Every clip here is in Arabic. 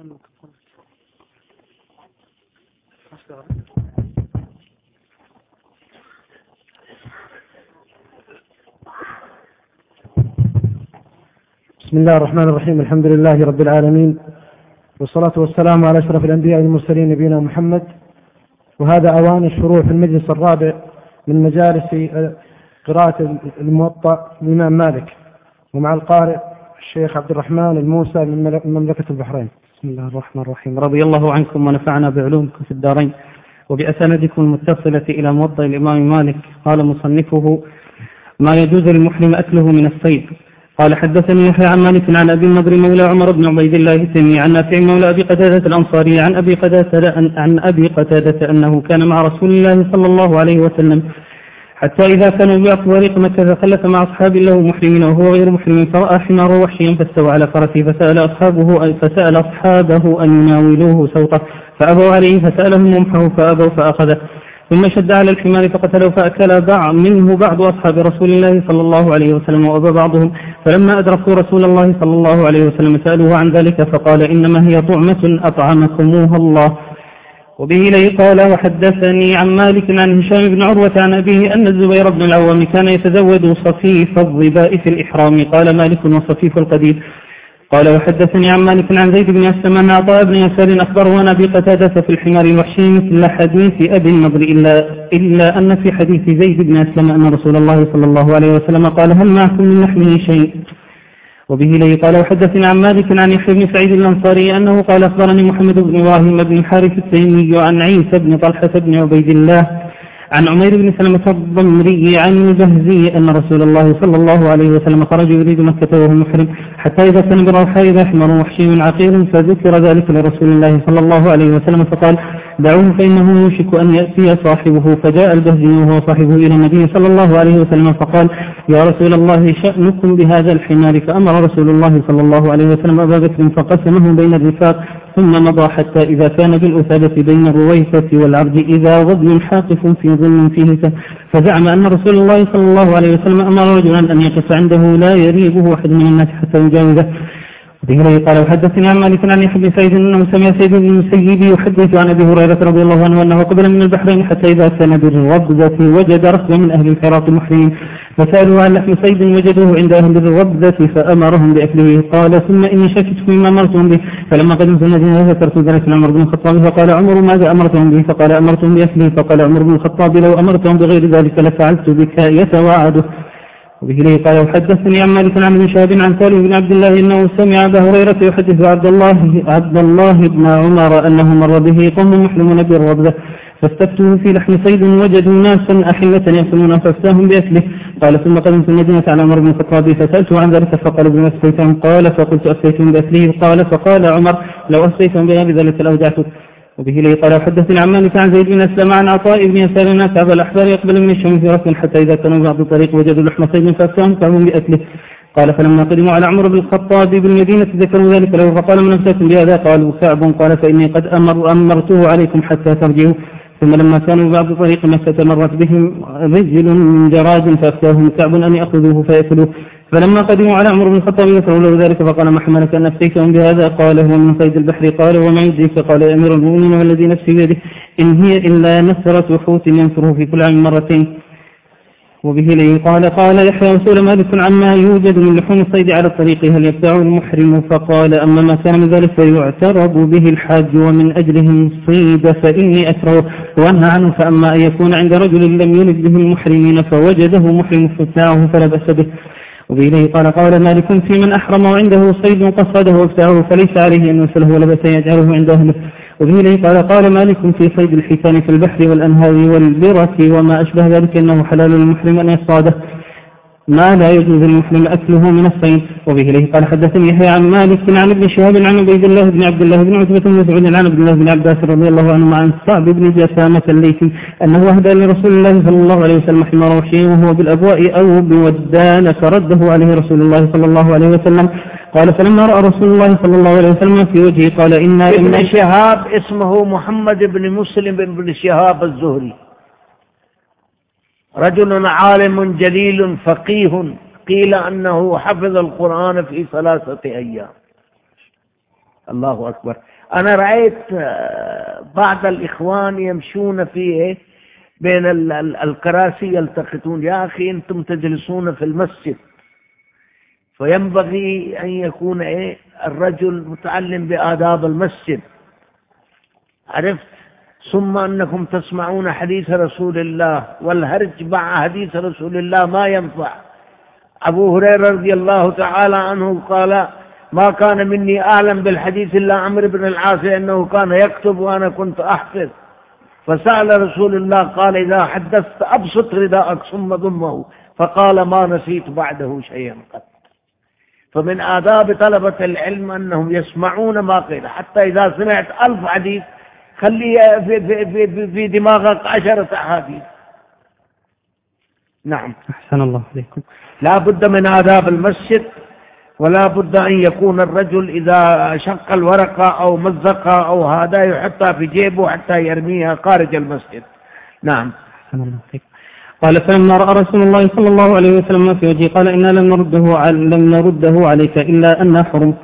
بسم الله الرحمن الرحيم الحمد لله رب العالمين والصلاة والسلام على أشرف الأنبياء والمرسلين نبينا محمد. وهذا أوان الشروع في المجلس الرابع من مجالس قراءة الموطأ للإمام مالك ومع القارئ الشيخ عبد الرحمن الموسى من مملكة البحرين. بسم الله الرحمن الرحيم. رضي الله عنكم ونفعنا بعلومكم في الدارين. وبأساندكم المتصلة إلى موطأ الإمام مالك. قال مصنفه ما يجوز للمحرم أكله من الصيد. قال حدثني يحيى عن مالك عن أبي النضر مولى عمر بن عبيد الله التيمي عن نافع مولى أبي قتادة الأنصاري عن أبي قتادة عن أبي قتادة أنه كان مع رسول الله صلى الله عليه وسلم حتى إذا كانوا بأطوارق مكة خلف مع أصحاب له محرمين وهو غير محرم فرأى حمار وحشيا فاستوى على فرسه فسأل أصحابه فسأل أصحابه أن يناولوه سوطه فأبوا عليه فسألهم ممحه فأبوا فأخذه. ثم شد على الحمار فقتله فأكل بعض منه بعض أصحاب رسول الله صلى الله عليه وسلم وأبى بعضهم. فلما أدركوا رسول الله صلى الله عليه وسلم سألوه عن ذلك فقال إنما هي طعمة أطعمكموها الله. وبه لي قال وحدثني عن مالك عن هشام بن عروة عن أبيه أن الزبير بن العوام كان يتزود صفيف الظباء في الإحرام. قال مالك وصفيف القديد. قال وحدثني عن مالك عن زيد بن أسلم أن عطاء بن يسار أخبره عن أبي قتادة في الحمار الوحشي مثل حديث أبي النضر إلا, إلا أن في حديث زيد بن أسلم أن رسول الله صلى الله عليه وسلم قال هل معكم من لحمه شيء؟ وبه لي قال وحدثني عن مالك عن يحيى بن سعيد الأنصاري أنه قال أخبرني محمد بن إبراهيم بن حارث التيمي عن عيسى بن طلحة بن عبيد الله عن عمير بن سلمة الضمري عن البهزي أن رسول الله صلى الله عليه وسلم خرج يريد مكة وهو محرم حتى إذا كان بالروحاء إذا حمر وحشي عقير فذكر ذلك لرسول الله صلى الله عليه وسلم فقال دعوه فإنه يوشك أن يأتي صاحبه. فجاء البهزي وهو صاحبه إلى النبي صلى الله عليه وسلم فقال يا رسول الله شأنكم بهذا الحمار. فأمر رسول الله صلى الله عليه وسلم أبا بكر فقسمه بين الرفاق ثم مضى حتى إذا كان بالأثابة بين الرويثة والعرج إذا ظل حاقف في ظل فيه فزعم أن رسول الله صلى الله عليه وسلم أمر رجلا أن يقف عنده لا يريبه أحد من الناس حتى يجاوزه. به قال وحدثني عن مالك عن يحيى بن سعيد انه سمع سيد بن المسيب يحدث عن أبي هريرة رضي الله عنه أنه قبل من البحرين حتى إذا كان بالربذه وجد ركبا من أهل الحراق المحرمين فسألوا عن لحم صيد وجدوه عند أهل الربذه فأمرهم بأكله. قال ثم إني شكت مما أمرتهم به. فلما قدمت المدينة ذكرت ذلك لعمر بن الخطاب. فقال عمر ماذا أمرتهم به؟ فقال أمرتهم بأكله. فقال عمر بن الخطاب لو أمرتهم بغير ذلك لفعلت بك يتواعده. وبه قال وحدثني عن مالك عن ابن شهاب عن سالم بن عبد الله أنه سمع أبا هريرة يحدث عبد الله عبد الله بن عمر أنه مر به قوم محرمون بالربذه فاستفتوه في لحم صيد وجدوا ناسا أحلة يأكلون فافتاهم بأكله. قال ثم قدمت المدينة على عمر بن الخطاب فسألته عن ذلك فقال بما أفتيتهم قال فقلت أفتيتهم بأكله؟ قال فقال عمر لو أفتيتهم بغير ذلك لأودعتك. وبه لي قال حدثني عن مالك عن زيد بن اسلم عن عطاء بن يسار الناس ابا الأحبار يقبل من الشام في ركن حتى إذا كانوا بعض الطريق وجدوا لحم صيد فافتاهم كعبهم بأكله. قال فلما قدموا على عمر بن الخطاب بالمدينة ذكروا ذلك له فقال من أمسكم بهذا؟ قالوا كعب قال فإني قد أمر أمرته عليكم حتى ترجعوا. ثم لما كانوا بعض طريق مكة مرت بهم رجل من جراد فأفتاهم كعب أن يأخذوه فيأكلوه. فلما قدموا على عمر بن الخطاب ذكروا له ذلك فقال ما حملك أن أفتيتهم بهذا؟ قال هو من صيد البحر. قال وما يدريك قال يا أمير المؤمنين والذي نفسي بيده؟ إن هي إلا نثرة حوت ينثره في كل عام مرتين. وبه لي قال قال يحيى رسول مالك عما يوجد من لحوم الصيد على الطريق؟ هل يبتاع المحرم؟ فقال أما ما كان من ذلك فيعترض به الحاج ومن أجله الصيد فإني أكره وأنهى عنه. فأما أن يكون عند رجل لم يلد به المحرمين فوجده محرم فابتاعه فلا بأس به. وبإليه قال قال مالك في من أحرم وعنده صيد قصده وابتاعه فليس عليه أن يرسله ولا بأس يجعله عند أهله. وبه قال قال مالك في صيد الحيتان في البحر والأنهار والبرة وما أشبه ذلك أنه حلال للمحرم أن يصاده ما لا يجوز للمسلم أكله من الصيد. وبه إليه قال حدثني يحيى عن مالك عن ابن شهاب عن عبيد الله بن عبد الله بن عتبة بن مسعود عن عبد الله بن عباس رضي الله عنه عن صعب بن جسامة الليثي أنه أهدى لرسول الله صلى الله عليه وسلم حمار وحشي وهو بالأبواء أو بودان فرده عليه رسول الله صلى الله عليه وسلم. قال فلما رأى رسول الله صلى الله عليه وسلم في وجهه قال إنا ابن شهاب اسمه محمد بن مسلم بن شهاب الزهري. رجل عالم جليل فقيه قيل أنه حفظ القرآن في ثلاثة أيام. الله أكبر. أنا رأيت آه، بعض الإخوان يمشون في إيه؟ بين الكراسي يلتقطون. يا أخي أنتم تجلسون في المسجد. فينبغي أن يكون إيه الرجل متعلم بآداب المسجد. عرفت؟ ثم أنكم تسمعون حديث رسول الله والهرج مع حديث رسول الله ما ينفع. أبو هريرة رضي الله تعالى عنه قال ما كان مني أعلم بالحديث إلا عمرو بن العاص أنه كان يكتب وأنا كنت أحفظ فسأل رسول الله قال إذا حدثت أبسط رداءك ثم ضمه. فقال ما نسيت بعده شيئا قط. فمن آداب طلبة العلم أنهم يسمعون ما قيل حتى إذا سمعت ألف حديث خلي في, في, في, في دماغك عشرة أحاديث. نعم. أحسن الله عليكم. لا بد من آداب المسجد ولا بد أن يكون الرجل إذا شق الورقة أو مزقها أو هذا يحطها في جيبه حتى يرميها خارج المسجد. نعم. أحسن الله عليكم. قال فلما رأى رسول الله صلى الله عليه وسلم ما في وجهه قال إنا لم نرده, لم نرده عليك إلا أن حرم.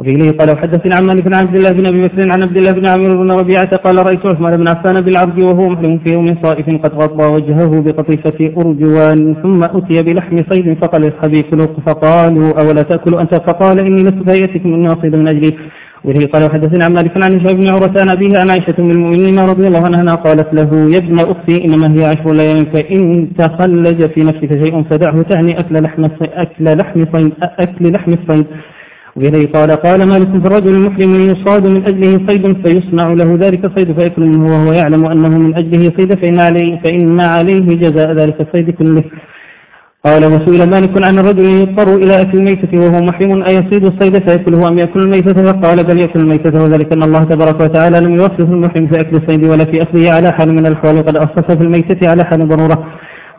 وفي إليه قال وحدثنا عن مالك بن عبد الله بن أبي بكر عن عبد الله بن عمرو بن ربيعة قال رأيت عثمان بن عفان بالعرض وهو محرم في يوم صائف قد غطى وجهه بقطيفة أرجوان ثم أتي بلحم صيد فقال أصحابي كلوا فقالوا أولا تأكل أنت؟ فقال إني لست فيأتكم إني أصيد من أجلي. وفيه قال وحدثنا عن مالك عن هشام بن عروة عن أبيه عن عائشة من المؤمنين رضي الله عنها قالت له يا ابن أختي إنما هي عشر ليال فإن تخلج في نفسك شيء فدعه تعني أكل لحم أكل لحم صيد أكل لحم الصيد. وبه قال قال مالك في الرجل المحرم يصاد من أجله صيد فيصنع له ذلك الصيد فيأكل منه وهو يعلم أنه من أجله صيد فإن عليه, فإن عليه جزاء ذلك الصيد كله. قال وسئل مالك عن الرجل يضطر إلى أكل الميتة وهو محرم أيصيد الصيد فيأكله أم يأكل الميتة؟ فقال بل يأكل الميتة وذلك أن الله تبارك وتعالى لم يوصف المحرم في أكل الصيد ولا في أكله على حال من الأحوال وقد أصف في الميتة على حال ضرورة.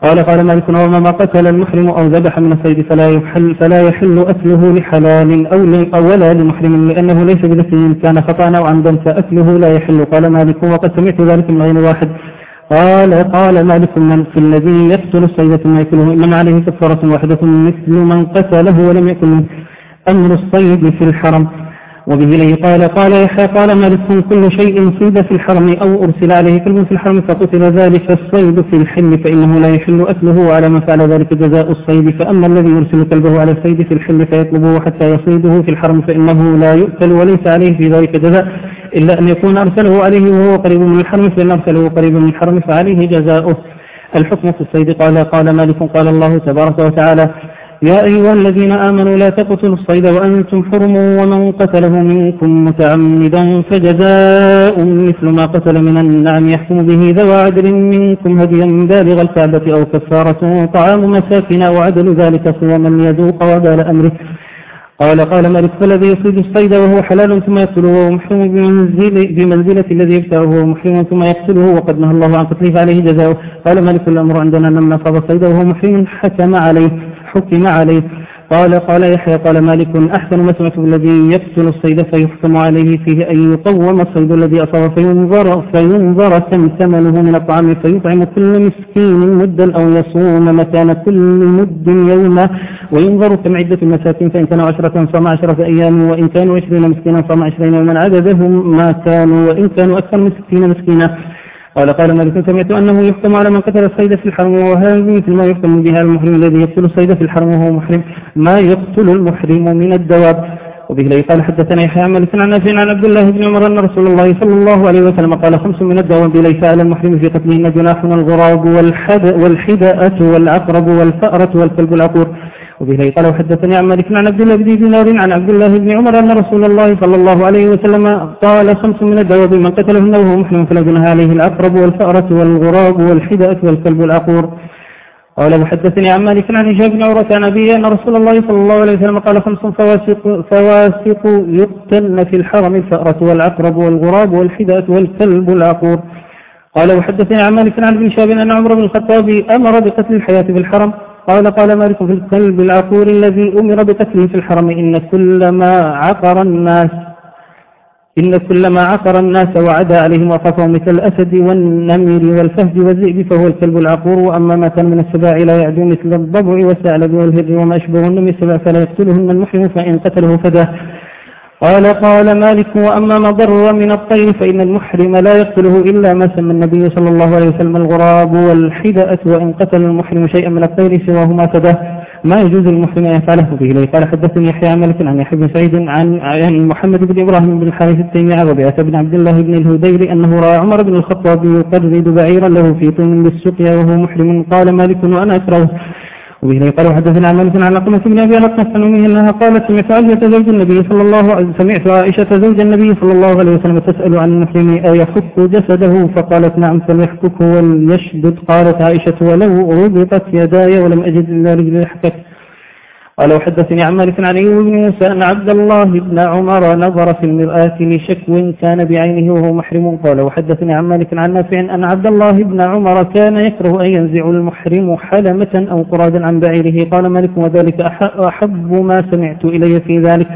قال قال مالك وما ما قتل المحرم أو ذبح من الصيد فلا يحل, فلا يحل أكله لحلال أو, ولا لمحرم لأنه ليس بنفسه كان خطأ أو عمدا فأكله لا يحل. قال مالك وقد سمعت ذلك من غير واحد. قال قال مالك من في الذي يقتل الصيد ثم يأكله إنما عليه كفارة واحدة مثل من قتله ولم يكن أمر الصيد في الحرم. وبه إليه قال قال يحيى قال مالك كل شيء صيد في الحرم أو أرسل عليه كلب في الحرم فقتل ذلك الصيد في الحل فإنه لا يحل أكله على ما فعل ذلك جزاء الصيد. فأما الذي يرسل كلبه على الصيد في الحل فيطلبه حتى يصيده في الحرم فإنه لا يؤكل وليس عليه في ذلك جزاء إلا أن يكون أرسله عليه وهو قريب من الحرم فإن أرسله قريب من الحرم فعليه جزاؤه. الحكم في الصيد قال قال مالك قال الله تبارك وتعالى يا أيها الذين آمنوا لا تقتلوا الصيد وأنتم حرم ومن قتله منكم متعمدا فجزاء مثل ما قتل من النعم يحكم به ذوى عدل منكم هديا بالغ الكعبة أو كفارة طعام مساكن أو عدل ذلك صياما يذوق وبال أمره. قال قال مالك فالذي يصيد الصيد وهو حلال ثم يقتله وهو محرم بمنزل بمنزلة الذي يبتعه وهو محرم ثم يقتله وقد نهى الله عن قتله فعليه جزاؤه. قال مالك الأمر عندنا لما صاب الصيد وهو محرم حكم عليه. حكم عليه. قال قال يحيى قال مالك أحسن ما سمعت بالذي يقتل الصيد فيحكم عليه فيه أن يقوم الصيد الذي أصاب فينظر, فينظر كم ثمنه من الطعام فيطعم كل مسكين مدا أو يصوم مكان كل مد يوما وينظر كم عدة المساكين فإن كانوا عشرة صام عشرة أيام وإن كانوا عشرين مسكينا صام عشرين يوما عددهم ما كانوا وإن كانوا أكثر من ستين مسكينا. قال قال مالك سمعت أنه يحكم على من قتل الصيد في الحرم وهذا مثل ما يحكم بها المحرم الذي يقتل الصيد في الحرم وهو محرم. ما يقتل المحرم من الدواب. وبه لي قال حدثنا يحيى مالك عن نافع عن عبد الله بن عمر أن رسول الله صلى الله عليه وسلم قال خمس من الدواب ليس على المحرم في قتلهن جناح الغراب والحدأة والعقرب والفأرة والكلب العقور. وبه قال وحدثني عن مالك عن عبد الله بن دينار عن عبد الله بن عمر أن رسول الله صلى الله عليه وسلم قال خمس من الدواب من قتلهن وهو محرم فلا عليه العقرب والفأرة والغراب والحدأة والكلب العقور قال وحدثني عن مالك عن هشام بن عروة عن أبيه أن رسول الله صلى الله عليه وسلم قال خمس فواسق, فواسق يقتلن في الحرم الفأرة والعقرب والغراب والحدأة والكلب العقور قال وحدثني عن مالك عن ابن شاب أن عمر بن الخطاب أمر بقتل الحياة في الحرم. قال قال مالك في الكلب العقور الذي أمر بقتله في الحرم إن كل ما عقر الناس إن كل ما عقر الناس وعدى عليهم وقفوا مثل الأسد والنمر والفهد والذئب فهو الكلب العقور وأما ما كان من السباع لا يعدو مثل الضبع والثعلب والهر وما أشبههن من السباع فلا يقتلهن المحرم فإن قتله فداه قال قال مالك وأما ما ضر من الطير فإن المحرم لا يقتله إلا ما سمى النبي صلى الله عليه وسلم الغراب والحدأة وإن قتل المحرم شيئا من الطير سواه ما فداه ما يجوز للمسلم أن يفعله به إليه. قال حدثني يحيى مالك عن يحيى بن سعيد عن عن محمد بن إبراهيم بن الحارث التيمي عن ربيعة بن عبد الله بن الهذيل أنه رأى عمر بن الخطاب يقرد بعيرا له في طن بالسقيا وهو محرم. قال مالك وأنا أكره وبه قال حدثنا عن مالك عن لقمة بن أبي عن أمه أنها قالت سمعت عائشة زوج النبي صلى الله عليه سمعت عائشة زوج النبي صلى الله عليه وسلم تسأل عن المحرم أيحك جسده؟ فقالت نعم فليحككه وليشدد. قالت عائشة ولو ربطت يداي ولم أجد إلا رجل حكت. قال وحدثني عن مالك عن أيوب بن موسى أن عبد الله بن عمر نظر في المرآة لشكو كان بعينه وهو محرم قال وحدثني عن مالك عن نافع أن عبد الله بن عمر كان يكره أن ينزع المحرم حلمة أو قرادا عن بعيره. قال مالك وذلك أحب ما سمعت إلي في ذلك.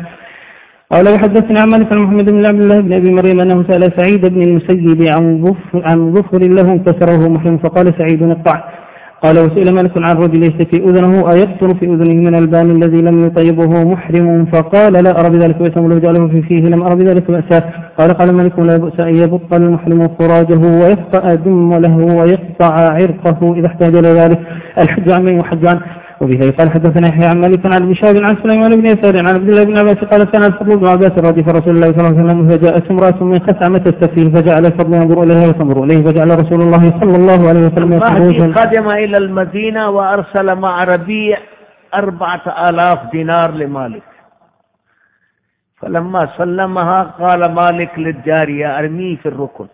قال وحدثني عن مالك محمد بن عبد الله بن أبي مريم أنه سأل سعيد بن المسيب عن ظفر عن ظفر له كسره محرم فقال سعيد اقطع. قال وسئل مالك عن رجل يشتكي أذنه أيقطر في أذنه من البان الذي لم يطيبه محرم؟ فقال لا أرى بذلك بأسا ولو جعله في فيه لم أرى بذلك بأسا. قال قال مالك لا بأس أن يبطل المحرم فراجه ويقطع دم له ويقطع عرقه إذا احتاج إلى ذلك. الحج عن من يحج عنه وبه قال حدثنا يحيى عن مالك عن بشار عن سليمان بن يسار عن عبد الله بن عباس قال كان الفضل بن عباس رديف رسول الله صلى الله عليه وسلم فجاءت امرأة من خثعمة السفيه فجعل الفضل ينظر إليها وتنظر إليه فجعل رسول الله صلى الله عليه وسلم يخرج. قدم إلى المدينة وأرسل مع ربيع أربعة آلاف دينار لمالك. فلما سلمها قال مالك للجارية أرميه في الركن.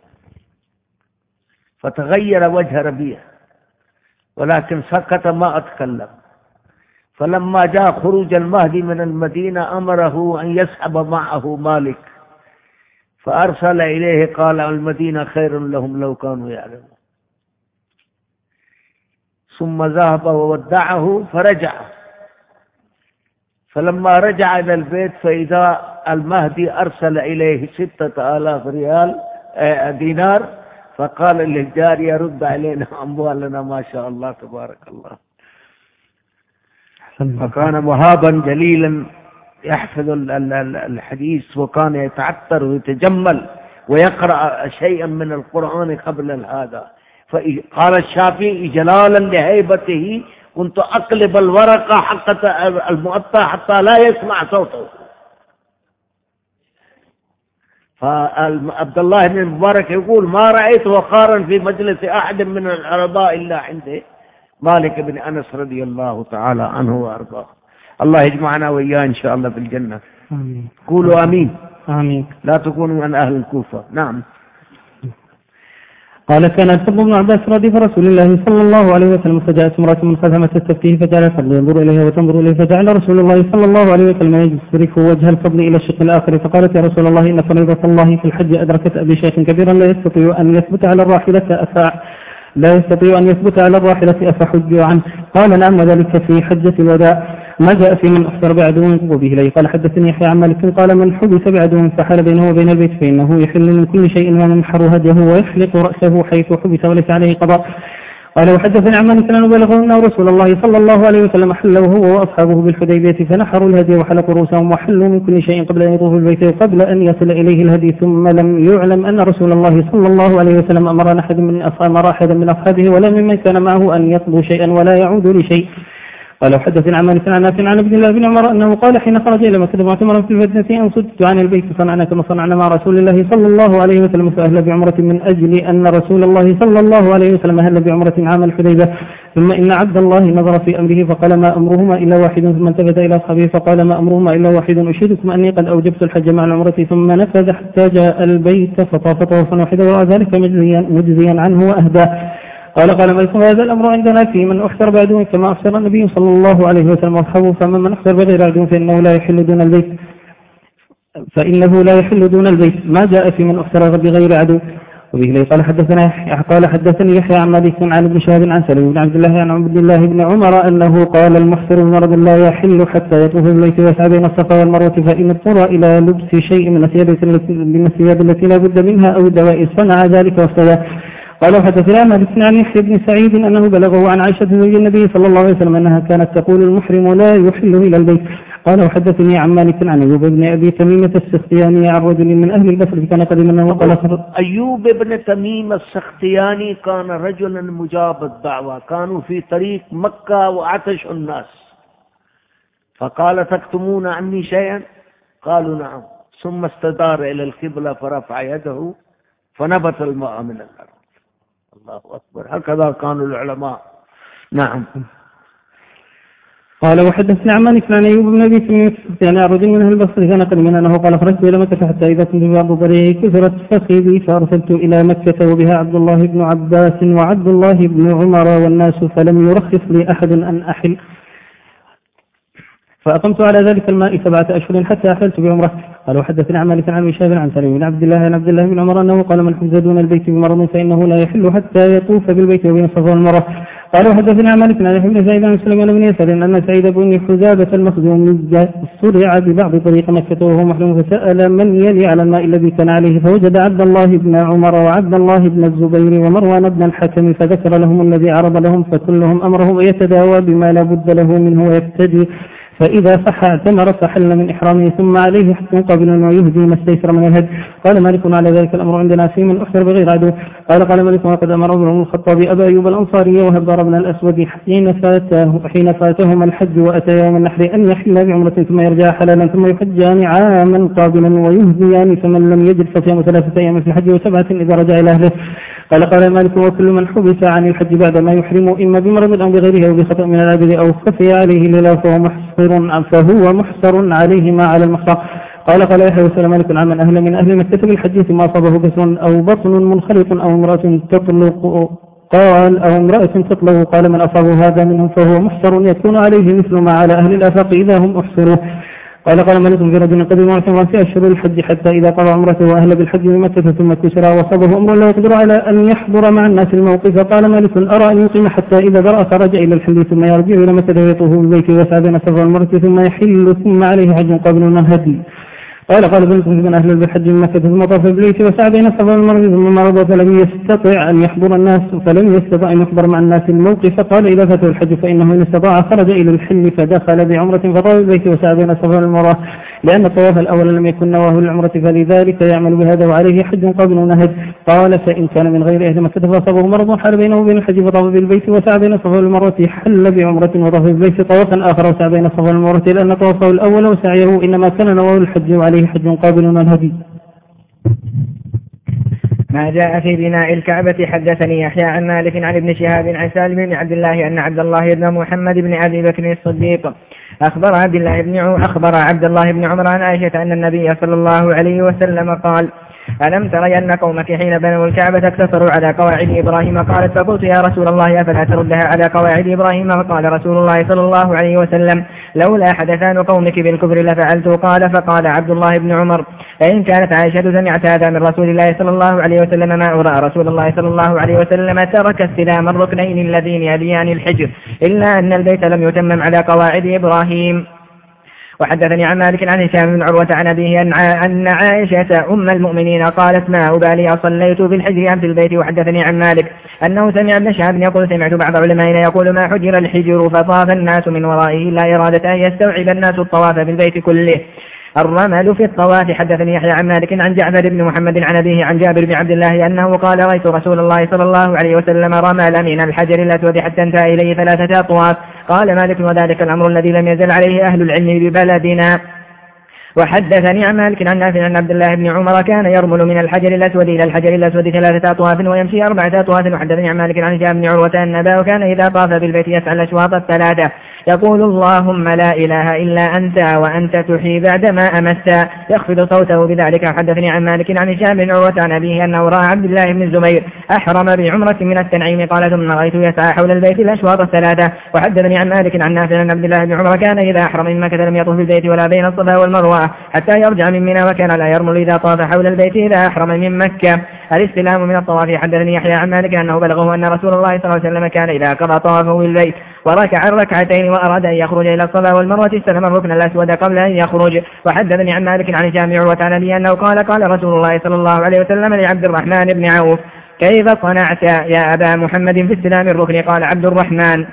فتغير وجه ربيع ولكن سكت ما أتكلم. فلما جاء خروج المهدي من المدينة أمره أن يسحب معه مالك فأرسل إليه قال المدينة خير لهم لو كانوا يعلمون. ثم ذهب وودعه فرجع. فلما رجع إلى البيت فإذا المهدي أرسل إليه ستة آلاف ريال آه، دينار فقال للجارية رد علينا أموالنا ما شاء الله تبارك الله. فكان مهابا جليلا يحفظ الحديث وكان يتعثر ويتجمل ويقرأ شيئا من القرآن قبل هذا. فقال الشافعي جلالا لهيبته كنت أقلب الورقة حق المؤطى حتى لا يسمع صوته. فعبد الله بن المبارك يقول ما رأيت وقارا في مجلس أحد من العرباء إلا عنده. مالك بن أنس رضي الله تعالى عنه وأرضاه. الله يجمعنا وإياه إن شاء الله في الجنة. آمين. قولوا آمين. آمين. لا تكونوا من أهل الكوفة. نعم. قال كان الفضل بن عباس رديف رسول الله صلى الله عليه وسلم فجاءت امرأة من خزمة التفتيه فجعل الفضل ينظر إليها وتنظر إليه فجعل رسول الله صلى الله عليه وسلم يصرف وجه الفضل إلى الشق الآخر فقالت يا رسول الله إن فريضة الله في الحج أدركت أبي شيخ كبيرا لا يستطيع أن يثبت على الراحلة لا يستطيع أن يثبت على الراحلة أفحج عنه قال نعم ذلك في حجة الوداع. ما جاء في من أخبر بعدو وبه إليه. قال حدثني يحيى عن مالك قال من حبس بعدو فحال بينه وبين البيت فإنه يحل من كل شيء ومنحر هديه ويحلق رأسه حيث حبس وليس عليه قضاء. قال وحدثني عن مالك أنه بلغه أن رسول الله صلى الله عليه وسلم حل هو وأصحابه بالحديبية فنحروا الهدي وحلقوا رؤوسهم وحلوا من كل شيء قبل أن يطوفوا البيت وقبل أن يصل إليه الهدي. ثم لم يعلم أن رسول الله صلى الله عليه وسلم أمر أحد من أحدا من أصحابه ولا ممن كان معه أن يطلب شيئا ولا يعود لشيء. قال حدثنا عن مالك عن نافع عن عبد الله بن عمر أنه قال حين خرج إلى مكة معتمرا في المدينة أن صدت عن البيت صنعنا كما صنعنا مع رسول الله صلى الله عليه وسلم فأهل بعمرة من أجل أن رسول الله صلى الله عليه وسلم أهل بعمرة عام الحديبة. ثم إن عبد الله نظر في أمره فقال ما أمرهما إلا واحد ثم التفت إلى أصحابه فقال ما أمرهما إلا واحد أشهدكم أني قد أوجبت الحج مع العمرة ثم نفذ حتى جاء البيت فطاف طوفا واحدا ورأى ذلك مجزيا, مجزيا عنه واهداه قال قال مالك هذا الأمر عندنا في من أحسر بعدو كما أحسر النبي صلى الله عليه وسلم وأصحابه. فمن من أحسر بغير عدو فإنه لا يحل دون البيت. فإنه لا يحل دون البيت. ما جاء في من أحسر بغير عدو. وبه قال حدثنا قال حدثني يحيى عن مالك عن ابن شهاب عن سليم بن عبد الله عن عبد الله بن عمر أنه قال المحسر بمرض لا يحل حتى يطوف بالبيت ويسعى بين الصفا والمروة فإن اضطر إلى لبس شيء من الثياب التي لا بد منها أو الدواء صنع ذلك وافتدى. قال وحدثنا مالك عن يحيى بن سعيد أنه بلغه عن عائشة زوج النبي صلى الله عليه وسلم أنها كانت تقول المحرم لا يحل إلى البيت. قال وحدثني عن مالك عن أيوب بن أبي تميمه السختياني عن رجل من أهل البصر كان قديما وقال أيوب بن تميم السختياني كان رجلا مجاب الدعوه كانوا في طريق مكة وعطش الناس. فقال تكتمون عني شيئا؟ قالوا نعم. ثم استدار إلى القبلة فرفع يده فنبت الماء من الأرض. الله أكبر. هكذا كانوا العلماء. نعم. قال وحدثنا عن مالك عن أيوب بن أبي تميم يعني رجل من أهل البصرة كان قد من أنه قال خرجت إلى مكة حتى إذا كنت بعض طريق كثرت فخذي فارسلت إلى مكة وبها عبد الله بن عباس وعبد الله بن عمر والناس فلم يرخص لي أحد أن أحل. فأقمت على ذلك الماء سبعة أشهر حتى أحللت بعمرة. قال وحدثنا عن مالك عن شهاب عن سليم بن عبد الله عن عبد الله بن عمر أنه قال من حجز دون البيت بمرض فإنه لا يحل حتى يطوف بالبيت وبين الصفا والمرة قال وحدثنا عن مالك عن بن سعيد عن سليمان بن يسار أن سعيد بن حزابة المخزومي صرع ببعض طريق مكة وهو محلوم فسأل من يلي على الماء الذي كان عليه فوجد عبد الله بن عمر وعبد الله بن الزبير ومروان بن الحكم فذكر لهم الذي عرض لهم فكلهم أمره يتداوى بما لا بد له منه ويقتدي. فإذا صح اعتمر فحل من إحرامه ثم عليه حق قبل ويهدي ما استيسر من الهد قال مالك على ذلك الأمر عندنا في من أحسر بغير عدو. قال قال مالك وقد أمر عمر بن الخطاب أبا أيوب الأنصاري وهبار بن الأسود حين فاته حين فاتهما الحج وأتى يوم النحر أن يحل بعمرة ثم يرجع حلالا ثم يحجان عاما قابلا ويهديان فمن لم يجد فصيام ثلاثة أيام في الحج وسبعة إذا رجع إلى أهله. قال قال مالك وكل من حبس عن الحج بعد ما يحرم إما بمرض أو بغيره أو بخطأ من العبد أو خفي عليه لله فهو محصر فهو محصر عليه ما على المحصر قال قال يحيى وسلم مالك عن من أهل من أهل مكة بالحج ثم أصابه كسر أو بطن منخلط أو امرأة تطلق قال أو امرأة تطلق. قال من أصابه هذا منهم فهو محصر يكون عليه مثل ما على أهل الآفاق إذا هم أحصروا. قال قال مالك في رجل قدم معتمرا في أشهر الحج حتى إذا قضى عمرته وأهل بالحج بمكة ثم كسر وصابه أمر لا يقدر على أن يحضر مع الناس الموقف. قال مالك أرى أن يقيم حتى إذا برأ فرجع إلى الحل ثم يرجع إلى مكة ويطوف بالبيت ويسعى بين الصفا والمرة ثم يحل ثم عليه حج قبل الهدي قال قال ابن من أهل بالحج من مكة ثم طاف بالبيت وسعى بين الصفا والمروة ثم مرض فلم يستطع أن يحضر الناس فلم يستطع أن يحضر مع الناس الموقف قال إذا فاته الحج فإنه إن استطاع خرج إلى الحل فدخل بعمرة فطاف بالبيت وسعى بين الصفا والمروة لأن الطواف الأول لم يكن نواه العمرة فلذلك يعمل بهذا وعليه حج قبل نهج. قال فإن كان من غير أهل مكة فأصابه مرض حال بينه وبين الحج فطاف بالبيت وسعى بين الصفا والمروة حل بعمرة وطاف بالبيت طوافا آخر وسعى بين الصفا والمروة لأن طوافه الأول وسعيه إنما كان نواه الحج وعليه حج قابل الهدي ما جاء في بناء الكعبة حدثني يحيى عن مالك عن ابن شهاب عن سالم بن عبد الله أن عبد الله بن محمد بن أبي بكر الصديق أخبر عبد الله بن أخبر عبد الله بن عمر عن عائشة أن النبي صلى الله عليه وسلم قال ألم تري أن قومك حين بنوا الكعبة اقتصروا على قواعد إبراهيم؟ قالت فقلت يا رسول الله أفلا تردها على قواعد إبراهيم؟ فقال رسول الله صلى الله عليه وسلم لولا حدثان قومك بالكفر لفعلت. قال فقال عبد الله بن عمر فإن كانت عائشة سمعت هذا من رسول الله صلى الله عليه وسلم ما أرى رسول الله صلى الله عليه وسلم؟ ترك استلام الركنين اللذين يليان الحجر إلا أن البيت لم يتمم على قواعد إبراهيم. وحدثني عن مالك عن هشام بن عروة عن أبيه أن عائشة أم المؤمنين قالت ما أبالي أصليت في الحجر أم في البيت وحدثني عن مالك أنه سمع ابن شهاب يقول سمعت بعض علمائنا يقول ما حجر الحجر فطاف الناس من ورائه إلا إرادة أن يستوعب الناس الطواف في البيت كله. الرمل في الطواف. حدثني يحيى عن مالك عن جعفر بن محمد عن أبيه عن جابر بن عبد الله أنه قال رأيت رسول الله صلى الله عليه وسلم رمل من الحجر الأسود حتى انتهى إليه ثلاثة أطواف. قال مالك وذلك الأمر الذي لم يزل عليه أهل العلم ببلدنا. وحدثني عن مالك عن نافع عن عبد الله بن عمر كان يرمل من الحجر الأسود إلى الحجر الأسود ثلاثة أطواف ويمشي أربعة أطواف. وحدثني عن مالك عن هشام بن عروة أن أباه كان إذا طاف بالبيت يسأل الأشواط الثلاثة. يقول اللهم لا إله إلا أنت وأنت تحيي بعدما أمست يخفض صوته بذلك. حدثني عن مالك عن هشام بن عروة عن أبيه أنه رأى عبد الله بن الزبير أحرم بعمرة من التنعيم قال ثم رأيت يسعى حول البيت الأشواط الثلاثة وحدثني عن مالك عن نافع عن عبد الله بن عمر كان إذا أحرم من مكة لم يطف في البيت ولا بين الصفا والمروة حتى يرجع من منى وكان لا يرمل إذا طاف حول البيت إذا أحرم من مكة. الاستلام من الطواف. حدثني يحيى عن مالك أنه بلغه أن رسول الله صلى الله عليه وسلم كان إذا قضى طوافه بالبيت. وركع الركعتين وأراد أن يخرج إلى الصلاة والمروة استلم الركن الأسود قبل أن يخرج. وحدثني عن مالك عن جامع عن أبي أنه قال قال رسول الله صلى الله عليه وسلم لعبد الرحمن بن عوف كيف صنعت يا أبا محمد في استلام الركن؟ قال عبد الرحمن.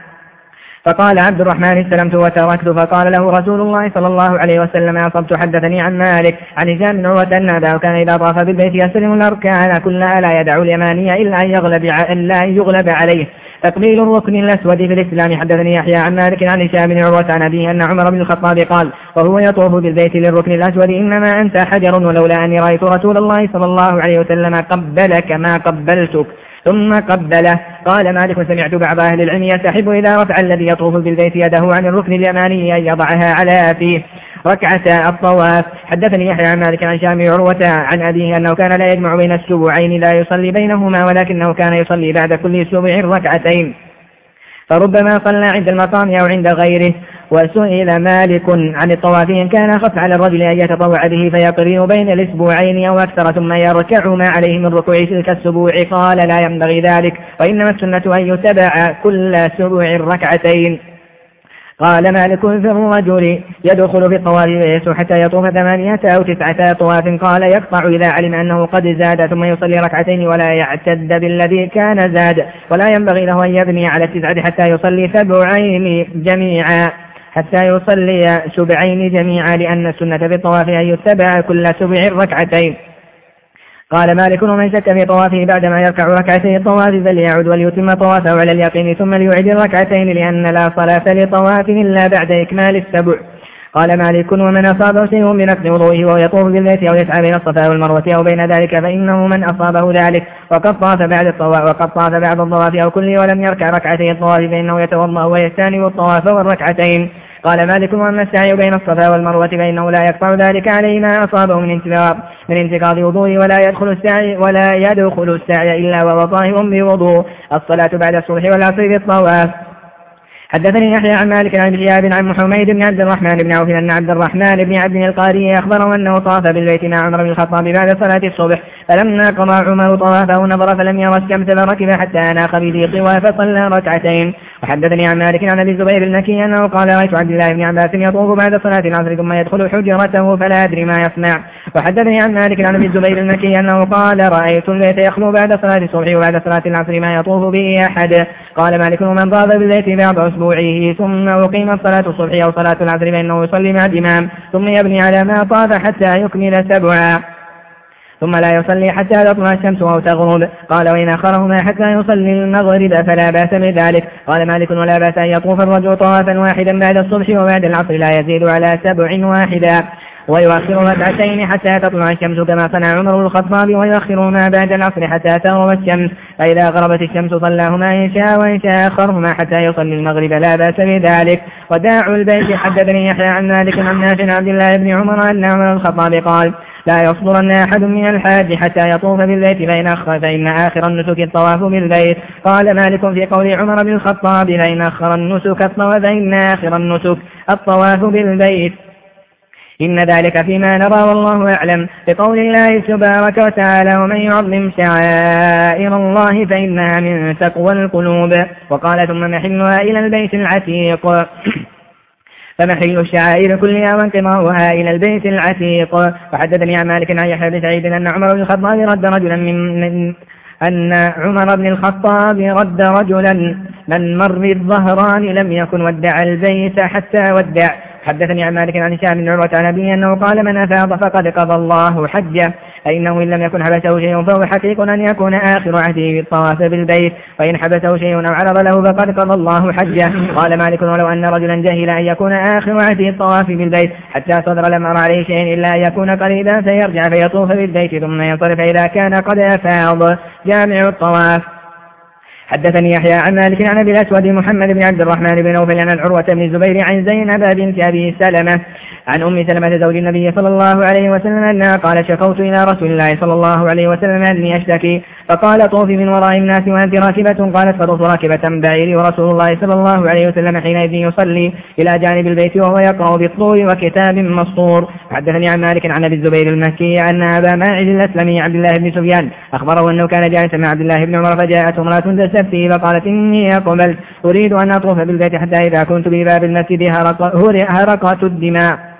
فقال عبد الرحمن استلمت وتركت. فقال له رسول الله صلى الله عليه وسلم أصبت. حدثني عن مالك عن هشام بن عروة أباه كان إذا طاف بالبيت يستلم الأركان كلها لا يدع اليمانية إلا أن يغلب إلا أن يغلب عليه. تقبيل الركن الأسود في الإسلام. حدثني يحيى عن مالك عن هشام بن عروة عن أبيه أن عمر بن الخطاب قال وهو يطوف بالبيت للركن الأسود إنما أنت حجر ولولا أني رأيت رسول الله صلى الله عليه وسلم قبلك ما قبلتك. ثم قبله. قال مالك سمعت بعض أهل العلم يستحب إذا رفع الذي يطوف بالبيت يده عن الركن اليماني أن يضعها على فيه. ركعة الطواف. حدثني يحيى عن مالك عن شام عروة عن أبيه أنه كان لا يجمع بين السبوعين لا يصلي بينهما ولكنه كان يصلي بعد كل سبع ركعتين. فربما صلى عند المقام أو عند غيره وسئل مالك عن الطواف إن كان خف على الرجل أن يتطوع به فيقرن بين الأسبوعين أو أكثر ثم يركع ما عليه من ركوع تلك السبوع. قال لا ينبغي ذلك وإنما السنة أن يتبع كل سبوع ركعتين. قال مالك في الرجل يدخل في ويسوع حتى يطوف ثمانية أو تسعة طواف قال يقطع إذا علم أنه قد زاد ثم يصلي ركعتين ولا يعتد بالذي كان زاد. ولا ينبغي له أن يبني على التسعة حتى يصلي سبعين جميعا. حتى يصلي سبعين جميعا لأن السنة في الطواف أن يتبع كل سبع ركعتين. قال مالك ومن شك في طوافه بعدما يركع ركعتين الطواف فليعد وليتم طوافه على اليقين ثم ليعد الركعتين لأن لا صلاة لطواف إلا بعد إكمال السبع. قال مالك ومن أصابه شيء بنفس وضوئه وهو يطوف بالبيت أو يسعى بين الصفا والمروة أو بين ذلك فإنه من أصابه ذلك. وقد طاف بعد الطواف وقد طاف بعد الطواف أو كله ولم يركع ركعتين الطواف فإنه يتوضأ ويستانب الطواف والركعتين. قال مالك وأما السعي بين الصفا والمروة فإنه لا يقطع ذلك عليه ما أصابه من انتقاض من انتقاض وضوء ولا يدخل السعي ولا يدخل السعي إلا وهو طاهر بوضوء. الصلاة بعد الصبح والعصر بالطواف حدثني يحيى عن مالك عن شهاب عن محميد بن عبد الرحمن بن عوف أن عبد الرحمن بن عبد القاري أخبره أنه طاف بالبيت مع عمر بن الخطاب بعد صلاة الصبح. فلما قضى عمر طوافه نظر فلم يرى الشمس فركب حتى أناخ بذي فصلى ركعتين. وحدثني عن مالك عن أبي الزبير المكي أنه قال رأيت عبد الله بن عباس يطوف بعد صلاة العصر ثم يدخل حجرته فلا أدري ما يصنع. وحدثني عن مالك عن أبي الزبير المكي أنه قال رأيت البيت يخلو بعد صلاة الصبح وبعد صلاة العصر ما يطوف به أحد. قال مالك ومن طاف بالبيت بعد أسبوعه ثم اقيمت صلاه الصبح أو صلاة العصر فإنه يصلي مع الإمام ثم يبني على ما طاف حتى يكمل سبعا. ثم لا يصلي حتى تطلع الشمس أو تغرب. قال وإن أخرهما حتى يصلي المغرب فلا بأس بذلك. قال مالك ولا بأس أن يطوف الرجل طوافا واحدا بعد الصبح وبعد العصر لا يزيد على سبع واحدا. ويؤخر ركعتين حتى تطلع الشمس كما صنع عمر الخطاب ويؤخرهما بعد العصر حتى تغرب الشمس. فإذا غربت الشمس صلاهما إن شاء وإن شاء أخرهما حتى يصلي المغرب. لا بأس بذلك. وداع البيت حدثني يحيى عن مالك عن نافع عبد الله بن عمر أن عمر الخطاب قال لا يصبرن أحد من الحاج حتى يطوف بالبيت فإن أخر فإن آخر النسك الطواف بالبيت. قال مالك في قول عمر بن الخطاب فإن أخر النسك الطواف فإن آخر النسك الطواف بالبيت. إن ذلك فيما نرى والله أعلم. بقول الله تبارك وتعالى ومن يعظم شعائر الله فإنها من تقوى القلوب وقال ثم محلها إلى البيت العتيق فمحل الشعائر كلها وانقضاؤها إلى البيت العتيق. وحدثني عن مالك عن يحيى بن سعيد أن عمر بن الخطاب رد رجلا من, من أن عمر بن الخطاب رد رجلا من مر الظهران لم يكن ودع البيت حتى ودع حدثني عن مالك عن هشام بن عروة عن أبيه أنه قال من أفاض فقد قضى الله حجه. فإنه إن لم يكن حبسه شيء فهو حقيق أن يكون آخر عهده بالطواف بالبيت. وإن حبسه شيء أو عرض له فقد قضى الله حجه. قال مالك ولو أن رجلا جهل أن يكون آخر عهده الطواف بالبيت. حتى صدر لم أرى عليه شيء إلا أن يكون قريبا فيرجع فيطوف بالبيت. ثم ينصرف إذا كان قد أفاض. جامع الطواف. حدثني يحيى عن مالك عن أبي الأسود محمد بن عبد الرحمن بن نوفل عن عروه بن الزبير عن زينب بنت أبي سلمة عن أم سلمة زوج النبي صلى الله عليه وسلم أنها قال شكوت إلى رسول الله صلى الله عليه وسلم أني أشتكي. فقال طوفي من وراء الناس وأنت راكبة؟ قالت فطوف راكبة بعيري ورسول الله صلى الله عليه وسلم حينئذ يصلي إلى جانب البيت وهو يقرأ بالطور وكتاب مسطور. حدثني عن مالك عن أبي الزبير المكي أن أبا ماعز الأسلمي عبد الله بن سفيان أخبره أنه كان جالسا مع عبد الله بن عمر فجاءته امرأة تستفتي فقالت إني أقبلت. أريد أن أطوف بالبيت حتى إذا كنت بباب المسجد هرقت الدماء.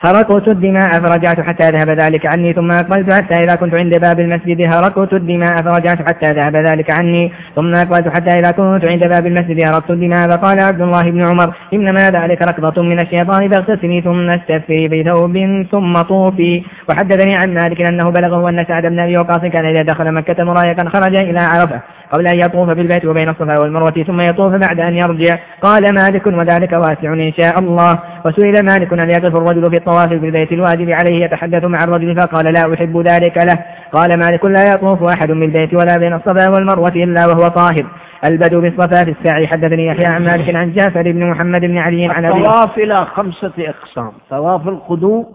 هرقت الدماء فرجعت حتى ذهب ذلك عني ثم أقبلت حتى إذا كنت عند باب المسجد هرقت الدماء فرجعت حتى ذهب ذلك عني ثم أقبلت حتى إذا كنت عند باب المسجد هرقت الدماء فقال عبد الله بن عمر إنما ذلك ركضة من الشيطان فاغتسلي ثم استفي بثوب ثم طوفي. وحدثني عن مالك أنه بلغه أن سعد بن أبي وقاص كان إذا دخل مكة مرايقا خرج إلى عرفة. قبل أن يطوف بالبيت وبين الصفا والمروة ثم يطوف بعد أن يرجع. قال مالك وذلك واسع إن شاء الله. وسئل مالك أن يقف الرجل في الطواف بالبيت الواجب عليه يتحدث مع الرجل؟ فقال لا أحب ذلك له. قال مالك لا يطوف أحد بالبيت ولا بين الصفا والمروة إلا وهو طاهر. البدو بالصفا في السعي حدثني يحيى عن مالك عن جعفر بن محمد بن علي عن أبي الطواف إلى خمسة أقسام. طواف القدوم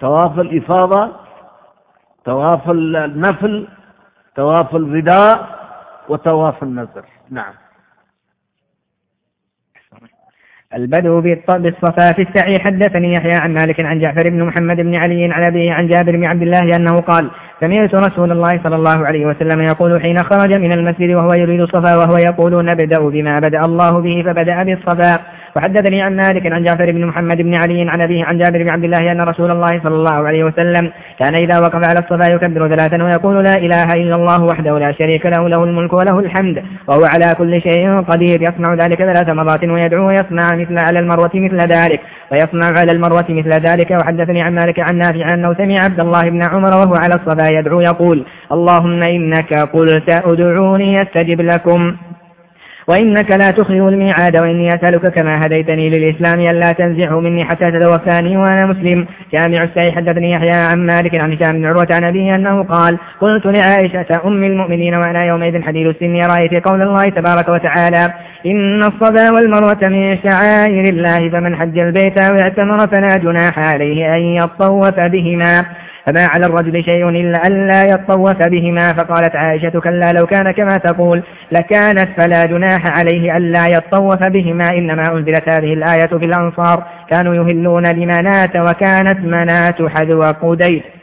طواف الإفاضة طواف النفل طواف الرداء وطواف النذر. نعم. البدو بالصفا في السعي حدثني يحيى عن مالك عن جعفر بن محمد بن علي عن أبيه عن جابر بن عبد الله أنه قال سمعت رسول الله صلى الله عليه وسلم يقول حين خرج من المسجد وهو يريد الصفا وهو يقول نبدأ بما بدأ الله به فبدأ بالصفا. وحدثني عن مالك عن جعفر بن محمد بن علي عن أبيه عن جابر بن عبد الله أن رسول الله صلى الله عليه وسلم كان إذا وقف على الصفا يكبر ثلاثا ويقول لا إله إلا الله وحده لا شريك له له الملك وله الحمد. وهو على كل شيء قدير يصنع ذلك ثلاث مرات ويدعو ويصنع مثل على المروة مثل ذلك. ويصنع على المروة مثل ذلك. وحدثني عن مالك عن نافع أنه سمع عبد الله بن عمر وهو على الصفا يدعو يقول اللهم إنك قلت أدعوني أستجب لكم. وإنك لا تخلف الميعاد وإني أسألك كما هديتني للإسلام ألا تنزعه مني حتى تتوفاني وأنا مسلم. جامع السعي حدثني يحيى عن مالك عن هشام بن عروة عن أبيه أنه قال قلت لعائشة أم المؤمنين وأنا يومئذ حديث السن رأيت قول الله تبارك وتعالى إن الصفا والمروة من شعائر الله فمن حج البيت أو اعتمر فلا جناح عليه أن يطوف بهما. فما على الرجل شيء إلا ألا يطوف بهما. فقالت عائشة كلا لو كان كما تقول لكانت فلا جناح عليه ألا يطوف بهما إنما أنزلت هذه الآية في الأنصار. كانوا يهلون لمنات وكانت منات حذو قديس.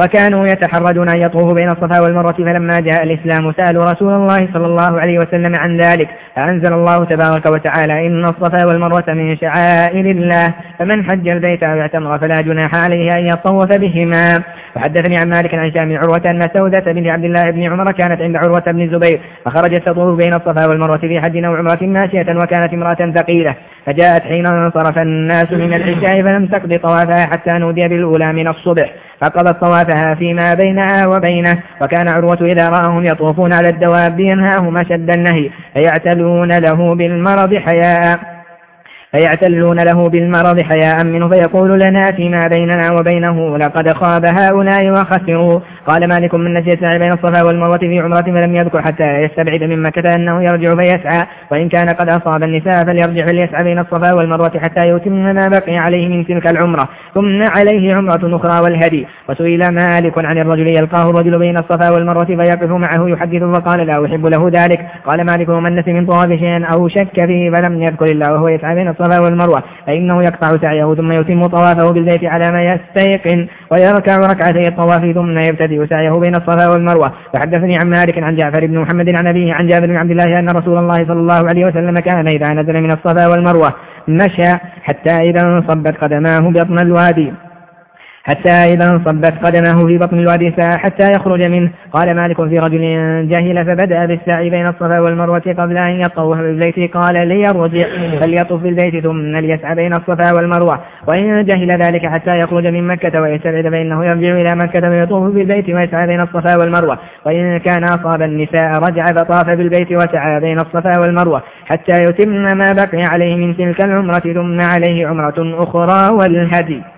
وكانوا يتحرجون أن يطوفوا بين الصفا والمروة فلما جاء الإسلام سألوا رسول الله صلى الله عليه وسلم عن ذلك. فأنزل الله تبارك وتعالى إن الصفا والمروة من شعائر الله فمن حج البيت أو اعتمر فلا جناح عليه أن يطوف بهما. وحدثني عن مالك عن شام عروة أن سودة بن عبد الله بن عمر كانت عند عروة بن الزبير فخرجت تطوف بين الصفا والمروة في حج أو عمرة ماشية وكانت امرأة ثقيلة فجاءت حين انصرف الناس من العشاء فلم تقض طوافها حتى نودي بالأولى من الصبح فقضت طوافها فيما بينها وبينه وكان عروة إذا رآهم يطوفون على الدواب ينهاهم أشد النهي فيعتلون له بالمرض حياء. فيعتلون له بالمرض حياء منه فيقول لنا فيما بيننا وبينه لقد خاب هؤلاء وخسروا. قال مالك من نسي يسعى بين الصفا والمروة في عمرة فلم يذكر حتى يستبعد من مكة أنه يرجع فيسعى وإن كان قد أصاب النساء فليرجع فليسعى بين الصفا والمروة حتى يتم ما بقي عليه من تلك العمرة. ثم عليه عمرة أخرى والهدي. وسئل مالك عن الرجل يلقاه الرجل بين الصفا والمروة فيقف معه يحدث فقال لا أحب له ذلك. قال مالك ومن نسي من طواف شيئا أو شك فيه فلم يذكر الله وهو يسعى بين الصفا والمروة فإنه يقطع سعيه ثم يتم طوافه بالبيت على ما يستيقن ويركع ركعتي الطواف ثم يبتدئ سعيه بين الصفا والمروة. فحدثني عن مالك عن جعفر بن محمد عن أبيه عن جابر بن عبد الله أن رسول الله صلى الله عليه وسلم كان إذا نزل من الصفا والمروة مشى حتى إذا انصبت قدماه بطن الوادي. حتى إذا انصبت قدمه في بطن الوادي ساعة حتى يخرج منه. قال مالك في رجل جهل فبدأ بالسعي بين الصفا والمروة قبل أن يطوف بالبيت. قال ليرجع فليطف بالبيت ثم ليسعى بين الصفا والمروة. وإن جهل ذلك حتى يخرج من مكة ويستبعد فإنه يرجع إلى مكة ويطوف بالبيت ويسعى بين الصفا والمروة. وإن كان أصاب النساء رجع فطاف بالبيت وسعى بين الصفا والمروة. حتى يتم ما بقي عليه من تلك العمرة ثم عليه عمرة أخرى والهدي.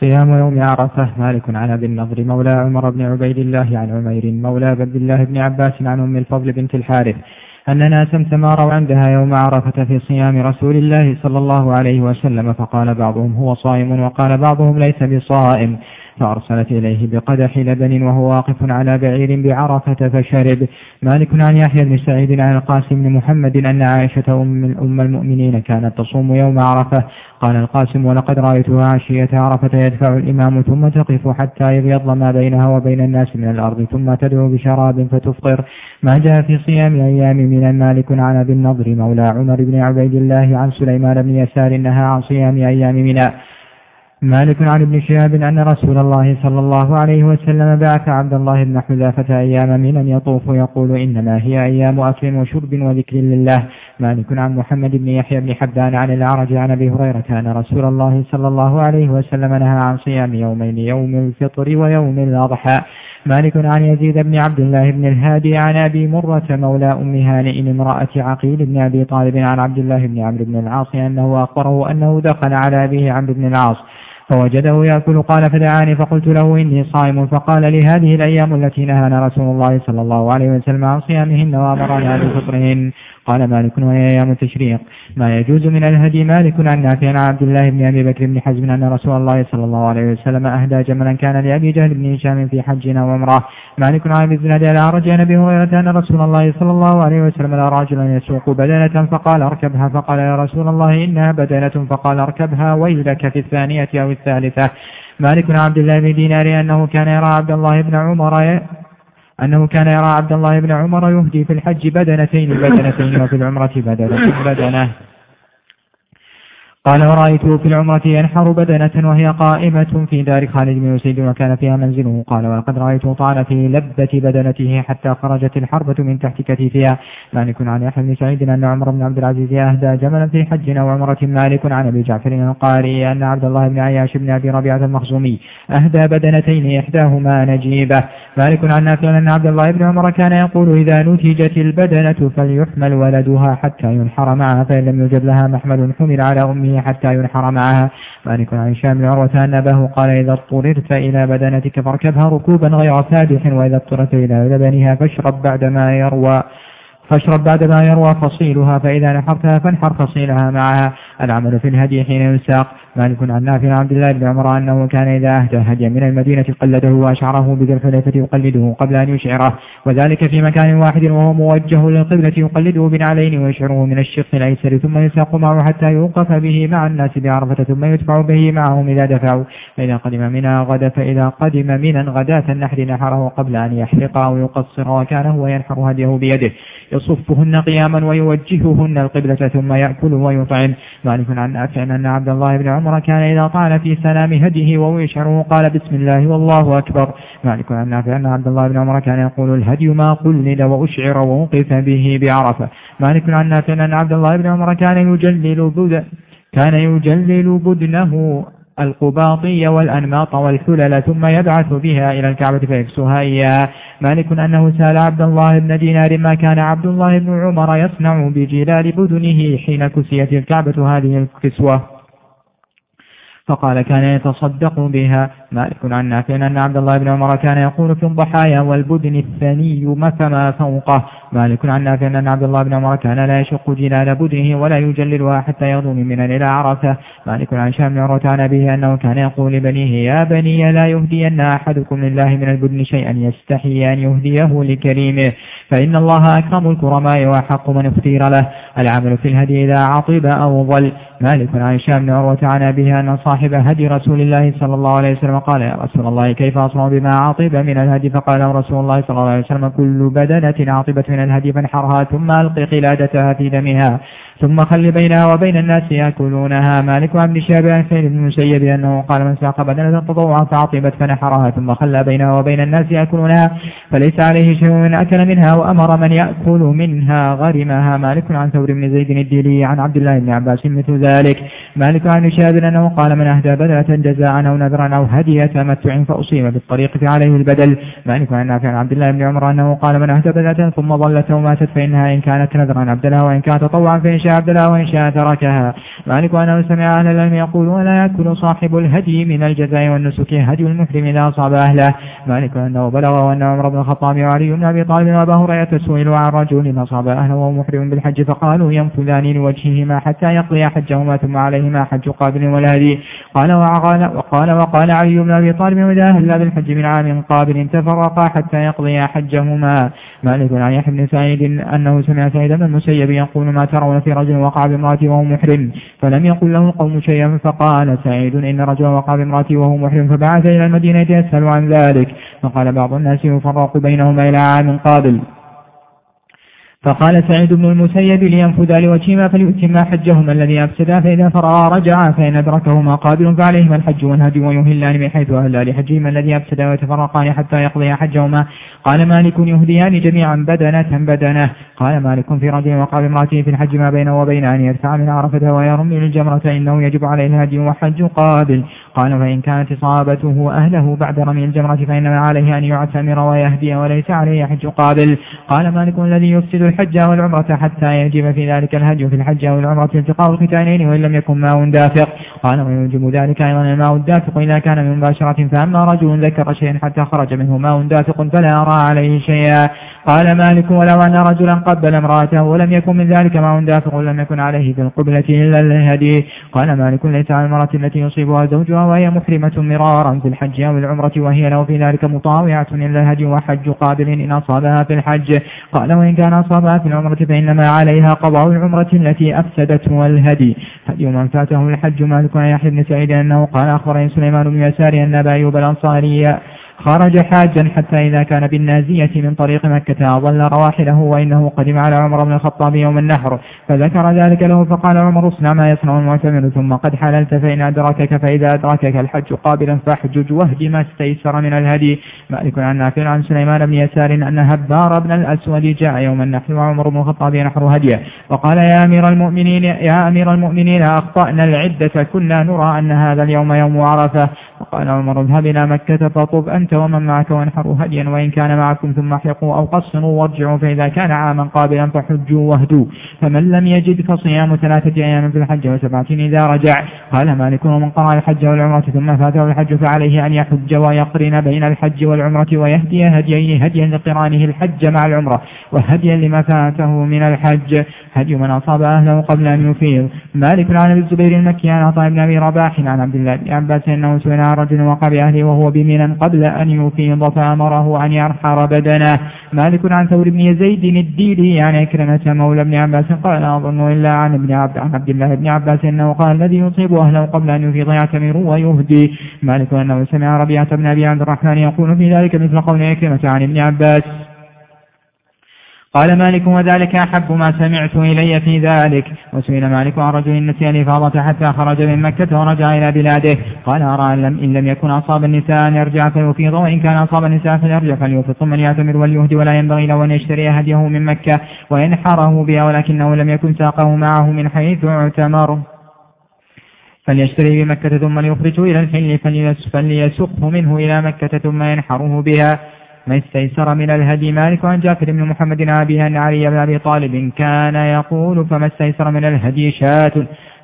صيام يوم عرفة مالك عن أبي النضر مولى عمر بن عبيد الله عن عمير مولى عبد الله بن عباس عن أم الفضل بنت الحارث. أن ناسا تماروا عندها يوم عرفة في صيام رسول الله صلى الله عليه وسلم فقال بعضهم هو صائم وقال بعضهم ليس بصائم. فأرسلت إليه بقدح لبن وهو واقف على بعير بعرفة فشرب. مالك عن يحيى بن سعيد عن القاسم بن محمد أن عائشة أم, أم المؤمنين كانت تصوم يوم عرفة. قال القاسم ولقد رأيتها عشية عرفة يدفع الإمام ثم تقف حتى يبيض ما بينها وبين الناس من الأرض ثم تدعو بشراب فتفطر. ما جاء في صيام أيام من مالك عن أبي النضر مولى عمر بن عبيد الله عن سليمان بن يسار نهى عن صيام أيام منى مالك عن ابن شهاب أن رسول الله صلى الله عليه وسلم بعث عبد الله بن حذافة أيام من يطوف يقول إنما هي أيام أكل وشرب وذكر لله. مالك عن محمد بن يحيى بن حبان عن الأعرج عن أبي هريرة أن رسول الله صلى الله عليه وسلم نهى عن صيام يومين يوم الفطر ويوم الأضحى. مالك عن يزيد بن عبد الله بن الهادي عن أبي مرة مولى أم هانئ امرأة عقيل بن أبي طالب عن عبد الله بن عمرو بن العاص أنه أخبره أنه دخل على أبيه عمرو بن العاص. فوجده يأكل قال فدعاني فقلت له إني صائم. فقال لي هذه الأيام التي نهانا رسول الله صلى الله عليه وسلم عن صيامهن وأمرنا بفطرهن. قال مالك وهي أيام التشريق. ما يجوز من الهدي مالك عن نافع عن عبد الله بن أبي بكر بن حزم أن رسول الله صلى الله عليه وسلم أهدى جملا كان لأبي جهل بن هشام في حجنا وعمرة. مالك عن الزناد الأعرج عن أبي هريرة أن رسول الله صلى الله عليه وسلم لا راجلا يسوق بدنة فقال اركبها. فقال يا رسول الله إنها بدنة. فقال اركبها ويلك في الثانية أو الثالثة. مالك عبد الله بن دينار أنه كان يرى عبد الله بن عمر أنه كان يرى عبد الله بن عمر يهدي في الحج بدنتين بدنتين وفي العمرة بدنة بدنة. قال ورأيته في العمرة ينحر بدنة وهي قائمة في دار خالد بن يسيد وكان فيها منزله قال ولقد رأيته طعن في لبة بدنته حتى خرجت الحربة من تحت كتفها. مالك عن يحيى بن سعيد أن عمر بن عبد العزيز أهدى جملا في حج أو عمرة. مالك عن أبي جعفر القاري أن عبد الله بن عياش بن أبي ربيعة المخزومي أهدى بدنتين إحداهما نجيبة. مالك عن نافع أن عبد الله بن عمر كان يقول إذا نتجت البدنة فليحمل ولدها حتى ينحر معها فإن لم يوجد لها محمل حمل على حتى ينحر معها. مالك عن هشام بن عروة أن أباه قال إذا اضطررت إلى بدنتك فاركبها ركوبا غير فادح وإذا اضطررت إلى لبنها فاشرب بعدما يروى. فاشرب بعد ما يروى فصيلها فإذا نحرتها فانحر فصيلها معها. العمل في الهدي حين يساق مالك عن نافع عبد الله بن عمر أنه كان إذا أهدى هديا من المدينة قلده وأشعره بذي الحليفة يقلده قبل أن يشعره. وذلك في مكان واحد وهو موجه للقبلة يقلده بنعلين ويشعره من الشق الأيسر ثم يساق معه حتى يوقف به مع الناس بعرفة ثم يدفع به معهم إذا دفعوا. فإذا قدم منا غدا فإذا قدم منا غداة النحر نحره قبل أن يحلق أو يقصر وكان هو ينحر هديه بيده. يصفهن قياما ويوجههن القبلة ثم يأكل ويطعم. مالك عن نافع أن عبد الله بن عمر كان إذا طعن في سلام هديه ويشعره قال بسم الله والله أكبر. مالك عن نافع أن عبد الله بن عمر كان يقول الهدي ما قلد وأشعر ووقف به بعرفة. مالك عن نافع أن عبد الله بن عمر كان يجلل بدن كان يجلل بدنه القباطي والأنماط والحلل ثم يبعث بها إلى الكعبة فيكسوها إياها مالك أنه سأل عبد الله بن دينار ما كان عبد الله بن عمر يصنع بجلال بدنه حين كسيت الكعبة. هذه الكسوة. فقال كان يتصدق بها. مالك عن نافع أن عبد الله بن عمر كان يقول في الضحايا والبدن الثني فما فوقه. مالك عن نافع أن عبد الله بن عمر كان لا يشق جلال بدنه ولا يجللها حتى يغدو من منى إلى عرفة. مالك عن شام بن عروة عن أبيه أنه كان يقول لبنيه يا بني لا يهدين أحدكم لله من البدن شيئا يستحي أن يهديه لكريمه. فإن الله أكرم الكرماء وأحق من اختير له. العمل في الهدي إذا عطب أو ضل مالك عن هشام بن عروة عن أبيه أن صاحب هدي رسول الله صلى الله عليه وسلم قال يا رسول الله كيف أصنع بما عاطب من الهدي؟ فقال رسول الله صلى الله عليه وسلم كل بدنة عاطبت من الهدي فانحرها ثم ألقي قلادتها في دمها ثم خل بينها وبين الناس يأكلونها. مالك عن شاب عن بن المسيب أنه قال من ساق بدنة تطوعا فعطبت فنحرها ثم خل بينها وبين الناس يأكلونها فليس عليه شيء من أكل منها وأمر من يأكل منها. غرمها مالك عن ثور بن زيد الديلي عن عبد الله بن عباس مثل ذلك. مالك عن شاب أنه قال من أهدى بدنة جزاء أو نذرا أو هدي تمتع فأصيب بالطريق فعليه البدل. مالك عن نافع عبد الله بن عمر أنه قال من أهدى بدنة ثم ظلت وماتت فإنها إن كانت نذرا عبدلها وإن كانت تطوعا فإن شاء عبدلها وإن شاء تركها. مالك أنه سمع أهل العلم يقول ولا يأكل صاحب الهدي من الجزاء والنسك هدي المحرم إذا أصاب أهله. مالك أنه بلغ وأن عمر بن الخطاب وعلي بن أبي طالب وأبا هريرة سئلوا عن رجل أصاب أهله وهو محرم بالحج فقالوا ينفذان لوجههما حتى يقضي حجهما ثم عليهما حج قابل ولا هدي. قال وقال وقال وقال علي بن أبي طالب وإذا بالحج من عام قابل تفرقا حتى يقضي حجهما. مالك عن يحيى بن سعيد أنه سمع سعيد بن المسيب يقول ما ترون في رجل وقع بامرأته وهو محرم؟ فلم يقل له القوم شيئا فقال سعيد إن رجلا وقع بامرأته وهو محرم فبعث إلى المدينة يسأل عن ذلك. فقال بعض الناس يفرق بينهما إلى عام قابل. فقال سعيد بن المسيب لينفذا لوجههما فليؤتما حجهما الذي أفسدا فإذا فرغا رجعا فإن أدركهما قابل فعليهما الحج والهدي ويهلان من حيث أهلا لحجهما الذي أفسدا ويتفرقان حتى يقضيا حجهما. قال مالك يهديان جميعا بدنة بدنة. قال مالك في رجل وقع بامرأته في الحج ما بينه وبين أن يدفع من عرفة ويرمي الجمرة إنه يجب عليه الهدي وحج قابل. قال فإن كانت إصابته أهله بعد رمي الجمرة فإنما عليه أن يعتمر ويهدي وليس عليه حج قابل. قال مالك الذي يفسد الحج والعمرة حتى يجب في ذلك الهدي في الحج والعمرة التقاء الختانين وإن لم يكن ماء دافق. قال ويوجب ذلك أيضا الماء الدافق إذا كان من مباشرة فأما رجل ذكر شيئا حتى خرج منه ماء دافق فلا أرى عليه شيئا. قال مالك ولو أن رجلا قبل امرأته ولم يكن من ذلك ماء دافق لم يكن عليه في القبلة إلا الهدي. قال مالك ليس على المرأة التي يصيبها زوجها وهي محرمة مرارا في الحج أو العمرة وهي له في ذلك مطاوعة إلا الهدي وحج قابل إن أصابها في الحج. قال وإن كان أصابها في العمرة فإنما عليها قضاء العمرة التي أفسدت والهدي. هدي من فاته الحج مالك عن يحيى بن سعيد أنه قال أخبرني سليمان بن يسار أن أبا أيوب الأنصاري خرج حاجا حتى إذا كان بالنازية من طريق مكة أضل رواحله وإنه قدم على عمر بن الخطاب يوم النحر فذكر ذلك له فقال عمر اصنع ما يصنع المعتمر ثم قد حللت فإن أدركك فإذا أدركك الحج قابلا فاحجج واهد ما استيسر من الهدي. مالك عن نافع عن سليمان بن يسار أن هبار بن الأسود جاء يوم النحر وعمر بن الخطاب ينحر هديه. وقال يا أمير المؤمنين يا أمير المؤمنين أخطأنا العدة كنا نرى أن هذا اليوم يوم عرفة. وقال عمر اذهب إلى مكة فطب أنت ومن معك وانحروا هديا وإن كان معكم ثم احرقوا أو قصروا وارجعوا فإذا كان عاما قابلا فحجوا واهدوا. فمن لم يجد فصيام ثلاثة أيام في الحج وسبعة إذا رجع. قال مالك ومن قرأ الحج والعمرة ثم فاته الحج فعليه أن يحج ويقرن بين الحج والعمرة ويهدي هديين هديا لقرانه الحج مع العمرة وهديا لما فاته من الحج. هدي من أصاب أهله قبل أن يفيض. مالك عن أبي الزبير المكي عن عطاء بن أبي رباح عن عبد الله بن عباس أنه سئل رجل وقع بأهله وهو بمنا قبل أن يفيض فأمره أن يرحر بدنه. مالك عن ثور بن يزيد الديلي عن أكرمة مولى بن عباس قال أظن إلا عن ابن عبد عن عبد الله بن عباس أنه قال الذي يصيب أهله قبل أن يفيض يعتمر ويهدي. مالك أنه سمع ربيعة بن أبي عبد الرحمن يقول في ذلك مثل قول أكرمة عن ابن عباس. قال مالك وذلك أحب ما سمعت إلي في ذلك. وسئل مالك عن رجل نسي الإفاضة حتى خرج من مكة ورجع إلى بلاده. قال أرى إن لم, إن لم يكن أصاب النساء أن يرجع فيفيض وإن كان أصاب النساء فليرجع فليفيض ثم ليعتمر وليهدي ولا ينبغي له أن يشتري هديه من مكة وينحره بها ولكنه لم يكن ساقه معه من حيث اعتمر. فليشتري بمكة ثم ليخرجه إلى الحل فليسقه منه إلى مكة ثم ينحره بها. ما استيسر من الهدي مالك عن جعفر بن محمد عابها أن علي بن أبي طالب كان يقول فما استيسر من الهدي شاة.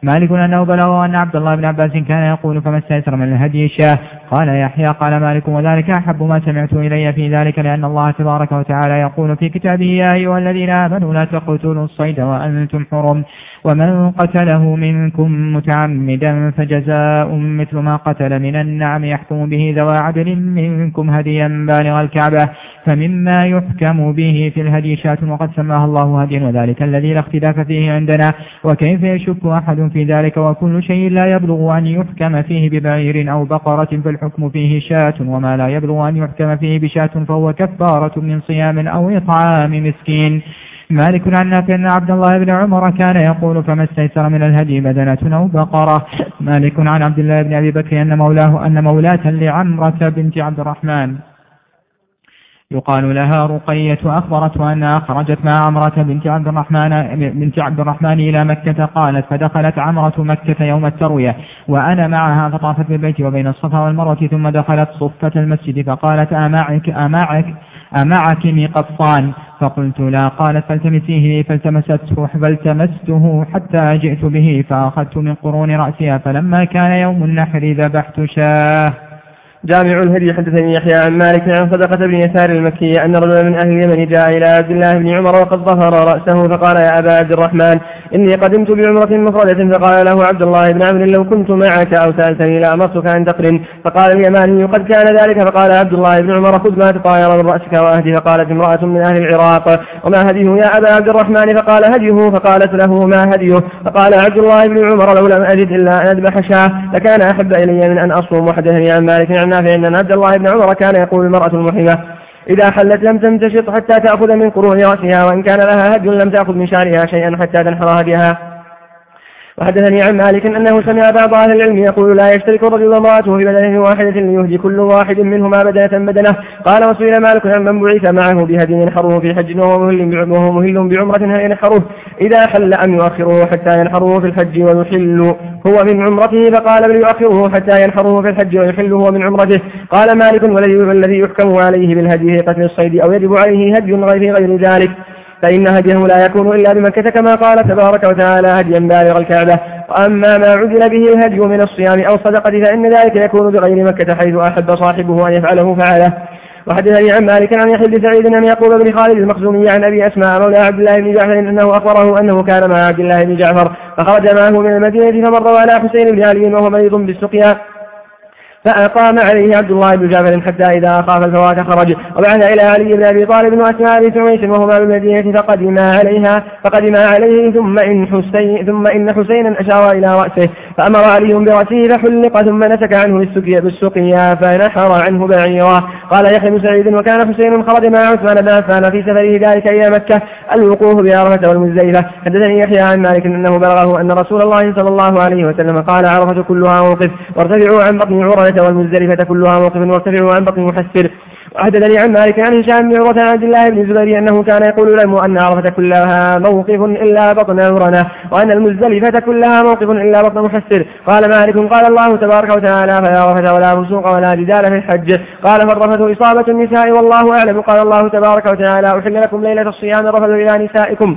مالك أنه بلغه أن عبد الله بن عباس كان يقول فما استيسر من الهدي شاة. قال يحيى قال مالك وذلك أحب ما سمعت إلي في ذلك لأن الله تبارك وتعالى يقول في كتابه يا أيها الذين آمنوا لا تقتلوا الصيد وأنتم حرم. ومن قتله منكم متعمدا فجزاء مثل ما قتل من النعم يحكم به ذوى عدل منكم هديا بالغ الكعبة فمما يحكم به في الهدي شاة وقد سماها الله هديا وذلك الذي لا اختلاف فيه عندنا وكيف يشك أحد في ذلك وكل شيء لا يبلغ أن يحكم فيه ببعير أو بقرة فالحكم فيه شاة وما لا يبلغ أن يحكم فيه بشاة فهو كفارة من صيام أو إطعام مسكين مالك عن نافع أن عبد الله بن عمر كان يقول فما استيسر من الهدي بدنة أو بقرة. مالك عن عبد الله بن أبي بكر أن مولاه أن مولاة لعمرة بنت عبد الرحمن. يقال لها رقية أخبرته أنها خرجت مع عمرة بنت عبد الرحمن بنت عبد الرحمن إلى مكة قالت فدخلت عمرة مكة يوم التروية وأنا معها فطافت بالبيت وبين الصفا والمروة ثم دخلت صفة المسجد فقالت أمعك أمعك أمعك مقصان؟ فقلت لا قالت فالتمسيه لي فالتمسته فالتمسته حتى جئت به فأخذت من قرون رأسها فلما كان يوم النحر ذبحت شاه. جامع الهدي حدثني يحيى عن مالك عن صدقة بن يسار المكي أن رجلا من أهل اليمن جاء إلى عبد الله بن عمر وقد ظهر رأسه فقال يا أبا عبد الرحمن إني قدمت بعمرة مفردة فقال له عبد الله بن عمرو لو كنت معك أو سألتني لأمرتك أن تقرن فقال اليماني قد كان ذلك. فقال عبد الله بن عمر خذ ما تطاير من رأسك وأهدي. فقالت امرأة من أهل العراق وما هديه يا أبا عبد الرحمن؟ فقال هديه. فقالت له ما هديه؟ فقال عبد الله بن عمر لو لم أجد إلا أن أذبح شاة لكان أحب إلي من أن أصوم وحدثني عن مالك عن نافع أن عبد الله بن عمر كان يقول المرأة المحرمة إذا حلت لم تمتشط حتى تأخذ من قرون رأسها وإن كان لها هدي لم تأخذ من شعرها شيئا حتى تنحر هديها. وحدثني عن مالك أنه سمع بعض أهل العلم يقول لا يشترك الرجل وامرأته في بدنة واحدة ليهدي كل واحد منهما بدنة بدنة. قال وسئل مالك عن من بعث معه بهدي ينحره في حج وهو مهل وهو مهل بعمرة هل ينحره؟ إذا حل أم يؤخره حتى ينحره في الحج ويحل هو من عمرته فقال بل يؤخره حتى ينحره في الحج ويحل هو من عمرته. قال مالك والذي يحكم عليه بالهدي قتل الصيد أو يجب عليه هدي غير غير ذلك. فإن هديه لا يكون إلا بمكة كما قال تبارك وتعالى هديا بالغ الكعبة. وأما ما عدل به الهدي من الصيام أو الصدقة فإن ذلك يكون بغير مكة حيث أحب صاحبه أن يفعله فعله. وحدثني عن مالك عن يحيى بن سعيد أن يعقوب بن خالد المخزومي عن أبي أسماء مولى عبد الله بن جعفر أنه أخبره أنه كان مع عبد الله بن جعفر فخرج معه من المدينة فمر على حسين بن علي وهو مريض بالسقيا. فأقام عليه عبد الله بن جابر حتى إذا خاف الفوات خرج. وبعث إلى علي بن أبي طالب وأسماء بن سميس وهما بالمدينة فقدما عليها فقدما عليه ثم إن حسين ثم إن حسينا أشار إلى رأسه. فأمر علي برأسه فحلق ثم نسك عنه بالسقيا بالسقيا فنحر عنه بعيرا. قال يحيى بن سعيد وكان حسين خرج مع عثمان بن عفان في سفره ذلك إلى مكة. الوقوف بعرفة والمزدلفة. حدثني يحيى عن مالك أنه بلغه أن رسول الله صلى الله عليه وسلم قال عرفة كلها موقف وارتفعوا عن بطن عرنة والمزدلفة كلها موقف وارتفعوا عن بطن محسر وحدثني عن مالك عن هشام بن عروة عن عبد الله بن الزبير أنه كان يقول لهم أن عرفة كلها موقف إلا بطن عرنة وأن المزدلفة كلها موقف إلا بطن محسر قال مالك قال الله تبارك وتعالى فلا رفث ولا فسوق ولا جدال في الحج. قال فالرفث إصابة النساء والله أعلم. قال الله تبارك وتعالى أحل لكم ليلة الصيام الرفث إلى نسائكم.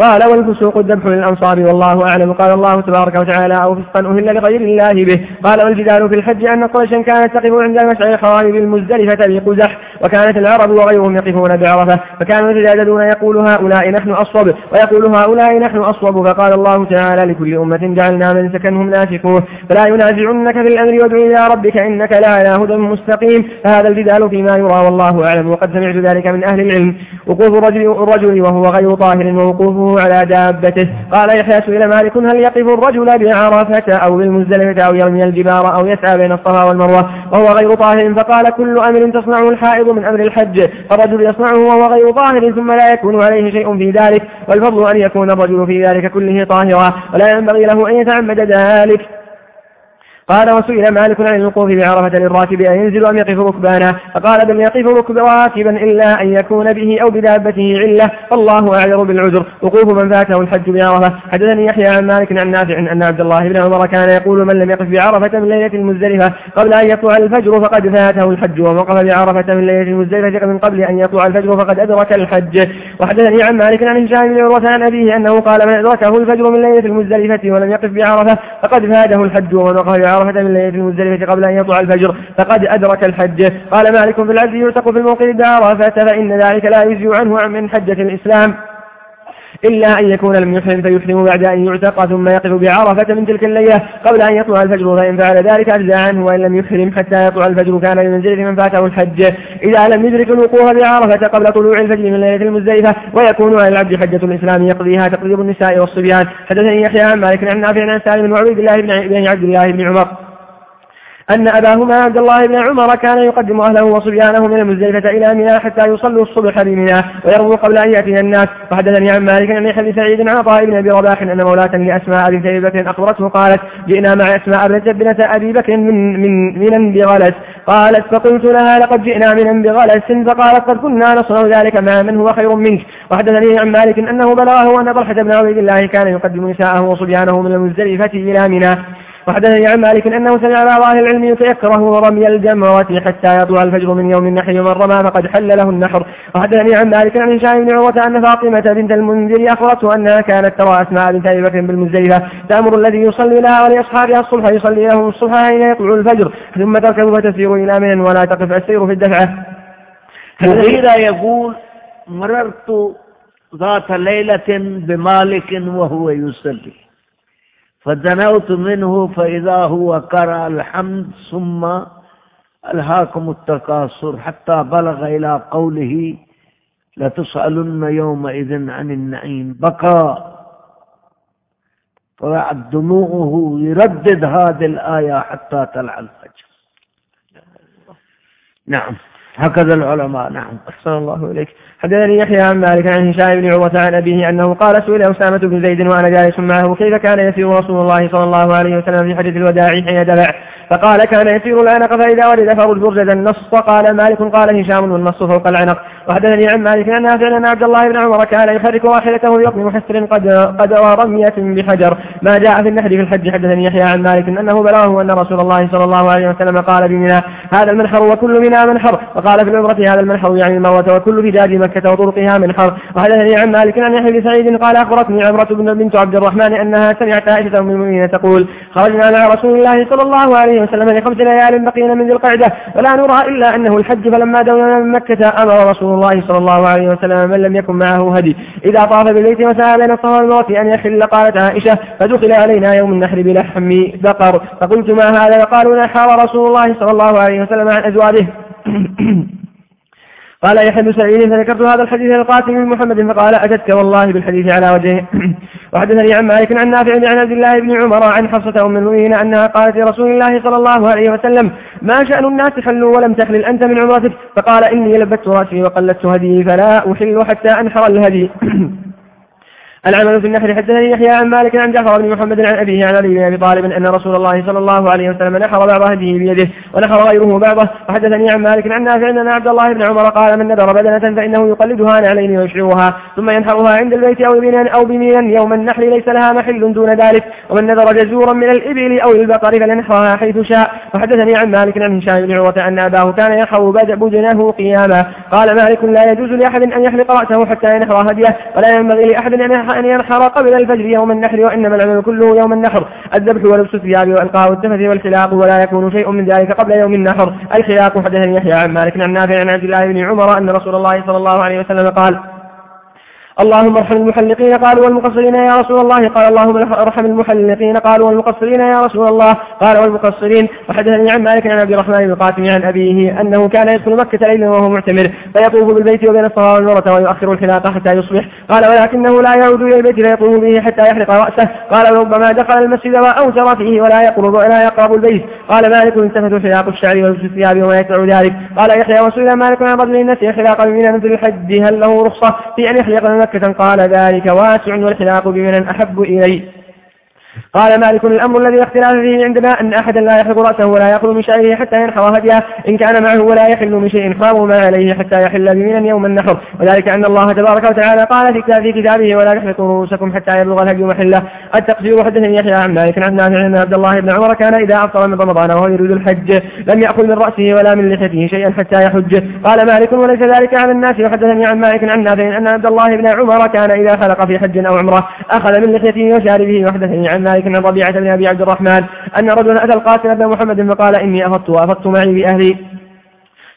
قال والفسوق الذبح للأنصار والله أعلم. قال الله تبارك وتعالى أو فسقا أهل لغير الله به. قال والجدال في الحج أن قريشا كانت تقف عند المشعر الحرام بالمزدلفة بقزح وكانت العرب وغيرهم يقفون بعرفة فكانوا يتجادلون يقول هؤلاء نحن أصوب ويقول هؤلاء نحن أصوب. فقال الله تعالى لكل أمة جعلنا من سكنهم ناسكوه فلا ينازعنك في الأمر وادع إلى ربك إنك لعلى هدى مستقيم. فهذا الجدال فيما يرى والله أعلم. وقد سمعت ذلك من أهل العلم. وقوف الرجل, الرجل وهو غير طاهر ووقوفه على دابته. قال يحيى سئل مالك هل يقف الرجل بعرفة أو بالمزدلفة أو يرمي الجبار أو يسعى بين الصفا والمروة وهو غير طاهر؟ فقال كل أمر تصنعه الحائض من أمر الحج. فالرجل يصنعه وهو غير طاهر ثم لا يكون عليه شيء في ذلك. والفضل أن يكون الرجل في ذلك كله طاهرا. ولا ينبغي له أن يتعمد ذلك. قال وسئل مالك عن الوقوف بعرفة للراكب أن ينزل أم يقف ركبانا؟ فقال بل يقف ركب راكبا إلا أن يكون به أو بدابته علة. فالله أعذر بالعذر. وقوف من فاته الحج بعرفة. حدثني يحيى عن مالك عن نافع أن عبد الله بن عمر كان يقول من لم يقف بعرفة من ليلة المزدلفة قبل أن يطلع الفجر فقد فاته الحج ومن وقف بعرفة من ليلة المزدلفة من قبل أن يطلع الفجر فقد أدرك الحج. وحدثني عن مالك عن هشام بن عروة عن أبيه أنه قال من أدركه الفجر من ليلة المزدلفة ولم يقف بعرفة فقد فاته الحج ومن وقف بعرفة عرفة من ليلة المزدلفة قبل أن يطلع الفجر فقد أدرك الحج. قال مالك في العز يعتق في الموقف بعرفة فإن ذلك لا يجزي عنه من حجة الإسلام. إلا أن يكون لم يحرم فيحرم بعد أن يعتق ثم يقف بعرفة من تلك الليلة قبل أن يطلع الفجر فإن فعل ذلك أجزى عنه وإن لم يحرم حتى يطلع الفجر كان بمنزلة من فاته الحج. إذا لم يدرك الوقوف بعرفة قبل طلوع الفجر من ليلة المزدلفة ويكون على العبد حجة الإسلام يقضيها تقريب النساء والصبيان. حدثني يحيى عن مالك عن نافع عن سالم وعبيد الله بن عبد الله بن عمر. أن أباهما عبد الله بن عمر كان يقدم أهله وصبيانه من المزدلفة إلى منى حتى يصلوا الصبح بمنى ويرموا قبل أن يأتي الناس. وحدثني عن مالك أن يحيى سعيد عطاء بن أبي رباح أن مولاة لأسماء بنت أبي بكر أخبرته قالت جئنا مع أسماء بنت أبي بكر من من من بغلس قالت فقلت لها لقد جئنا من بغلس فقالت قد كنا نصنع ذلك مع من هو خير منك. وحدثني عن مالك أنه بلغه أن طلحة بن عبيد الله كان يقدم نساءه وصبيانه من المزدلفة إلى منى. وحدثني عن مالك أنه سمع بعض أهل العلم يتيكره رمي الجمرة حتى يطلع الفجر من يوم النحر ومن رمى فقد حل له النحر. وحدثني عن مالك عن هشام بن عروة أن فاطمة بنت المنذر أخبرته أنها كانت ترى أسماء بنت أبي بكر بالمزدلفة تأمر الذي يصلي لها ولأصحابها الصبح يصلي لهم الصبح حين يطلع الفجر. ثم تركب فتسير إلى من ولا تقف السير في الدفعة. المغيرة يقول مررت ذات ليلة بمالك وهو يصلي. فدنوت منه فإذا هو قرأ الحمد ثم ألهاكم التكاثر حتى بلغ إلى قوله لتسألن يومئذ عن النعيم. بكى فبعد دموعه يردد هذه الآية حتى طلع الفجر. نعم. هكذا العلماء. نعم. أحسن الله إليك. حدثني يحيى عن مالك عن هشام بن عروة عن أبيه أنه قال سئل أسامة بن زيد وأنا جالس معه كيف كان يسير رسول الله صلى الله عليه وسلم في حجة الوداع حين دفع فقال كان يسير العنق فإذا ورد فرج برجة النص قال مالك قال هشام والنص فوق العنق. وحدثني عن مالك أن نافع أن عبد الله بن عمر كان يحرك راحلته يوم محسر قد قدر رمية بحجر. ما جاء في النحر في الحج. حدثني يحيى عن مالك أنه بلغه أن رسول الله صلى الله عليه وسلم قال بمنى هذا المنحر وكل منى منحر. وقال في العمرة هذا المنحر يعني المروة وكل فداج مكة وطرقها منحر. وحدثني عن مالك عن يحيى بن سعيد قال أخبرتني عمرة بنت عبد الرحمن أنها سمعت عائشة أم المؤمنين تقول خرجنا مع رسول الله صلى الله عليه وسلم لخمس ليال بقينا من ذي القعدة. ولا نرى إلا أنه الحج فلما دولنا من مكة أمر رسول الله صلى الله عليه وسلم من لم يكن معه هدي. إذا طاف بالبيت وسعى بين الصفا والمروة أن يحل قالت عائشة فدخل علينا يوم النحر بلحم بقر. فقلت ما هذا؟ قالوا نحر رسول الله صلى الله عليه وسلم عن أزواجه. قال يحيى بن سعيد فذكرت هذا الحديث للقاسم بن محمد فقال أتتك والله بالحديث على وجهه. وحدثني عن مالك عن نافع عن عبد الله بن عمر عن حفصة أم المؤمنين أنها قالت لرسول الله صلى الله عليه وسلم ما شأن الناس حلوا ولم تحلل أنت من عمرتك؟ فقال إني لبت رأسي وقلدت هدي فلا أحل حتى أنحر الهدي. العمل في النحر حدثني يحيى عن مالك عن جعفر بن محمد عن أبيه عن علي بن أبي طالب أن رسول الله صلى الله عليه وسلم نحر بعض هديه بيده ونحر غيره بعضه. وحدثني عن مالك عن نافع أن عبد الله بن عمر قال من نذر بدنة فإنه يقلدها نعلين ويشعرها ثم ينحرها عند البيت أو بمينا أو بمينا يوم النحر ليس لها محل دون ذلك. ومن نذر جزورا من الإبل أو البقر فلينحرها حيث شاء. وحدثني عن مالك عن هشام بن عروة أن أباه كان ينحر بدنه قياما. قال مالك لا يجوز لأحد أن يحلق رأسه حتى ينحر هديه ولا ينبغي لأحد أن ينحر قبل الفجر يوم النحر وإنما العمل كله يوم النحر. الذبح ولبس الثياب والقاء والتفث والخلاق ولا يكون شيء من ذلك قبل يوم النحر. الخلاق حدثني يحيى عن مالك عن نافع عن عبد الله بن عمر أن رسول الله صلى الله عليه وسلم قال اللهم ارحم المحلقين قالوا والمقصرين يا رسول الله. قال اللهم ارحم المحلقين قالوا والمقصرين يا رسول الله. قال والمقصرين. وحدثني عن مالك عن عبد الرحمن بن قاسم عن أبيه أنه كان يدخل مكة ليلا وهو معتمر فيطوف بالبيت وبين الصفا والمروة ويؤخر الخلاق حتى يصبح. قال ولكنه لا يعود إلى البيت فيطوف به حتى يحلق رأسه. قال وربما دخل المسجد وأوتر فيه ولا يقرب ولا يقرب البيت. قال مالك التفت خلاق الشعر ولبس الثياب وما يتبع ذلك. قال يحيى وسئل مالك عن رجل نسي خلاقا من مثل الحج هل له رخصة؟ في أن يحلق مكة قال ذلك واسع والخلاق بمن أحب إليه. قال مالك الأمر الذي اختلاف فيه عندنا أن أحدا لا يحلق رأسه ولا يأخذ من شعره حتى ينحر هديه إن كان معه ولا يحل من شيء حرام ما عليه حتى يحل بمنا يوم النحر. وذلك أن الله تبارك وتعالى قال في كتابه ولا تحلقوا رؤوسكم حتى يبلغ الهدي محله. التقصير حدثني يحيى عن مالك عن نافع أن عبد الله بن عمر كان إذا أفطر من رمضان وهو يريد الحج لم يأخذ من رأسه ولا من لحيته شيئا حتى يحج. قال مالك وليس ذلك على الناس. وحدثني عن مالك عن نافع أن عبد الله بن عمر كان إذا خلق في حج أو عمرة أخذ من لحيته وشاربه. وحدثني عن مالك عن ربيعة بن أبي عبد الرحمن أن رجلا أتى القاسم بن محمد فقال إني أفضت وأفضت معي بأهلي.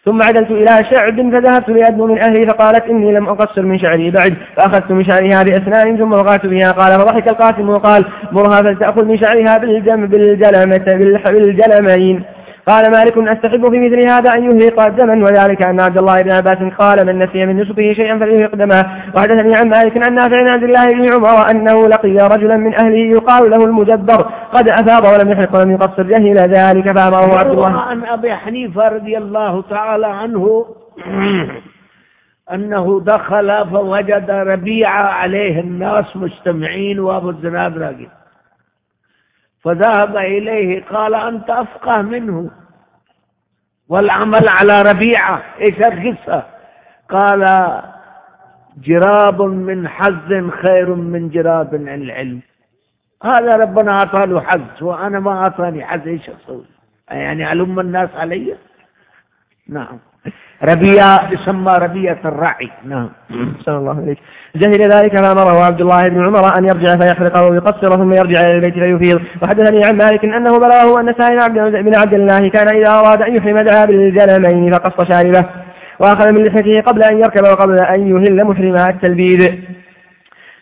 ثم عدلت إلى شعب فذهبت لأدنو من أهلي فقالت إني لم أقصر من شعري بعد فأخذت من شعرها بأسنان ثم وقعت بها. قال فضحك القاسم وقال مرها فلتأخذ من شعرها بالجم بالجلمة بالجلمين قال مالك أستحب في مثل هذا أن يهرق دما وذلك أن عبد الله بن عباس قال من نسي من نسبه شيئا فليهرق دما وحدثني عن مالك عن نافع عن عبد الله بن عمر أنه لقي رجلا من أهله يقال له المدبر قد أفاض ولم يحرق ولم يقصر جهل ذلك فأمره عبد الله. عن أبي حنيفة رضي الله تعالى عنه أنه دخل فوجد ربيعة عليه الناس مجتمعين وأبو الزناد راقد فذهب إليه قال أنت أفقه منه. والعمل على ربيعة إيش القصة؟ قال جراب من حز خير من جراب العلم. هذا ربنا أعطى له حز وأنا ما أعطاني حز إيش أسوي يعني ألم الناس علي؟ نعم. ربيع يسمى ربيعة الرعي. نعم. صلى الله عليك جهل ذلك فأمره عبد الله بن عمر أن يرجع فيحرق ويقصر ثم يرجع إلى البيت فيفيض وحدثني عن مالك أنه بلغه أن سائل عبد بن عبد الله كان إذا أراد أن يحرم دعا بالجلمين فقص شاربه وأخذ من لحيته قبل أن يركب وقبل أن يهل محرما التلبيد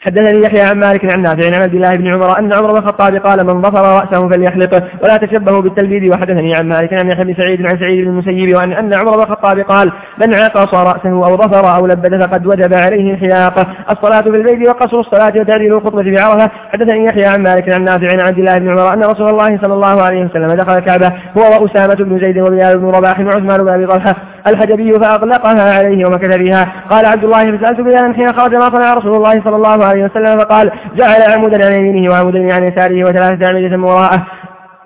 حدثني يحيى عن مالك عن نافع عن عبد الله بن عمر أن عمر بن الخطاب قال من ظفر رأسه فليحلقه ولا تشبهوا بالتلبيد وحدثني عن مالك عن يحيى بن سعيد عن سعيد بن المسيب وأن أن عمر بن الخطاب قال من عقص رأسه أو ظفر أو لبد فقد وجب عليه الحلاقة الصلاة في البيت وقصر الصلاة وتعديل الخطبة بعرفة حدثني يحيى عن مالك عن نافع عن عبد الله بن عمر أن رسول الله صلى الله عليه وسلم دخل الكعبة. هو وأسامة بن زيد وبلال بن رباح وعثمان بن أبي طلحة الحجبي فأغلقها عليه ومكث فيها قال عبد الله فسألت بلال حين خرج ما صنع رسول الله صلى الله عليه وسلم فقال جعل عمودا عن يمينه وعمودا عن يساره وثلاثة أعمدة وراءه.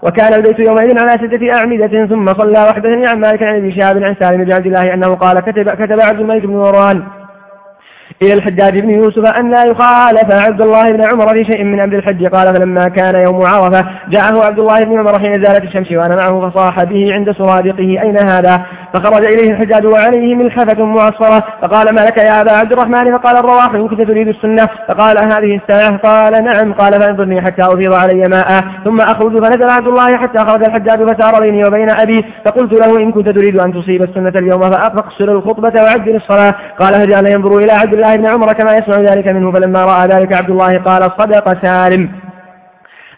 وكان البيت يومئذ على ستة أعمدة ثم صلى وحدثني عن مالك عن ابن شهاب عن سالم بن عبد الله أنه قال كتب, كتب عبد الملك بن مروان إلى الحجاج بن يوسف أن لا يخالف عبد الله بن عمر في شيء من أمر الحج. قال فلما كان يوم عرفة جاءه عبد الله بن عمر حين زالت الشمس وأنا معه فصاح به عند سرادقه أين هذا؟ فخرج إليه الحجاج وعليه ملحفة معصرة فقال ما لك يا أبا عبد الرحمن؟ فقال الرواح إن كنت تريد السنة. فقال هذه الساعة؟ قال نعم. قال فأنظرني حتى أفيض علي ماء. ثم أخرج فنزل عبد الله حتى خرج الحجاج فسار بيني وبين أبي فقلت له إن كنت تريد أن تصيب السنة اليوم فأقصر الخطبة وعجل الصلاة. قال فجعل ينظر إلى عبد الله بن عمر كما يسمع ذلك منه فلما رأى ذلك عبد الله قال صدق سالم.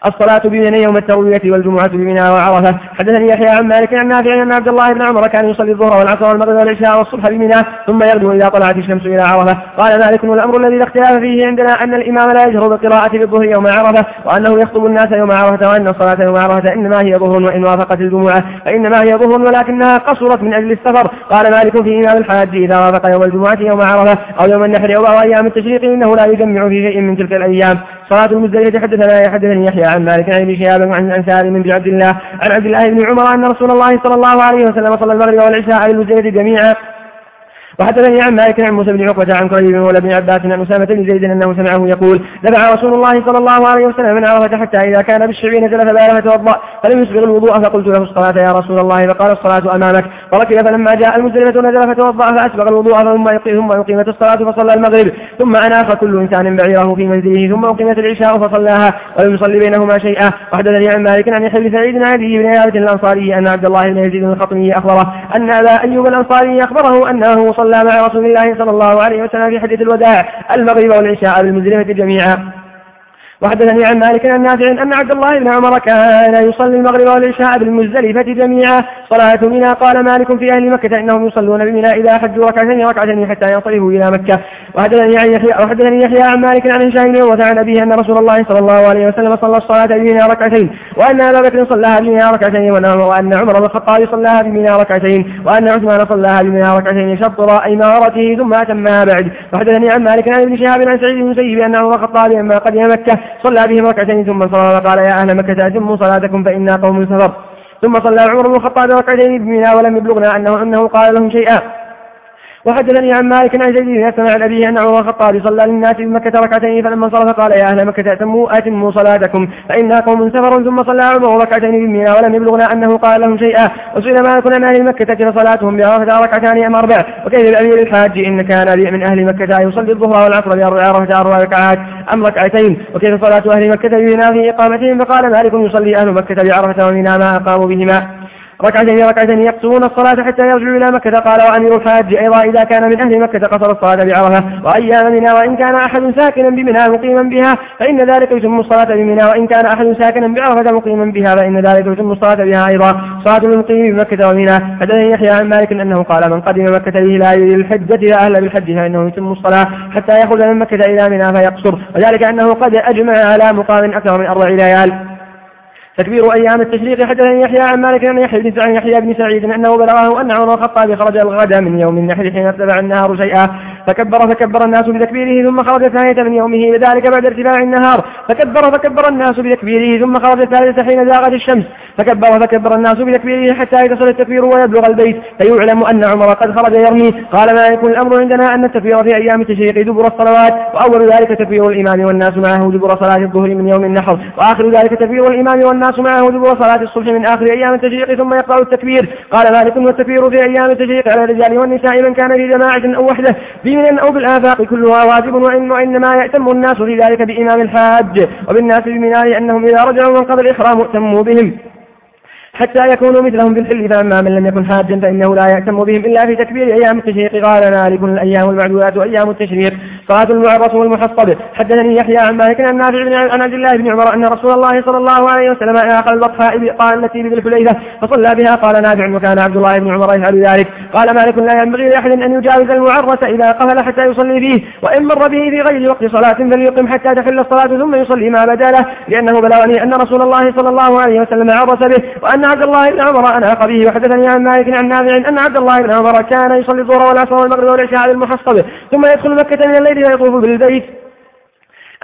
الصلاة بمنى يوم التروية والجمعة بمنى وعرفة. حدثني يحيى عن مالك عن نافع أن عبد الله بن عمر كان يصلي الظهر والعصر والمغرب والعشاء والصبح بمنى ثم يغدو إذا طلعت الشمس إلى عرفة. قال مالك والأمر الذي لا اختلاف فيه عندنا أن الإمام لا يجهر بالقراءة بالظهر يوم عرفة وأنه يخطب الناس يوم عرفة وأن الصلاة يوم عرفة إنما هي ظهر وإن وافقت الجمعة فإنما هي ظهر ولكنها قصرت من أجل السفر. قال مالك في إمام الحاج إذا وافق يوم الجمعة يوم عرفة أو يوم النحر أو أيام التشريق إنه لا يجمع في شيء من تلك الأيام. صلاة المزدلفة حدثنا يحدثني يحيى عن مالك عن شهاب عن عن سالم بن عبد الله عن عبد الله بن عمر أن رسول الله صلى الله عليه وسلم صلى المغرب والعشاء للمزدلفة جميعا. وحدثني عن مالك عن موسى بن عقبة عن قريب مولى بن عباس عن أسامة بن زيد أنه سمعه يقول دفع رسول الله صلى الله عليه وسلم من عرفة حتى إذا كان بالشعب نزل فبال فتوضأ فلم يسبغ الوضوء فقلت له الصلاة يا رسول الله فقال الصلاة أمامك فركب فلما جاء المزدلفة نزل فتوضأ فأسبغ الوضوء ثم ثم أقيمت الصلاة فصلى المغرب ثم أناخ كل إنسان بعيره في منزله ثم أقيمت العشاء فصلاها ولم يصلي بينهما شيئا. وحدثني عن مالك عن يحيى بن سعيد عن أبي بن عابد الأنصاري أن عبد الله بن يزيد الخطمي أخبره أن أبا أيوب الأنصاري أخبره أنه صلى مع رسول الله الله صلى الله عليه وسلم في حديث الوداع المغرب والعشاء بالمزدلفة جميعا. وحدثني عن مالك عن نافع أن عبد الله بن عمر كان يصلي المغرب والعشاء بالمزدلفة جميعا. صلاة منى قال مالك في أهل مكة إنهم يصلون بمنى إذا حجوا ركعتين ركعتين حتى ينصرفوا إلى مكة. وحدثني عن يحيى وحدثني يحيى عن مالك عن هشام بن عن أبيه أن رسول الله صلى الله عليه وسلم صلى الصلاة بمنى ركعتين وأن أبا بكر صلاها بمنى ركعتين وأن عمر بن الخطاب صلاها بمنى ركعتين وأن عثمان صلاها بمنى ركعتين شطر إمارته ثم أتمها بعد. وحدثني عن مالك عن ابن شهاب عن سعيد بن المسيب أن عمر الخطاب لما قدم مكة صلى بهم ركعتين ثم صلى وقال يا أهل مكة أتموا صلاتكم فإنا قوم سفر. ثم صلى عمر بن الخطاب ركعتين بمنا ولم يبلغنا أنه أنه قال لهم شيئا. وحدثني عن مالك عن زيد بن اسلم عن ابيه أن عمر الخطاب صلى للناس بمكه ركعتين فلما انصرف قال يا أهل مكة أتموا أتموا صلاتكم فانا قوم سفر ثم صلى عمر ركعتين بمنا ولم يبلغنا أنه قال لهم شيئا. وسئل مالك عن أهل مكة فصلاتهم بعرفة ركعتان أم أربع؟ وكيف بامير الحاج؟ إن كان من أهل مكة يصلي الظهر والعصر بعرفه أربع ركعات أم ركعتين. وكيف صلاة أهل مكة بمنا في إقامتهم؟ فقال مالك يصلي أهل مكة بعرفة ومنا ما أقاموا بهما. ركعتين ركعتين يقصرون الصلاة حتى يرجعوا إلى مكة. قال وأمير الحاج أيضا إذا كان من أهل مكة قصر الصلاة بعرفة. وأيام منها وإن كان أحد ساكنا بمنى مقيما بها فإن ذلك يتم الصلاة بمنى وإن كان أحد ساكنا بعرفة مقيما بها فإن ذلك يتم الصلاة بها أيضا. صلاة المقيم بمكة ومنى. حدثني يحيى عن مالك أنه قال من قدم مكة به لا الحجة إلى أهل بالحج فإنه يتم الصلاة حتى يخرج من مكة إلى منى فيقصر. وذلك أنه قد أجمع على مقام أكثر من أربع ليال. تكبير أيام التشريق حدثني يحيى عن مالك أن يحيى بن عن يحيى بن سعيد أنه بلغه أن عمر الخطاب خرج الغد من يوم النحر حين ارتفع النهار شيئا فكبر فكبر الناس بتكبيره ثم خرج ثانية من يومه لذلك بعد ارتفاع النهار. فكبر فكبر الناس بتكبيره ثم خرج الثالثة حين زاغت الشمس. فكبر فكبر الناس بتكبيره حتى يتصل التكبير ويبلغ البيت. فيعلم أن عمر قد خرج يرمي. قال ما يكون الأمر عندنا أن التكبير في أيام التشريق دبر الصلوات. وأول ذلك تكبير الإمام والناس معه دبر صلاة الظهر من يوم النحر. وآخر ذلك تكبير الإمام والناس معه دبر صلاة الصبح من آخر أيام التشريق ثم يقرأ التكبير. قال مالك والتكبير في أيام التشريق على الرجال والنساء من كان في جماعة أو وحده. بمن أو بالآفاق كلها واجب وإن وإنما يأتم الناس في ذلك بإمام الحاج وبالناس بمنار أنهم إذا رجعوا من قبل الإحرام ائتموا بهم حتى يكونوا مثلهم في الحل. فأما من لم يكن حاجا فإنه لا يأتم بهم إلا في تكبير أيام التشريق. قال مالك الأيام المعدودات وأيام التشريق. صلاة المعرس والمحصب حدثني يحيى عن مالك عن نافع عن عبد الله بن عمر أن رسول الله صلى الله عليه وسلم أخذ البطحاء قال التي بذي الحليفة فصلى بها. قال نافع وكان عبد الله بن عمر يفعل ذلك. قال مالك لا ينبغي لأحد أن يجاوز المعرس إذا قفل حتى يصلي فيه وإن مر به في غير وقت صلاة فليقم حتى تحل الصلاة ثم يصلي ما بدا له لأنه بلغني أن رسول الله صلى الله عليه وسلم عرس به وأن عبد الله بن عمر أناق به وحدثني عن مالك عن نافع أن عبد الله بن عمر كان يصلي الظهر والعصر والمغرب والعشاء على ثم يدخل مكة من الليل فيطوف بالبيت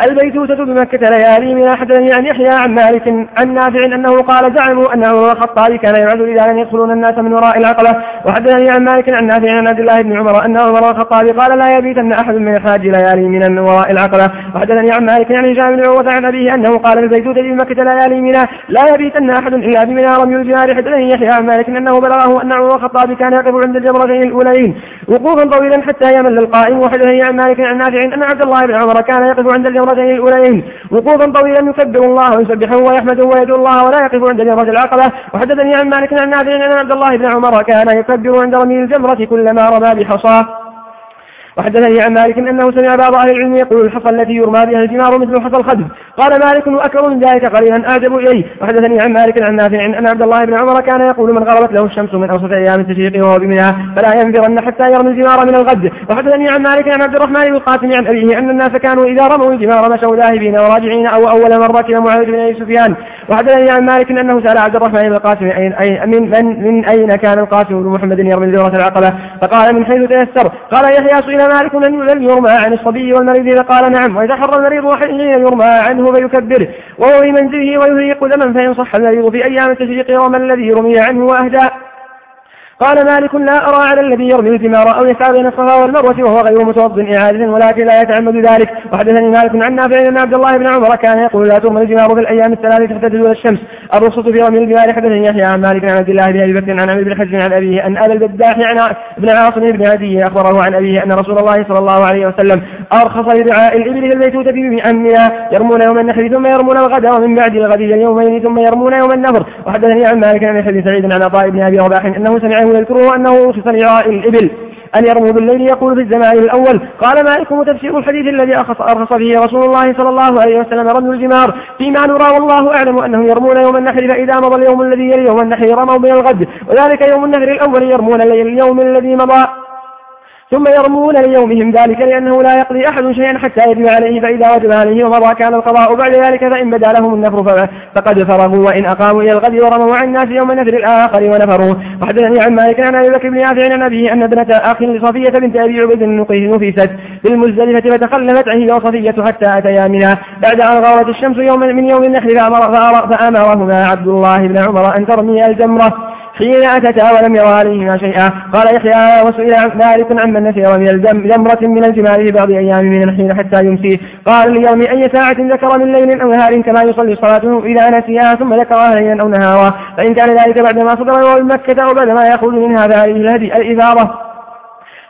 البيتوتة بمكة ليالي من حدثني عن يحيى عن مالك عن نافع أنه قال زعموا أن عمر الخطاب كان يعذر إذا لم يدخلون الناس من وراء العقبة. وحدثني عن مالك عن نافع عن عبد الله بن عمر أن عمر الخطاب قال لا يبيتن أحد من الحاج ليالي من وراء العقبة. وحدثني عن مالك عن هشام بن عروة عن أبيه أنه قال البيتوتة بمكة ليالي منها لا يبيتن أحد إلا بمنى رمي الجمار حدثني يحيى عن مالك أنه بلغه أن عمر الخطاب كان يقف عند الجمرتين الأولين. وقوفا طويلا حتى يمل القائم. وحدثني عن مالك عن نافع أن عبد الله بن عمر كان يقف عند الأولين وقوفا طويلا يكبر الله ويسبحه ويحمده ويدعو الله ولا يقف عند جمرة العقبة. وحدثني عن مالك عن نافع أن عبد الله بن عمر كان يكبر عند رمي الجمرة كلما رمى بحصاه وحدثني عن مالك أنه سمع بعض أهل العلم يقول الحصى التي يرمى بها الجمار مثل حصى الخدف قال مالك وأكبر من ذلك قليلا أعجب إليه. وحدثني عن مالك عن نافع أن عبد الله بن عمر كان يقول من غربت له الشمس من أوسط أيام التشريق وهو بمنها فلا ينفرن حتى يرمي الجمار من الغد. وحدثني عن مالك عن عبد الرحمن بن القاسم عن أبيه أن الناس كانوا إذا رموا الجمار مشوا ذاهبين وراجعين أو أول مرة كان معاوية بن أبي سفيان. وحدثني عن مالك أنه سأل عبد الرحمن بن القاسم أي من, من, من أين كان القاسم بن محمد يرمي الجمرة العقبة؟ فقال من حيث تيسر. قال يحيى سئل مالك لن يرمى عن الصبي والمريض؟ فقال نعم. وإذا حر المريض حين يرمى عنه فيكبر. وهو في منزله ويهيق دما فإن صح المريض في أيام التشريق رمى الذي رمي عنه وأهدى. قال مالك لا أرى على الذي يرمي الثمار أو يسعى بين الصفا والمروة وهو غير متوض إعادة ولكن لا يتعمد ذلك. وحدثني مالك عن نافع أن عبد الله بن عمر كان يقول لا ترمى الجمار في الأيام الثلاث حتى تزول الشمس. الرخصة في رمي الجمار حدثني يحيى عن مالك عن عبد الله بن أبي بكر عن عمرو بن حزم عن أبيه أن أبا البداح عن ابن عاصم بن عدي أخبره عن أبيه أن رسول الله صلى الله عليه وسلم أرخص لرعاء الإبل في البيتوتة بأمنا يرمون يوم النحر ثم يرمون الغد ومن بعد الغد اليومين ثم يرمون يوم النفر وحدثني عن مالك عن سعيد عن عطاء بن أبي رباح أنه سمعه يذكره أنه رخص لرعاء الإبل أن يرموا بالليل يقول في الزمان الأول قال مالك وتفسير الحديث الذي أرخص, فيه رسول الله صلى الله عليه وسلم رمي الجمار فيما نرى والله أعلم أنهم يرمون يوم النحر فإذا مضى اليوم الذي يلي يوم النحر رموا من الغد وذلك يوم النحر الأول يرمون الليل اليوم الذي مضى. ثم يرمون ليومهم ذلك لأنه لا يقضي أحد شيئا حتى يجب عليه فإذا وجب عليه ومضى كان القضاء بعد ذلك فإن بدا لهم النفر فقد فرغوا وإن أقاموا إلى الغد ورموا عن الناس يوم النفر الآخر ونفروا. وحدثني عن مالك عن أبي بكر بن نافع عن أبيه أن ابنة أخ لصفية بنت أبي عبيد نفست في المزدلفة فتخلفت هي وصفية حتى أتيا منها. بعد أن غارت الشمس يوم من يوم النحر فأمرهما عبد الله بن عمر أن ترمي الجمرة. حين أتتا ولم يرى عليهما شيئا. قال يحيى وسئل مالك عمن نسير من الجمرة من الجمال في بعض أيام من الحين حتى يمسي قال ليوم أي ساعة ذكر من ليل أو نهار كما يصلي صلاته إذا نسيها ثم ذكرها ليلا أو نهارا. فإن كان ذلك بعدما صدر من مكة أو بعدما يخرج منها فهذه الهدي الإثارة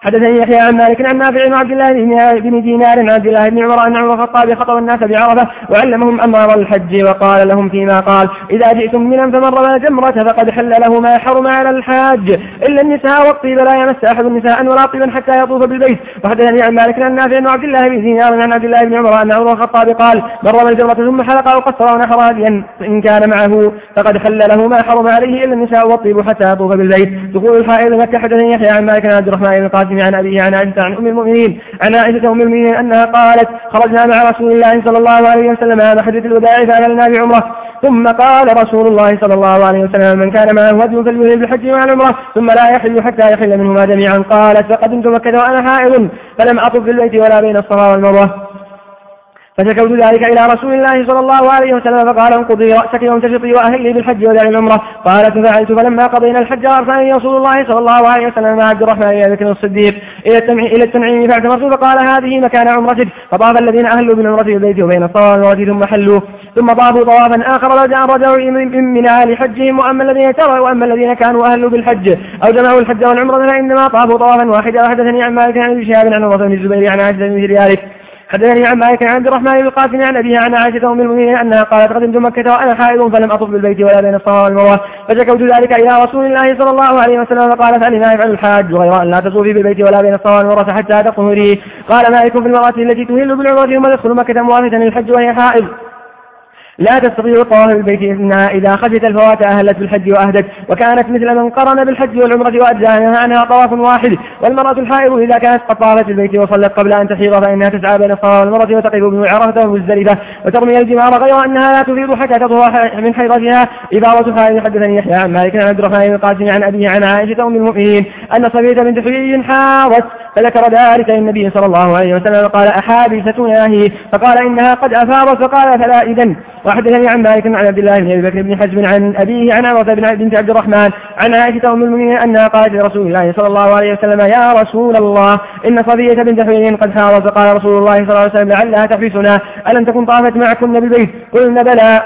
حدثني يحيى عن مالك عن نافع عن عبد الله بن دينار عن عبد الله بن عمر أن عمر الخطاب خطب الناس بعرفة وعلمهم أمر الحج وقال لهم فيما قال إذا جئتم منا فمن رمى جمرة فقد حل له ما حرم على الحاج. إلا النساء والطيب لا يمس أحد النساء ولا طيبا حتى يطوف بالبيت. وحدثني عن مالك عن نافع عن عبد الله بن دينار عن عبد الله بن عمر أن عمر الخطاب قال من رمى الجمرة ثم حلق أو قصر ونحر هاديا إن كان معه فقد حل له ما حرم عليه إلا النساء والطيب حتى يطوف بالبيت. دخول الحائض مكة حدثني يحيى عن مالك عن عبد الرحمن بن القاسم عن أبيه عن عن أم المؤمنين عن عائشة أم المؤمنين أنها قالت خرجنا مع رسول الله صلى الله عليه وسلم على حدث الوداع فأهلنا بعمرة. ثم قال رسول الله صلى الله عليه وسلم من كان معه هدي فليذهب بالحج مع العمرة ثم لا يحل حتى يحل منهما جميعا. قالت فقدمت مكة وأنا حائض فلم أطف في البيت ولا بين الصفا والمروة. فشكوت ذلك إلى رسول الله صلى الله عليه وسلم فقال انقضي رأسك يوم تشطي وأهلي بالحج ودع العمرة. قالت ففعلت فلما قضينا الحج أرسلني رسول الله صلى الله عليه وسلم مع عبد الرحمن بن بكر الصديق. إلى التنعيم إلى التنعيم فاعتمرت فقال هذه مكان عمرتك. فطاف الذين أهلوا بالعمرة في البيت وبين الصلاة والمروة ثم حلوا. ثم طافوا طوافا آخر رجعوا من منها لحجهم وأما الذين تروا وأما الذين كانوا أهلوا بالحج. أو جمعوا الحج والعمرة فإنما طافوا طوافا واحدا. وحدثني عن مالك عن شهاب عن عمرة بن الزبير عن عائشة بن ذلك حدثني عن مالك عن عبد الرحمن بن القاسم عن أبيها عن عائشة أم المؤمنين أنها قالت قدمت مكة وأنا حائض فلم أطف بالبيت ولا بين الصفا والمروة فشكوت ذلك إلى رسول الله صلى الله عليه وسلم فقال فعل ما يفعل الحاج غير أن لا تطوفي بالبيت ولا بين الصفا والمروة حتى تطهري قال مالك في المرأة التي تهل بالعمرة ثم تدخل مكة موافقة للحج وهي حائض لا تستطيع الطواف بالبيت إنها إذا خشيت الفوات أهلت بالحج وأهدت وكانت مثل من قرن بالحج والعمرة وأجزى عنها طواف واحد. والمرأة الحائض إذا كانت قد طافت بالبيت وصلت قبل أن تحيض فإنها تسعى بين الصلاة والمرأة وتقف بعرفة ومزدلفة وترمي الجمار غير أنها لا تفيض حتى تطهر من حيضتها. إبارة حائض حدثني يحيى عن مالك عن عبد الرحمن القاسم عن أبيه عن عائشة أم المؤمنين أن صفية بنت حيي حاضت فذكر ذلك للنبي صلى الله عليه وسلم قال أحابستنا هي؟ فقال إنها قد أفاضت فقال فلا إذن. وحدثني عن مالك عن عبد الله بن أبي بكر بن حزم عن أبيه عن عمره بن بنت عبد الرحمن عن عائشة أم المؤمنين أنها قالت لرسول الله صلى الله عليه وسلم يا رسول الله إن صفيه بنت حيين قد حاضت فقال رسول الله صلى الله عليه وسلم لعلها تحبسنا ألم تكن طافت معكم بالبيت؟ قلنا بلى.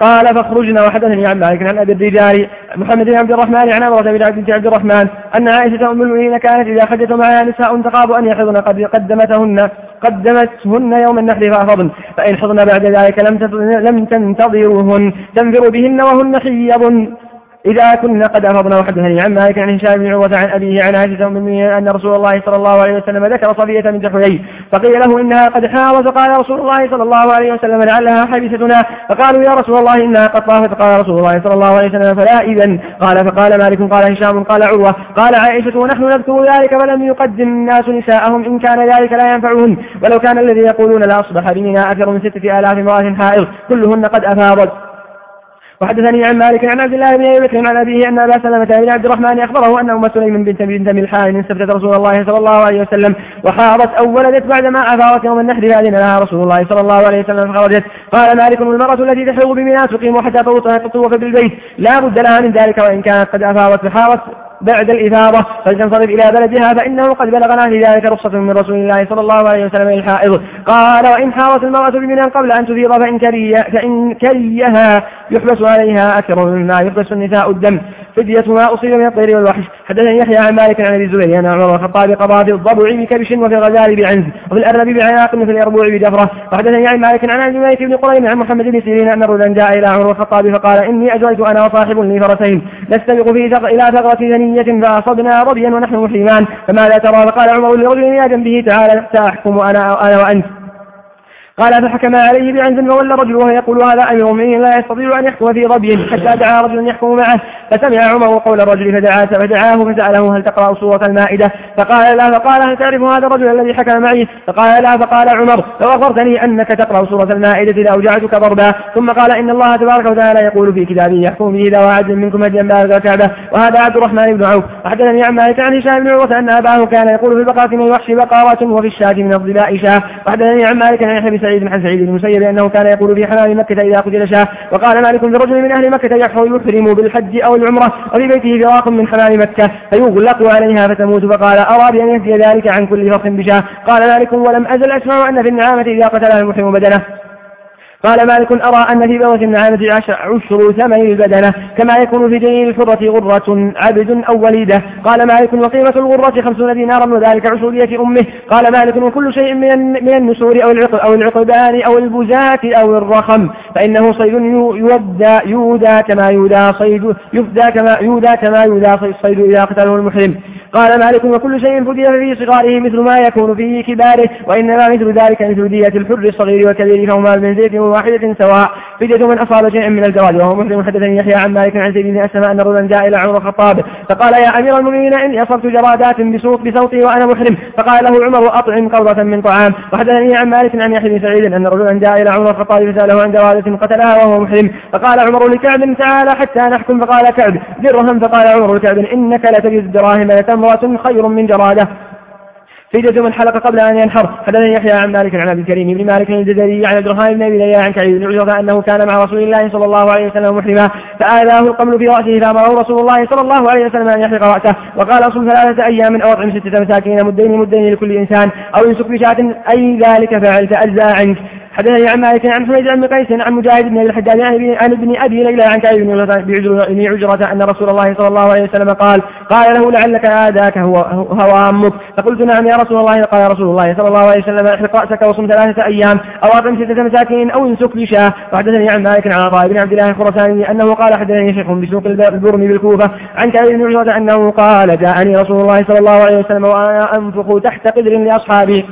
قال فاخرجنا وحدثني عن مالك عن أبي الرجال محمد بن عبد الرحمن عن عمرة بن عبد عبد الرحمن أن عائشة أم المؤمنين كانت إذا خرجت معها نساء تخاف أن يحضن قد قدمتهن قدمتهن يوم النحر فأفضن فإن حضن بعد ذلك لم لم تنتظروهن تنفر بهن وهن حيض. إذا كنا قد أفضنا وحدثني عن مالك عن هشام بن عروة عن أبيه عن عائشة أم أن رسول الله صلى الله عليه وسلم ذكر صفية من حيي فقيل له إنها قد حاضت فقال رسول الله صلى الله عليه وسلم لعلها حبستنا فقالوا يا رسول الله إنها قد طافت فقال رسول الله صلى الله عليه وسلم فلا إذا قال فقال مالك قال هشام قال عروة قال عائشة ونحن نذكر ذلك فلم يقدم الناس نساءهم إن كان ذلك لا ينفعهن ولو كان الذي يقولون لا أصبح بمنا أكثر من ستة آلاف امرأة حائض كلهن قد أفاضت. وحدثني عن مالك عن عبد الله بن أبي بكر عن أبيه أن أبا سلمة بن عبد الرحمن أخبره ان أم سليم بنت بنت ملحان استفتت رسول الله صلى الله عليه وسلم وحاضت أو ولدت بعدما افاضت يوم النحر فاذن لها رسول الله صلى الله عليه وسلم فخرجت. قال مالك المرأة التي تحوض بمنى تقيم حتى تطوف بالبيت. لا بد لها من ذلك وإن كانت قد افاضت فحاضت بعد الإفاضة فلتنصرف إلى بلدها فإنه قد بلغنا في ذلك رخصة من رسول الله صلى الله عليه وسلم للحائض. قال وإن حاضت المرأة بمنى قبل أن تفيض فإن, كري فإن كريها يحبس عليها أكثر مما يحبس النساء الدم. فدية ما أصيب من الطير والوحش. حدثني يحيى عن مالك عن أبي الزبير أن عمر الخطاب قضى في الضبع بكبش وفي الغزال بعنز وفي الأرنب بعناق وفي اليربوع بدفرة وحدثني عن مالك عن أبي مالك بن قريم عن محمد بن سيرين أن رجلا جاء إلى عمر الخطاب فقال إني أجريت أنا وصاحب لي فرسين. نستبق في إلى ثغرة ثنية فأصبنا رضيا ونحن محرمان فماذا ترى؟ فقال عمر لرجل يا جنبه تعالى سأحكم أنا, أنا وأنت. قال فحكم عليه بعنز فولى الرجل وهو يقول هذا أمير المؤمنين لا يستطيع أن يحكم في ظبي حتى دعا رجلا يحكم معه. فسمع عمر قول الرجل فدعاه فدعاه فسأله هل تقرأ سورة المائدة؟ فقال لا فقال هل تعرف هذا الرجل الذي حكم معي؟ فقال لا فقال عمر لو أخبرتني أنك تقرأ سورة المائدة لأوجعتك ضربا. ثم قال إن الله تبارك وتعالى يقول في كتابه يحكم به ذا عدل منكم هديا بالغ الكعبة. وهذا عبد الرحمن بن عوف. وحدثني عن مالك عن هشام بن عروة أن أباه كان يقول في البقرة من الوحش بقرة وفي الشاة من الظباء شاة وحدثني عن مالك عن يحيى سعيد بن سعيد بن المسيب أنه كان يقول في حمام مكة إذا قتل شاه. وقال مالك لرجل من أهل مكة يحرم بالحج أو العمرة وفي بيته فراق من حمام مكة. فيغلق عليها فتموت فقال أرى بأن ينفي ذلك عن كل فرق بشاه. قال مالك ولم أزل أسمع أن في النعامة إذا قتلها المحرم بدنه. قال مالك أرى أن في بغة النعامة عشر ثمن البدنة كما يكون في دين الحرة غرة عبد أو وليدة. قال مالك وقيمة الغرة خمسون دينارا وذلك عشورية أمه. قال مالك وكل شيء من من النسور أو العقل أو العقبان أو البزاة أو الرخم فإنه صيد يودى يودى كما يودى صيد يفدى كما يودى كما يودى صيد إذا قتله المحرم. قال مالك وكل شيء فدي في صغاره مثل ما يكون في كباره وإنما مثل ذلك مثل دية الحر الصغير والكبير فهما المنزلة واحدة سواء. فدية من أصاب شيئا من الزواج وهو مسلم حدثني يحيى عن مالك عن سيد بن أسلم أن رجلا جاء إلى عمر الخطاب فقال يا أمير المؤمنين إني أصبت جرادات بصوت بصوتي وأنا محرم. فقال له عمر أطعم قوضة من طعام. وحدثني عن مالك عن يحيى بن سعيد أن رجلا جاء إلى عمر الخطاب فسأله عن جرادة قتلها وهو محرم. فقال عمر لكعب تعالى حتى نحكم. فقال كعب درهم. فقال عمر لكعب إنك لتجد الدراهم لتمرة خير من جرادة. في جزم الحلقة قبل أن ينحر حدثني يحيى عن مالك عن عبد الكريم بن مالك الجزري عن عبد الرحمن بن أبي ليلى عن كعب بن عجرة أنه كان مع رسول الله صلى الله عليه وسلم محرما فآذاه القمل في رأسه فأمره رسول الله صلى الله عليه وسلم أن يحرق رأسه وقال أصل ثلاثة أيام أو أطعم ستة مساكين مدين مدين لكل إنسان أو يمسك بشاة أي ذلك فعلت أجزاء عنك. حدثني عن مالك عن حميد بن قيس عن مجاهد بن الحجاج عن ابن أبي ليلى عن كعب بن عجرة أن رسول الله صلى الله عليه وسلم قال قال له لعلك آداك هو هو أمك. فقلت نعم يا رسول الله. قال رسول الله صلى الله عليه وسلم احرق رأسك وصم ثلاثة أيام أو اطعم ستة مساكين أو انسك بشاة. وحدثني عن مالك عن عطاء بن عبد الله الخرساني أنه قال حدثني شيخ بسوق البرم بالكوفة عن كعب بن عجرة أنه قال جاءني رسول الله صلى الله عليه وسلم وأنا أنفق تحت قدر لأصحابي.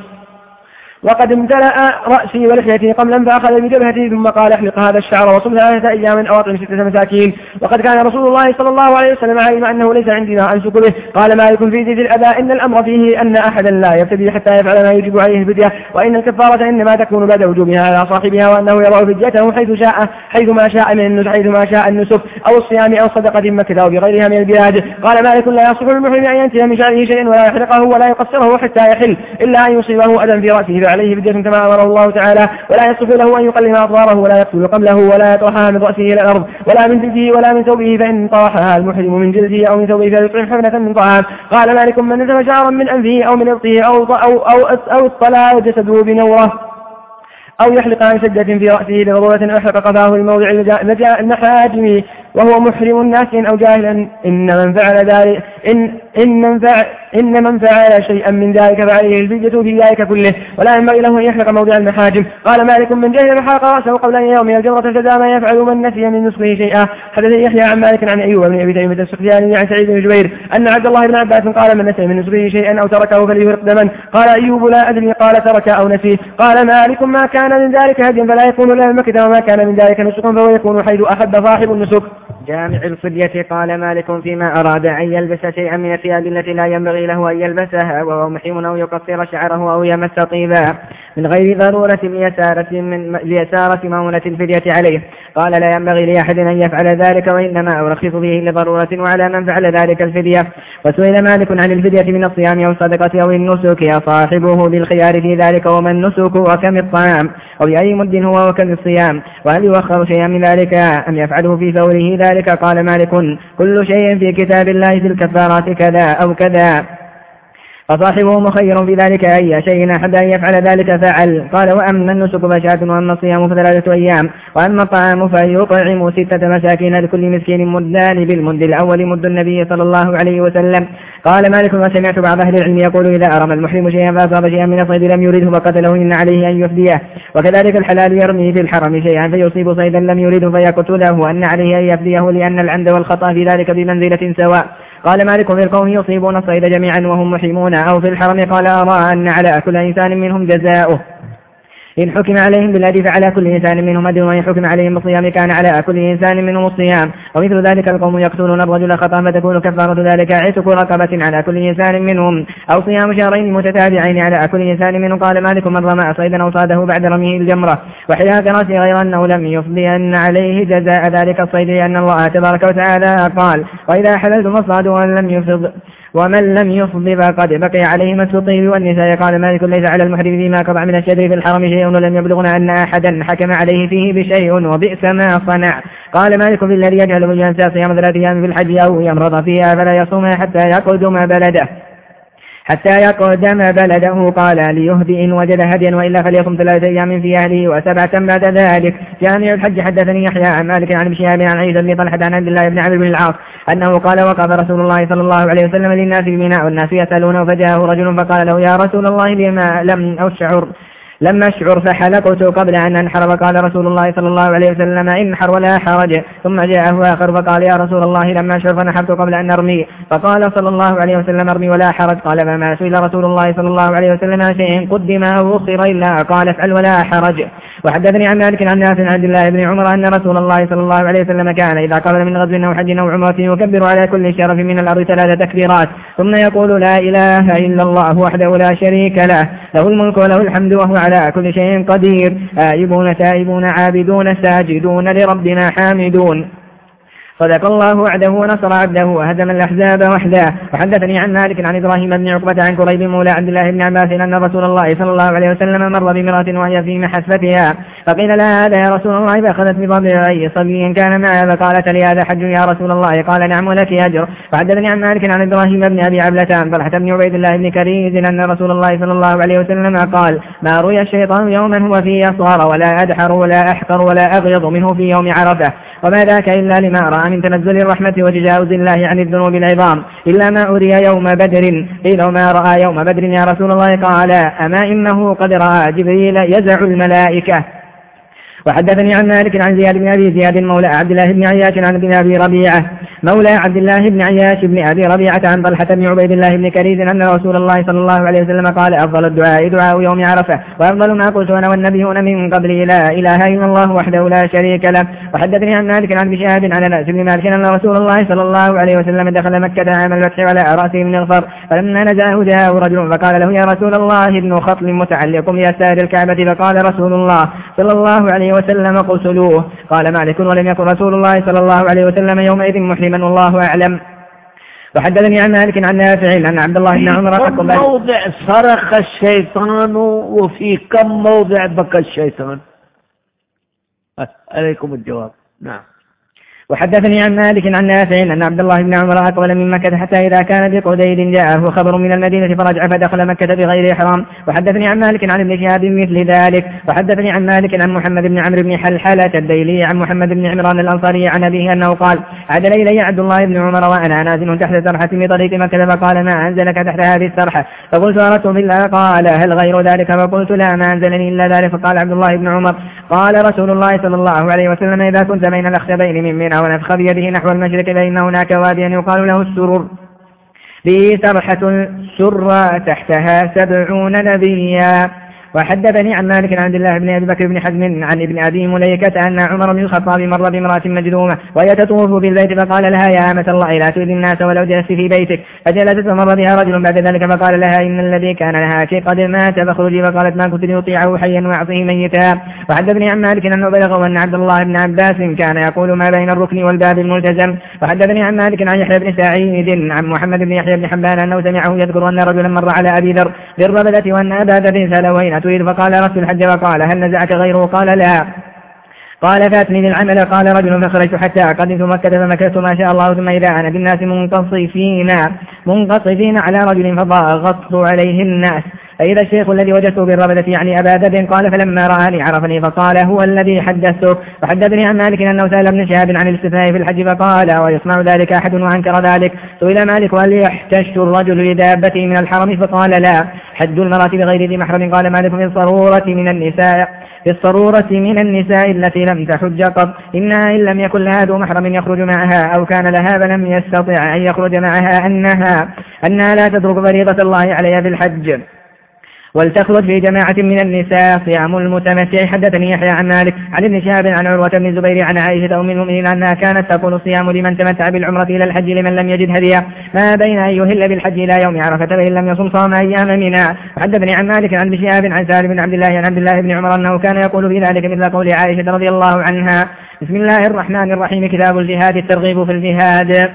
وقد امتلأ رأسي ولحيتي قملا فأخذ بجبهتي ثم قال احلق هذا الشعر وصم ثلاثة أيام أو أطعم ستة مساكين. وقد كان رسول الله صلى الله عليه وسلم علم أنه ليس عندي ما أنسك به قال مالك في زيد الأباء إن الأمر فيه أن أحدا لا يبتدي حتى يفعل ما يجب عليه الفدية. وإن الكفارة إنما تكون بعد وجوبها على صاحبها وأنه يضع فديته حيث شاء حيث ما شاء من النسك حيث ما شاء النسك أو الصيام أو صدقة مكة أو بغيرها من البلاد. قال مالك لا يصح للمحرم أن ينتهي من شعره شيئا ولا يحرقه ولا يقصره حتى يحل إلا أن يصيبه أذى في رأسه. فعليه فدية كما أمره الله تعالى ولا يصح له أن يقلم أظهاره ولا يقتل قبله ولا يطرحها من رأسه إلى الأرض ولا من جلده ولا من ثوبه فإن طرحها المحرم من جلده أو من ثوبه فيطعم حفنة من طعام. قال مالك من نزل شعرا من أنفه أو من إبطه أو أو أو, أو اطلع جسده بنورة أو يحلق عن سجة في رأسه لضرورة أحرق قفاه لموضع المحاجم وهو محرم الناس أو جاهلا. إن من فعل ذلك إن إن من فعل إن من فعل شيئا من ذلك فعليه الفدية في ذلك كله. ولا ينبغي له أن يحرق موضع المحاجم. قال مالك من جهل محاق رأسه قبل أن يوم الجمرة فدا ما يفعل من نسي من نسخه شيئا. حدثني يحيى عن مالك عن أيوب بن أبي تيمية السختياني عن سعيد بن جبير أن عبد الله بن عباس قال من نسي من نسخه شيئا أو تركه فليفرق دما. قال أيوب لا أدري قال ترك أو نسيه قال مالك ما كان من ذلك هديا فلا يكون له مكة وما كان من ذلك نسك فهو يكون حيث أحب صاحب النسك جامع الفدية قال مالك فيما أراد أن يلبس شيئا من الثياب التي لا ينبغي له أن يلبسها وهو محيم أو يقصر شعره أو يمس طيبا. من غير ضرورة ليسارة من ليسارة مؤونة الفدية عليه. قال لا ينبغي لأحد أن يفعل ذلك وإنما أرخص فيه لضرورة وعلى من فعل ذلك الفدية. وسئل مالك عن الفدية من الصيام أو الصدقة أو النسك صاحبه بالخيار في ذلك وما النسك وكم الطعام؟ وبأي مد هو وكم الصيام؟ وهل يؤخر شيئا من ذلك؟ أم يفعله في فوره ذلك؟ قال مالك كل شيء في كتاب الله في الكفارات كذا أو كذا. فصاحبه مخير في ذلك أي شيء أحد أن يفعل ذلك فعل. قال وأما النسك فشاة وأما الصيام فثلاثة أيام وأما الطعام فيطعم ستة مساكين لكل مسكين مدان بالمد الأول مد النبي صلى الله عليه وسلم. قال مالك وسمعت بعض أهل العلم يقول إذا أرم المحرم شيئا فأصاب شيئا من الصيد لم يرده فقتله إن عليه أن يفديه. وكذلك الحلال يرمي في الحرم شيئا فيصيب صيدا لم يرده فيقتله أن عليه أن يفديه لأن العمد والخطأ في ذلك بمنزلة سواء. قال مالك في القوم يصيبون الصيد جميعا وهم محرمون أو في الحرم قال أرى أن على كل إنسان منهم جزاؤه. إن حكم عليهم بالذي فعلى كل إنسان منهم أدل وإن حكم عليهم بالصيام كان على كل إنسان منهم الصيام. ومثل ذلك القوم يقتلون الرجل خطأ فتكون كفارة ذلك عتق رقبة على كل إنسان منهم. أو صيام شهرين متتابعين على كل إنسان منهم. قال مالك من رمى صيدا أو صاده بعد رميه الجمرة وحلاك رأسه غير أنه لم يفضي أن عليه جزاء ذلك الصيد لأن الله تبارك وتعالى قال وإذا حللتم الصاد أن لم يفض ومن لم يفض فقد بقي عليه مس الطيب والنساء. قال مالك ليس على المحرم فيما قطع من الشجر في الحرم شيء ولم يبلغنا أن أحدا حكم عليه فيه بشيء وبئس ما صنع. قال مالك في الذي يجعل من ينسى صيام ثلاثة أيام في الحج أو يمرض فيها فلا يصومها حتى يقدم بلده. حتى يقدم بلده قال ليهدي إن وجد هديا وإلا فليصم ثلاثة أيام في أهله وسبعة بعد ذلك. جامع الحج حدثني يحيى عن مالك عن بشهاب عن عيسى بن طلحة عن عبد الله بن عمرو بن العاص أنه قال وقف رسول الله صلى الله عليه وسلم للناس بمناء والناس يسألونه فجاءه رجل فقال له يا رسول الله لما لم أشعر؟ لما أشعر فحلقت قبل أن أنحر. فقال رسول الله صلى الله عليه وسلم انحر ولا حرج. ثم جاءه آخر فقال يا رسول الله لما أشعر فنحرت قبل أن أرمي فقال صلى الله عليه وسلم ارمي ولا حرج. قال فما سئل رسول الله صلى الله عليه وسلم شيء قدم أو أخر إلا قال افعل ولا حرج. وحدثني عن مالك عن ناس عبد الله بن عمر أن رسول الله صلى الله عليه وسلم كان إذا قبل من غزو أو حج أو عمرة يكبر على كل شرف من الأرض ثلاث تكبيرات ثم يقول لا إله إلا الله وحده لا شريك له له الملك وله الحمد وهو على كل شيء قدير آيبون تائبون عابدون ساجدون لربنا حامدون. صدق الله وعده ونصر عبده وهزم الأحزاب وحده. وحدثني عن مالك عن إبراهيم بن عقبة عن كريب مولى عبد الله بن عباس أن رسول الله صلى الله عليه وسلم مر بامرأة وهي في محسفتها فقيل لها هذا يا رسول الله فأخذت بضبع أي صبي كان معها فقالت لي هذا حج يا رسول الله. قال نعم ولك أجر. وحدثني عن مالك عن إبراهيم بن أبي عبلة طلحة بن عبيد الله بن كريز أن رسول الله صلى الله عليه وسلم قال ما روي الشيطان يوما هو فيه أصغر ولا أدحر ولا أحقر ولا أغيض منه في يوم عرفة. وما ذاك إلا لما رأى من تنزل الرحمة وتجاوز الله عن الذنوب العظام. إلا ما أري يوم بدر. قيل ما رأى يوم بدر يا رسول الله قال أما إنه قد رأى جبريل يزع الملائكة. وحدثني عن مالك عن زياد بن أبي زياد مولى عبد الله بن عياش عن ابن أبي ربيعة. مولى عبد الله بن عياش بن أبي ربيعة عن طلحة بن عبيد الله بن كريز أن رسول الله صلى الله عليه وسلم قال أفضل الدعاء دعاء يوم عرفة وأفضل ما قلت أنا والنبيون من قبلي لا إله إلا الله وحده لا شريك له. وحدثني عن مالك عن بشهاد عن أنس بن مالك أن رسول الله صلى الله عليه وسلم دخل مكة عام الفتح وعلى رأسه من الغفر فلما نزعه جاءه رجل فقال له يا رسول الله ابن خطل متعلق بأستار الكعبة. فقال رسول الله صلى الله عليه وسلم قتلوه قال مالك ولم يكن رسول الله صلى الله عليه وسلم يومئذ محرما والله أعلم. وحدثني عن مالك عن نافع أن عبد الله بن عمر كم موضع صرخ الشيطان وفي كم موضع بكى الشيطان؟ عليكم الجواب. نعم. وحدثني عن مالك عن نافع أن عبد الله بن عمر أقبل من مكة حتى إذا كان بقديد جاءه خبر من المدينة فرجع فدخل مكة بغير إحرام. وحدثني عن مالك عن ابن شهاب مثل ذلك. وحدثني عن مالك عن محمد بن عمرو بن حلحلة الديلي عن محمد بن عمران الأنصاري عن أبيه أنه قال عدل إلي عبد الله بن عمر وأنا نازل تحت سرحة بطريق مكة فقال ما أنزلك تحت هذه السرحة؟ فقلت أردت بالله قال هل غير ذلك؟ فقلت لا ما أنزلني إلا ذلك. فقال عبد الله بن عمر قال رسول الله صلى الله عليه وسلم إذا كنت بين الأخشبين من منى ونفخ بيده نحو المشرق فإن هناك واديا يقال له السرور به سرحة سر تحتها سبعون نبيا. وحدثني عن مالك عن عبد الله بن أبي بكر بن حزم عن ابن أبي مليكة أن عمر بن الخطاب مر بامرأة مجذومة وهي تطوف بالبيت فقال لها يا آمة الله لا تؤذي الناس ولو جلست في بيتك. فجلست ومر بها رجل بعد ذلك فقال لها إن الذي كان لها شيء قد مات فاخرجي فقالت ما كنت لأطيعه حيا واعصيه ميتا. وحدثني عن مالك أنه بلغه أن عبد الله بن عباس كان يقول ما بين الركن والباب الملتزم. وحدثني عن مالك عن يحيى بن سعيد عن محمد بن يحيى بن حبان أنه سمعه يذكر أن رجلا مر على أبي ذر. بالربلة وأن أبا ذر تريد؟ فقال رسول الحج وقال هل نزعك غيره؟ قال لا. قال فأتني للعمل. قال رجل فخرجت حتى قدمت مكة فمكثت ما شاء الله. ثم إذا أنا بالناس منقصفين منقصفين على رجل فضاغطت عليه الناس. فإذا الشيخ الذي وجدته بالربدة يعني أبا ذر قال فلما رآني عرفني فقال هو الذي حدثته. وحدثني عن مالك أنه سأل ابن شهاب عن الاستثناء في الحج فقال ويصنع ذلك أحد وأنكر ذلك. سئل مالك هل يحتش الرجل لدابته من الحرم؟ فقال لا. حد المرأة بغير ذي محرم. قال مالك في الصرورة من النساء في الصرورة من النساء التي لم تحج قط. إنها إن لم يكن لها ذو محرم يخرج معها أو كان لها فلم يستطع أن يخرج معها أنها أنها لا تترك فريضة الله عليها في الحج. ولتخرج في جماعة من النساء صيام المتمتع. حدثني يحيى عن مالك عن ابن شهاب عن عروة بن الزبير عن عائشة أم المؤمنين أنها كانت تقول صيام لمن تمتع بالعمرة إلى الحج لمن لم يجد هديا. ما بين أن يهل بالحج إلى يوم عرفة فإن لم يصم صام أيام منى. حدثني عن مالك عن ابن شهاب عن سالم بن عبد الله عن عبد الله بن عمر أنه كان يقول في ذلك مثل قول عائشة رضي الله عنها. بسم الله الرحمن الرحيم. كتاب الجهاد الترغيب في الجهاد.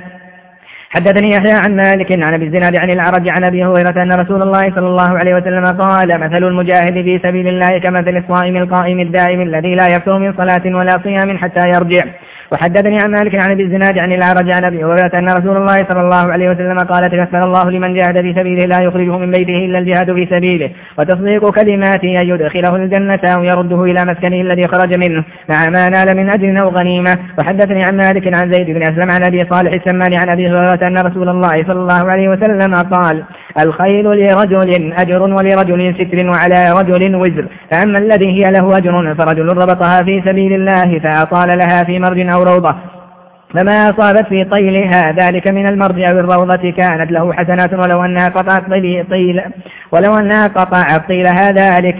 حدثني يحيى عن مالك عن أبي الزناد عن العرج عن أبي هريرة أن رسول الله صلى الله عليه وسلم قال مثل المجاهد في سبيل الله كمثل الصائم القائم الدائم الذي لا يفتر من صلاة ولا صيام حتى يرجع. وحدثني عن مالك عن أبي الزناد عن العرج عن أبي هريرة أن رسول الله صلى الله عليه وسلم قال تكفل الله لمن جاهد في سبيله لا يخرجه من بيته إلا الجهاد في سبيله وتصديق كلماته أن يدخله الجنة أو يرده إلى مسكنه الذي خرج منه مع ما نال من أجر أو غنيمة. وحدثني عن مالك عن زيد بن أسلم عن أبي صالح السمان عن أبي هريرة أن رسول الله صلى الله عليه وسلم قال الخيل لرجل أجر ولرجل ستر وعلى رجل وزر فأما الذي هي له أجر فرجل ربطها في سبيل الله فأطال لها في مرج أو روضة. فما أصابت في طيلها. ذلك من المرج أو الروضة. كانت له حسنات ولو أنها قطعت طيل ولو أنها قطعت طيلها ذلك.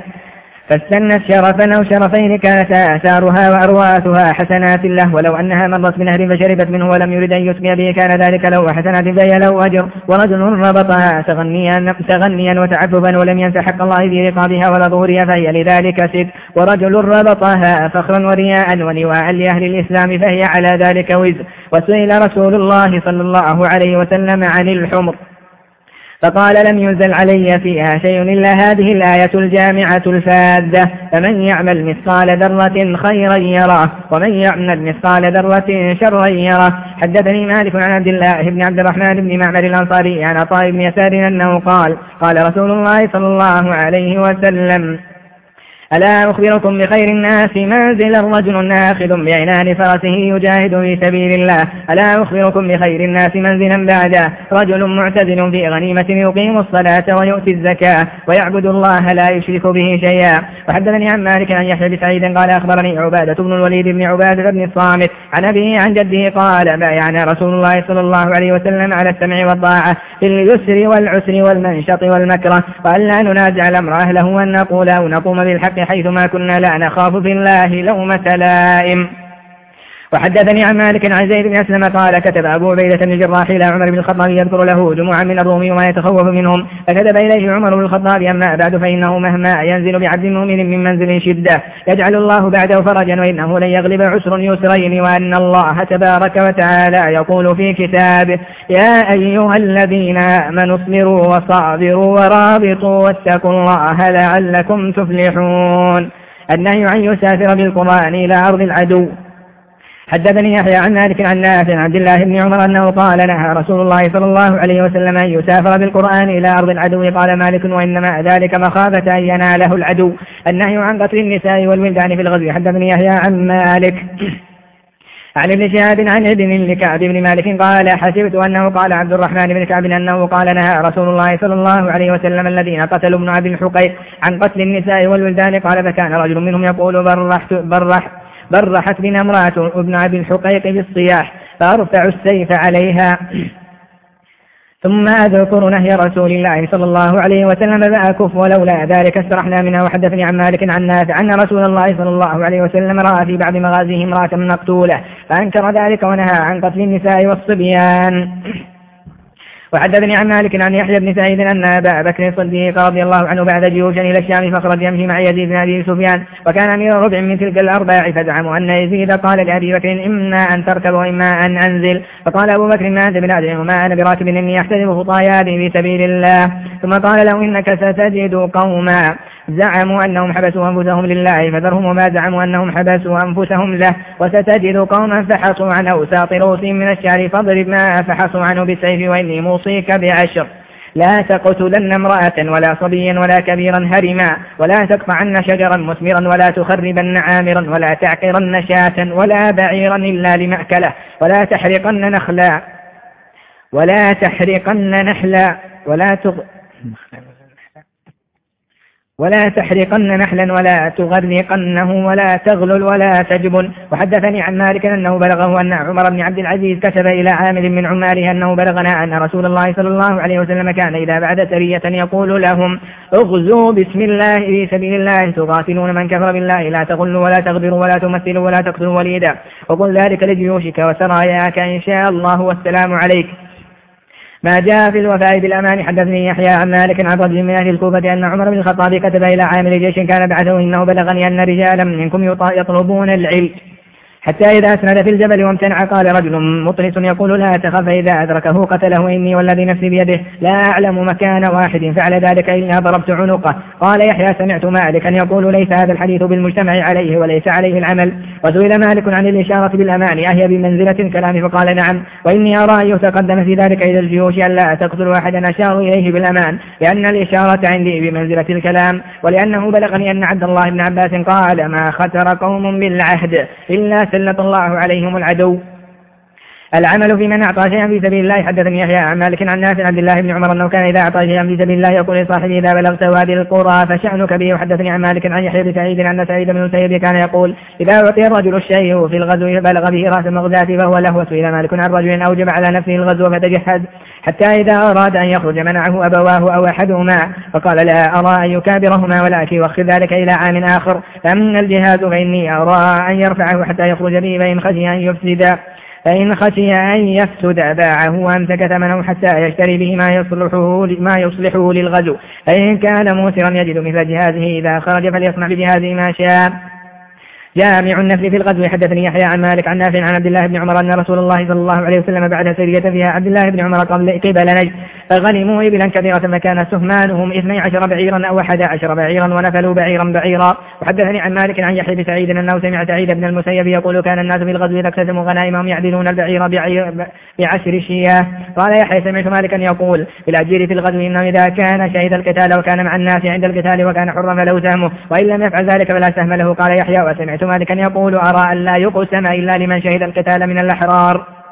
فاستنت شرفا أو شرفين كانت آثارها وأرواثها حسنات له ولو أنها مرت بنهر فشربت منه ولم يرد أن يسقي به كان ذلك له حسنات فهي له أجر. ورجل ربطها تغنيا, تغنيا وتعففا ولم ينس حق الله في رقابها ولا ظهورها فهي لذلك ست. ورجل ربطها فخرا ورياء ونواء لأهل الإسلام فهي على ذلك وزر. وسئل رسول الله صلى الله عليه وسلم عن الحمر. فقال لم ينزل علي فيها شيء إلا هذه الآية الجامعة الفاذة. فمن يعمل مثقال ذرة خيرا يراه ومن يعمل مثقال ذرة شرا يراه حدثني مالك عن عبد الله بن عبد الرحمن بن معمر الأنصاري عن عطاء بن يسار أنه قال قال رسول الله صلى الله عليه وسلم ألا أخبركم بخير الناس منزلا رجل ناخذ بعنان فرسه يجاهد في سبيل الله. ألا أخبركم بخير الناس منزلا بعده رجل معتدل في غنيمة يقيم الصلاة ويؤتي الزكاة ويعبد الله لا يشرك به شيئا. وحدثني عن مالك عن يحيى بن سعيد قال أخبرني عبادة بن الوليد بن عبادة بن الصامت عن أبيه عن جده قال بايعنا رسول الله صلى الله عليه وسلم على السمع والطاعة في اليسر والعسر والمنشط والمكره وألا ننازع الأمر أهله وأن نقول أو نقوم بالحق حيثما كنا لا نخاف في الله لومة لائم. وحدثني عن مالك عن زيد بن أسلم قال كتب أبو عبيدة بن الجراح إلى عمر بن الخطاب يذكر له جموعا من الروم وما يتخوف منهم. فكتب إليه عمر بن الخطاب أما بعد فإنه مهما ينزل بعبد مؤمن من منزل شدة يجعل الله بعده فرجا وإنه لن يغلب عسر يسرين وأن الله تبارك وتعالى يقول في كتابه يا أيها الذين آمنوا اصبروا وصابروا ورابطوا واتقوا الله لعلكم تفلحون. النهي عن يسافر بالقرآن إلى أرض العدو. حدثني يحيى عن مالك عن نافع عبد الله بن عمر أنه قال نهى رسول الله صلى الله عليه وسلم أن يسافر بالقرآن إلى أرض العدو. قال مالك وإنما ذلك مخافة أن يناله العدو. النهي عن قتل النساء والولدان في الغزو. حدثني يحيى عن مالك عن ابن شهاب عن ابن لكعب بن مالك قال حسبت أنه قال عبد الرحمن بن كعب أنه قال نهى رسول الله صلى الله عليه وسلم الذين قتلوا ابن أبي الحقيق عن قتل النساء والولدان. قال فكان رجل منهم يقول برحت برحت برحت بنا امرأة ابن أبي الحقيق بالصياح فأرفع السيف عليها. ثم أذكر نهي رسول الله صلى الله عليه وسلم فأكف ولولا ذلك استرحنا منها وحدثني عن مالك عن نافع أن رسول الله صلى الله عليه وسلم رأى في بعض مغازيه امرأة مقتولة فأنكر ذلك ونهى عن قتل النساء والصبيان. وحدثني عن مالك عن يحيى بن سعيد أن أبا بكر الصديق رضي الله عنه بعد جيوشا إلى الشام فخرج يمشي مع يزيد بن أبي سفيان وكان أمير ربع من تلك الأرباع فزعموا أن يزيد قال لأبي بكر إما أن تركب وإما أن أنزل فقال أبو بكر ما أنت بنادر وما أنا براكب إني أحتسب خطايا في سبيل الله ثم قال له إنك ستجد قوما زعموا أنهم حبسوا أنفسهم لله فذرهم وما زعموا أنهم حبسوا أنفسهم له. وستجد قوما فحصوا عن أوساط رؤوسهم من الشعر فاضرب ما فحصوا عنه بالسيف وإني موصيك بعشر. لا تقتلن امرأة ولا صبيا ولا كبيرا هرما ولا تقطعن شجرا مثمرا ولا تخربن عامرا ولا تعقرن شاة ولا بعيرا إلا لمأكلة ولا تحرقن نخلا ولا تحرقن نحلا ولا تغ... ولا تحرقن نحلا ولا تغرقنه ولا تغلل ولا تجبن. وحدثني عن مالك أنه بلغه أن عمر بن عبد العزيز كتب إلى عامل من عماله أنه بلغنا أن رسول الله صلى الله عليه وسلم كان إذا بعد سرية يقول لهم اغزوا بسم الله في سبيل الله تقاتلون من كفر بالله لا تغلوا ولا تغدروا ولا تمثلوا ولا تقتلوا وليدا. وقل ذلك لجيوشك وسراياك إن شاء الله والسلام عليك. ما جاء في الوفاء بالأمان. حدثني يحيى عن مالك عن رجل من أهل الكوفة أن عمر بن الخطاب كتب إلى عامل جيش كان بعثه إنه بلغني أن رجالا منكم يطلبون العلم. حتى إذا أسند في الجبل وامتنع قال رجل مطلس يقول لا تخف إذا أدركه قتله إني والذي نفسي بيده. لا أعلم مكان واحد فعل ذلك إلا ضربت عنقه. قال يحيى سمعت مالكا يقول ليس هذا الحديث بالمجتمع عليه وليس عليه العمل. وسئل مالك عن الإشارة بالأمان. أهي بمنزلة الكلام؟ فقال نعم. وإني أرى أن يتقدم في ذلك إلى الجيوش أن لا تقتل أحدا أشار إليه بالأمان لأن الإشارة عندي بمنزلة الكلام. ولأنه بلغني أن عبد الله بن عباس قال ما خسر قوم بالعهد إلا سلط الله عليهم العدو. العمل في من أعطى شيئا في سبيل الله حدثني يحيى عن مالك عن نافع عبد الله بن عمر أنه كان إذا أعطى شيئا في سبيل الله يقول لصاحبه إذا بلغت هذه القرى فشأنك به. وحدثني عن مالك عن يحيى بن سعيد أن سعيد بن المسيب كان يقول إذا أعطي الرجل الشيء في الغزو بلغ به رأس المغزاة فهو له وسئل مالك عن رجل أوجب على نفسه الغزو فتجهز حتى إذا أراد أن يخرج منعه أبواه أو أحدهما. فقال لا أرى أن يكابرهما ولكن يؤخر ذلك إلى عام آخر. فأما الجهاد فإني أرى أن يرفعه حتى يخرج به فإن خشي أن يفسد. فإن خشي أن يفسد باعه وأمسك ثمنه حتى يشتري به ما يصلحه ما يصلحه للغزو. فإن كان موسرا يجد مثل جهازه إذا خرج فليصنع بجهازه ما شاء. جامع النفل في الغزو. حدثني يحيى عن مالك عن نافع عن عبد الله بن عمر أن رسول الله صلى الله عليه وسلم بعد سرية فيها عبد الله بن عمر قبل قبل نجد. فغنموا إبلا كثيرة فكان سهمانهم إثني عشر بعيرا أو أحد عشر بعيرا ونفلوا بعيرا بعيرا. وحدثني عن مالك عن يحيى بن سعيد أنه سمع سعيد بن المسيب يقول كان الناس في الغزو إذا اقتسموا غنائمهم يعدلون البعير بعشر شياه. قال يحيى سمعت مالكا يقول بالأجير في الغزو إنه إذا كان شهد القتال وكان مع الناس عند القتال وكان حرا فله سهمه. وإن لم يفعل ذلك فلا سهم له. قال يحيى وسمعت مالكا يقول أرى أن لا يقسم إلا لمن شهد القتال من الأحرار.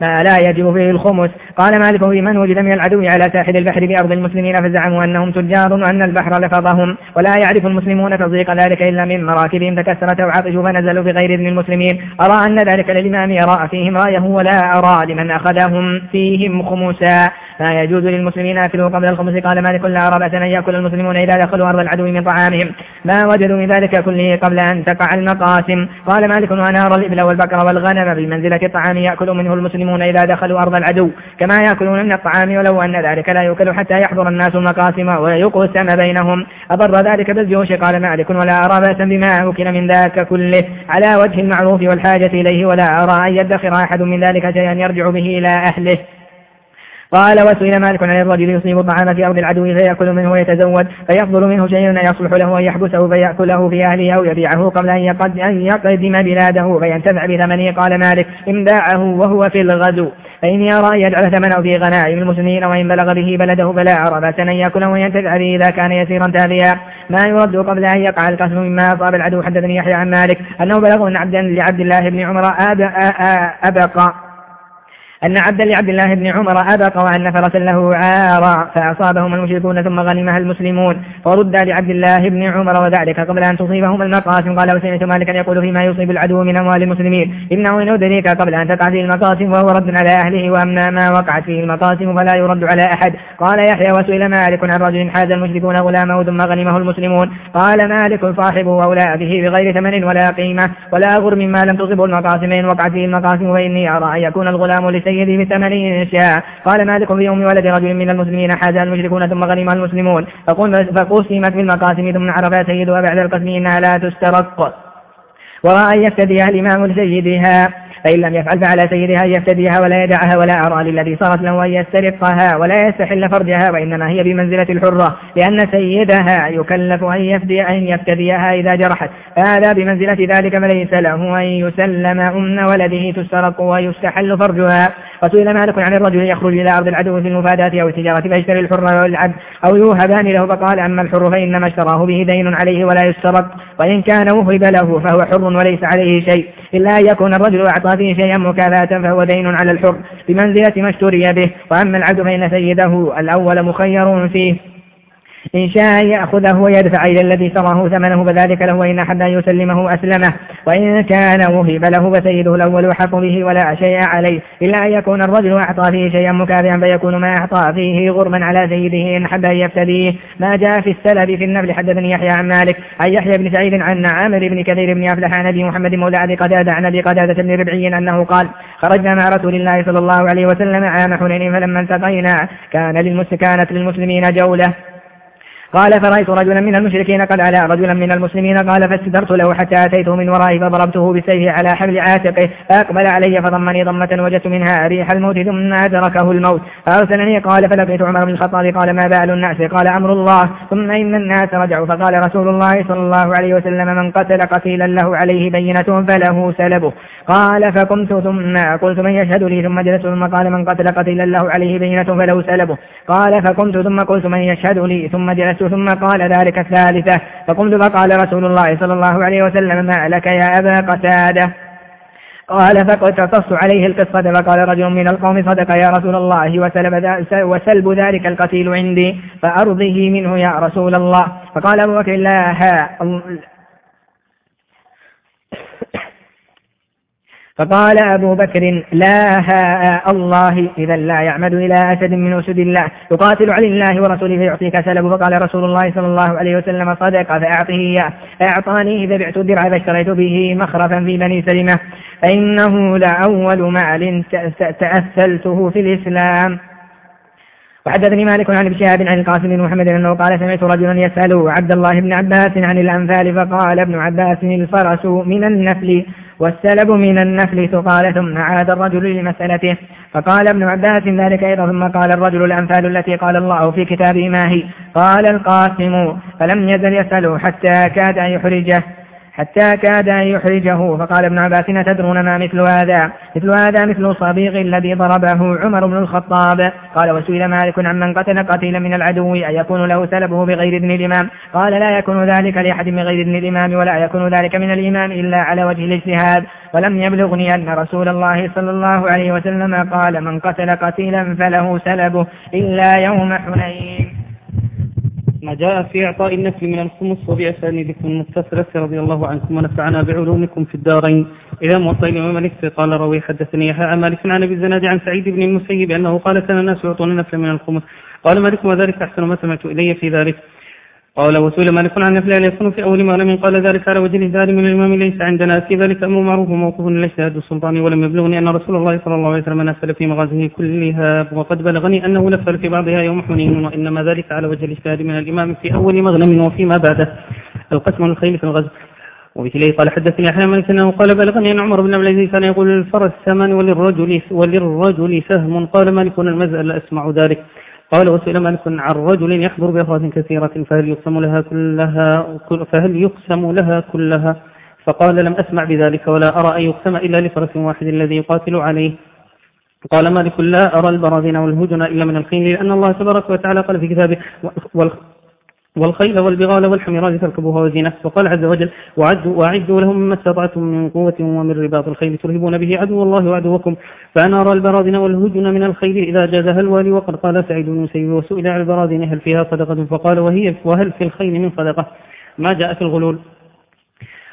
ما لا يجب فيه الخمس. قال مالك في من وجد من العدو على ساحل البحر بأرض المسلمين فزعموا أنهم تجار وأن البحر لفظهم. ولا يعرف المسلمون تصديق ذلك إلا من مراكبهم تكسرت أو عطشوا فنزلوا بغير إذن المسلمين. أرى أن ذلك للإمام يرى فيهم رأيه ولا أرى لمن أخذهم. فيهم خمسا. ما يجوز للمسلمين أكله قبل الخمس قال مالك لا بأس أن يأكل المسلمون إذا دخلوا أرض العدو من طعامهم. ما وجدوا من ذلك كله قبل أن تقع المقاسم. قال مالك وأنا أرى الإبل والبقر والغنم بمنزلة الطعام يأكل منه المسلمون إذا دخلوا أرض العدو. كما يأكلون من الطعام ولو أن ذلك لا يؤكل حتى يحضر الناس المقاسم ويقسم بينهم. أضر ذلك بالجوش قال مالك ولا أرى بأسا بما أكل من ذاك كله. على وجه المعروف والحاجة إليه ولا أرى أن يدخر أحد من ذلك شيئا يرجع به إلى أهله. قال وسئل مالك عن الرجل يصيب الطعام في أرض العدو فيأكل منه ويتزود فيفضل منه شيء يصلح له أن يحبسه فيأكله في أهله أو يبيعه قبل أن يقدم بلاده فينتفع بثمنه. قال مالك إن باعه وهو في الغزو فإني أرى أن يجعل ثمنه في غنائم المسلمين وإن بلغ به بلده فلا بأس أن يأكله وينتفع به إذا كان يسيرا تابعا. ما يرد قبل أن يقع القسم مما أصاب العدو حدثني يحيى عن مالك أنه بلغه عبدا لعبد الله بن عمر أبقى. أن عبدا لعبد الله بن عمر أبق وأن فرسا له عارا فأصابهم المشركون ثم غنمها المسلمون فرد لعبد الله بن عمر وذلك قبل أن تصيبهم المقاسم. قال وسمعت مالكا يقول فيما يصيب العدو من أموال المسلمين. إنه إن أدريك قبل أن تقع فيه المقاسم وهو رد على أهله وأما ما وقعت فيه المقاسم فلا يرد على أحد. قال يحيى وسئل مالك عن رجل حاز المشركون غلامه ثم غنمه المسلمون. قال مالك صاحبه أولى به بغير ثمن ولا قيمة ولا غرم ما لم تصبه المقاسم. إن وقعت فيه المقاسم فإني أرى أن يكون الغلام لسيد سيدي بثمن إن شاء قال مالك في يوم ولد رجل من المسلمين حاز المشركون ثم غنم المسلمون. فقسمت بالمقاسم ثم عرف سيدها بعد القسم إنها لا تسترق ورأى أن يفتديها الإمام لسيدها فإن لم يفعل فعلى سيدها يفتديها ولا يدعها ولا أرى للذي صارت له أن يسترقها ولا يستحل فرجها وإنما هي بمنزلة الحرة لأن سيدها يكلف أن يفتدي أن يفتديها إذا جرحت. هذا بمنزلة ذلك فليس له أن يسلم أم ولده تسترق ويستحل فرجها. وسئل مالك عن الرجل يخرج إلى أرض العدو في المفادات أو التجارة فيشتري الحر والعبد أو يوهبان له فقال أما الحر فإنما اشتراه به دين عليه ولا يسترق وإن كان وهب له فهو حر وليس عليه شيء إلا أن يكون الرجل أعطى فيه شيئا مكافاة فهو دين على الحر بمنزلة ما اشتري به وأما العبد فإن سيده الأول مخير فيه إن شاء يأخذه ويدفع إلى الذي شراه ثمنه فذلك له وإن أحد أن يسلمه أسلمه. وإن كان وهب له فسيده الأول حق به ولا شيء عليه. إلا أن يكون الرجل أعطى فيه شيئا مكافئا فيكون ما أعطى فيه غرما على سيده إن حب أن يفتديه ما جاء في السلب في النبل حدثني يحيى عن مالك. عن يحيى بن سعيد عن عامر بن كثير بن أفلح عن أبي محمد مولى أبي قتادة عن أبي قتادة بن ربعي أنه قال خرجنا مع رسول الله صلى الله عليه وسلم عام حنين فلما التقينا كان كانت للمسلمين جولة. قال فرأيت رجلا من المشركين قد على رجلا من المسلمين قال فاستدرت له حتى أتيته من ورائي فضربته بالسيف على حبل عاتقه فأقبل علي فضمني ضمة وجدت منها ريح الموت ثم أدركه الموت. فأرسلني قال فلقيت عمر بن الخطاب قال ما بال الناس؟ قال أمر الله. ثم إن الناس رجعوا فقال رسول الله صلى الله عليه وسلم من قتل قتيلا له عليه بينة فله سلبه. قال فقمت ثم قلت من يشهد لي؟ ثم جلست ثم قال من قتل قتيلا له عليه بينة فله سلبه. قال فقمت ثم قلت من يشهد لي؟ ثم جلست ثم قال ذلك الثالثة. فقمت فقال رسول الله صلى الله عليه وسلم ما لك يا أبا قتادة؟ قال فقصصت عليه القصة فقال رجل من القوم صدق يا رسول الله وسلب, وسلب ذلك القتيل عندي فأرضه منه يا رسول الله. فقال أبو بكر لا ها فقال أبو بكر لا هاء الله إذا لا يعمد إلى أسد من أسد الله. يقاتل عن الله ورسوله فيعطيك سلب فقال رسول الله صلى الله عليه وسلم صدق فأعطه إياه. فأعطاني إذا بعت الدرع فاشتريت به مخرفا في بني سلمة. فإنه لأول مال تأثلته في الإسلام. وحدثني مالك عن شهاب عن القاسم بن محمد أنه قال سمعت رجلا يسأل عبد الله بن عباس عن الأنفال فقال ابن عباس الفرس من النفل. والسلب من النفل قال ثم عاد الرجل لمسألته فقال ابن عباس ذلك أيضا ثم قال الرجل الأمثال التي قال الله في كتابه ما هي؟ قال القاسم فلم يزل يسأله حتى كاد أن يحرجه. حتى كاد أن يحرجه. فقال ابن عباس تدرون ما مثل هذا؟ مثل هذا مثل الصبيغ الذي ضربه عمر بن الخطاب. قال وسئل مالك عن من قتل قتيلا من العدو أن يكون له سلبه بغير إذن الإمام؟ قال لا يكون ذلك لأحد من غير إذن الإمام ولا يكون ذلك من الإمام إلا على وجه الاجتهاد. ولم يبلغني أن رسول الله صلى الله عليه وسلم قال من قتل قتيلا فله سلبه إلا يوم حنين. ما جاء في إعطاء النفل من الخمس وبأسانيدكم المتصلة رضي الله عنكم ونفعنا بعلومكم في الدارين. إذا موطئ الإمام مالك قال روي حدثني يحيى مالك عن أبي الزناد عن سعيد بن المسيب أنه قال كان الناس يعطون النفل من الخمس. قال مالك وذلك أحسن ما سمعت إلي في ذلك. قال وسئل مالك عن النفل أن يكون في أول ما لم قال ذلك على وجه الإجهاد من الإمام ليس عندنا. في ذلك أمر معروف وموقوف الاجتهاد السلطاني ولم يبلغني أن رسول الله صلى الله عليه وسلم نفل في مغازيه كلها. وقد بلغني أنه نفل في بعضها يوم حنين وإنما ذلك على وجه الاجتهاد من الإمام في أول مغنم وفيما بعده. القسم الخيل في الغزو. وبه قال حدثني أحيانا مالك أنه قال بلغني أن عمر بن عبد العزيز كان يقول للفرس ثمن وللرجل وللرجل سهم. قال مالك المزأل أسمع ذلك. قال وسئل مالك عن رجل يحضر بأفراد كثيرة فهل يقسم لها كلها فهل يقسم لها كلها؟ فقال لم أسمع بذلك ولا أرى أن يقسم إلا لفرس واحد الذي يقاتل عليه. قال مالك لا أرى البراذين والهجن إلا من الخيل لأن الله تبارك وتعالى قال في كتابه والخيل والبغال والحميرات تركبوها وزينة وقال عز وجل وعدوا وأعدوا لهم مما استطعتم من قوة ومن رباط الخيل ترهبون به عدو الله وعدوكم. فأنا أرى البراذين والهجن من الخيل إذا جازها الوالي. وقد قال سعيد بن مسيب وسئل عن البراذين هل فيها صدقة؟ فقال وهي وهل في الخيل من صدقة؟ ما جاء في الغلول.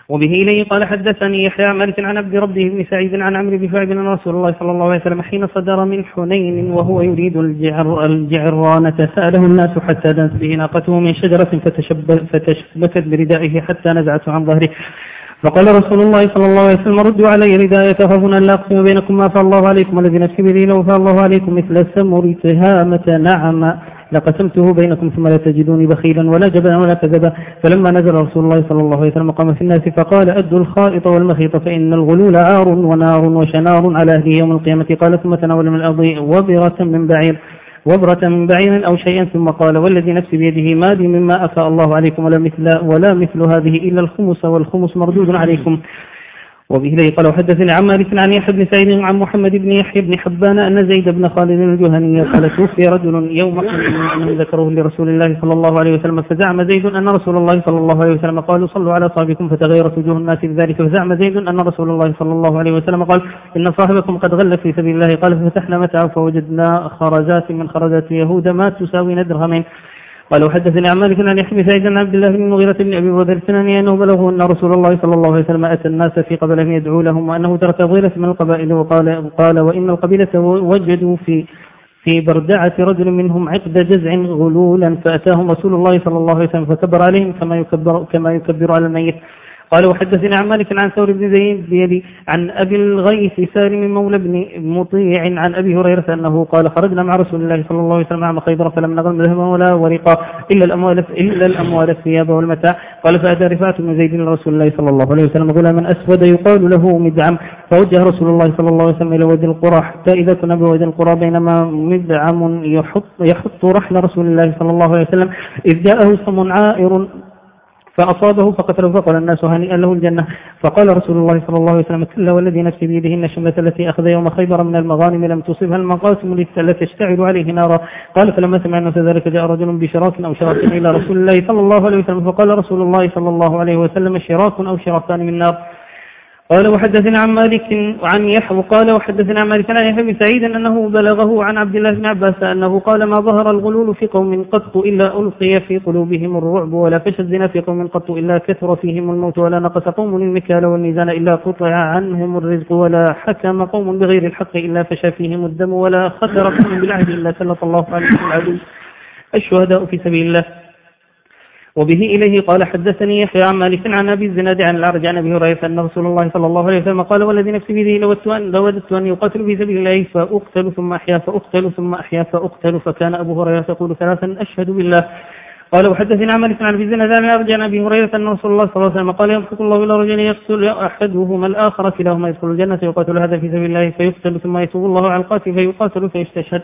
وبه إليه قال حدثني يحيى عن مالك عن عبد ربه بن سعيد عن عمرو بن شعيب أن رسول الله صلى الله عليه وسلم حين صدر من حنين وهو يريد الجعر الجعرانة سأله الناس حتى دنت به ناقته من شجرة فتشبكت بردائه حتى نزعته عن ظهره. فقال رسول الله صلى الله عليه وسلم ردوا علي رداية تخافون أن لا أقسم بينكم ما فعل الله عليكم والذي نفسي بيده لو فعل الله عليكم مثل السمر تهامة نعم لقسمته بينكم ثم لا تجدوني بخيلا ولا جبلا ولا كذبا. فلما نزل رسول الله صلى الله عليه وسلم قام في الناس فقال أدوا الخائط والمخيط فإن الغلول عار ونار وشنار على أهله يوم القيامة. قال ثم تناول من الأرض وبرة من بعير وبرة من بعير أو شيئا. ثم قال والذي نفسي بيده ما بي مما أفاء الله عليكم ولا مثل, ولا مثل هذه إلا الخمس والخمس مردود عليكم. وبه لي قال وحدثني عن مالك عن يحيى بن سعيد عن محمد بن يحيى بن حبان أن زيد بن خالد الجهني قال توفي رجل يوم أنهم ذكروه لرسول الله صلى الله عليه وسلم فزعم زيد أن رسول الله صلى الله عليه وسلم قالوا صلوا على صاحبكم فتغيرت وجوه الناس بذلك. فزعم زيد أن رسول الله صلى الله عليه وسلم قال إن صاحبكم قد غل في سبيل الله. قال ففتحنا متعه فوجدنا خرزات من خرزات اليهود ما تساوي درهمين قال وحدثني عن مالك عن يحيى سعيد عن عبد الله بن المغيرة بن أبي بكر السناني أنه بلغه أن رسول الله صلى الله عليه وسلم أتى الناس في قبلهم يدعو لهم وأنه ترك ضيلة من القبائل وقال قال وإن القبيلة وجدوا في في بردعة رجل منهم عقد جزع غلولا فأتاهم رسول الله صلى الله عليه وسلم فكبر عليهم كما يكبر كما يكبر على الميت. قال وحدثني عن مالك عن ثور بن زيد بيدي عن أبي الغيث سالم مولى بن مطيع عن أبي هريرة أنه قال خرجنا مع رسول الله صلى الله عليه وسلم عام خيبر فلم نغل ذهبا ولا ورقا إلا الأموال إلا الأموال الثياب والمتاع. قال فأتى رفاعة بن زيد لرسول الله صلى الله عليه وسلم غلاما أسود يقال له مدعم. فوجه رسول الله صلى الله عليه وسلم إلى وادي القرى. حتى إذا كنا بوادي القرى بينما مدعم يحط يحط رحل رسول الله صلى الله عليه وسلم. إذ جاءه صم عائر فأصابه فقتله فقال الناس هنيئا له الجنة. فقال رسول الله صلى الله عليه وسلم كلا والذي نفسي بيده إن الشملة التي أخذ يوم خيبر من المغانم لم تصبها المقاسم التي تشتعل عليه نارا. قال فلما سمع الناس ذلك جاء رجل بشراك أو شراك إلى رسول الله صلى الله عليه وسلم فقال رسول الله صلى الله عليه وسلم شراك أو شراكان من نار. قال وحدثنا عن مالك وعن يحيى قال وحدثنا عن مالك عن يحيى بن سعيد أنه بلغه عن عبد الله بن عباس أنه قال ما ظهر الغلول في قوم قط إلا ألقي في قلوبهم الرعب ولا فشى الزنا في قوم قط إلا كثر فيهم الموت ولا نقص قوم المكيال والميزان إلا قطع عنهم الرزق ولا حكم قوم بغير الحق إلا فشى فيهم الدم ولا خسر قوم بالعهد إلا سلط الله عليهم العدو الشهداء في سبيل الله. وبه إليه قال حدثني يحيى عن مالك عن أبي الزناد عن العرج عن أبي هريرة أن رسول الله صلى الله عليه وسلم قال والذي نفسي بيده لودت أن لوددت أن يقاتل في سبيل الله فأقتل ثم أحيا فأقتل ثم أحيا فأقتل فكان أبو هريرة يقول ثلاثا أشهد بالله. قال وحدثني عن مالك عن أبي الزناد عن العرج عن أبي هريرة أن رسول الله صلى الله عليه وسلم قال يمسك الله إلى رجل يقتل أحدهما الآخر كلاهما يدخل الجنة يقاتل هذا في سبيل الله فيقتل ثم يتوب الله على القاتل فيقاتل فيستشهد.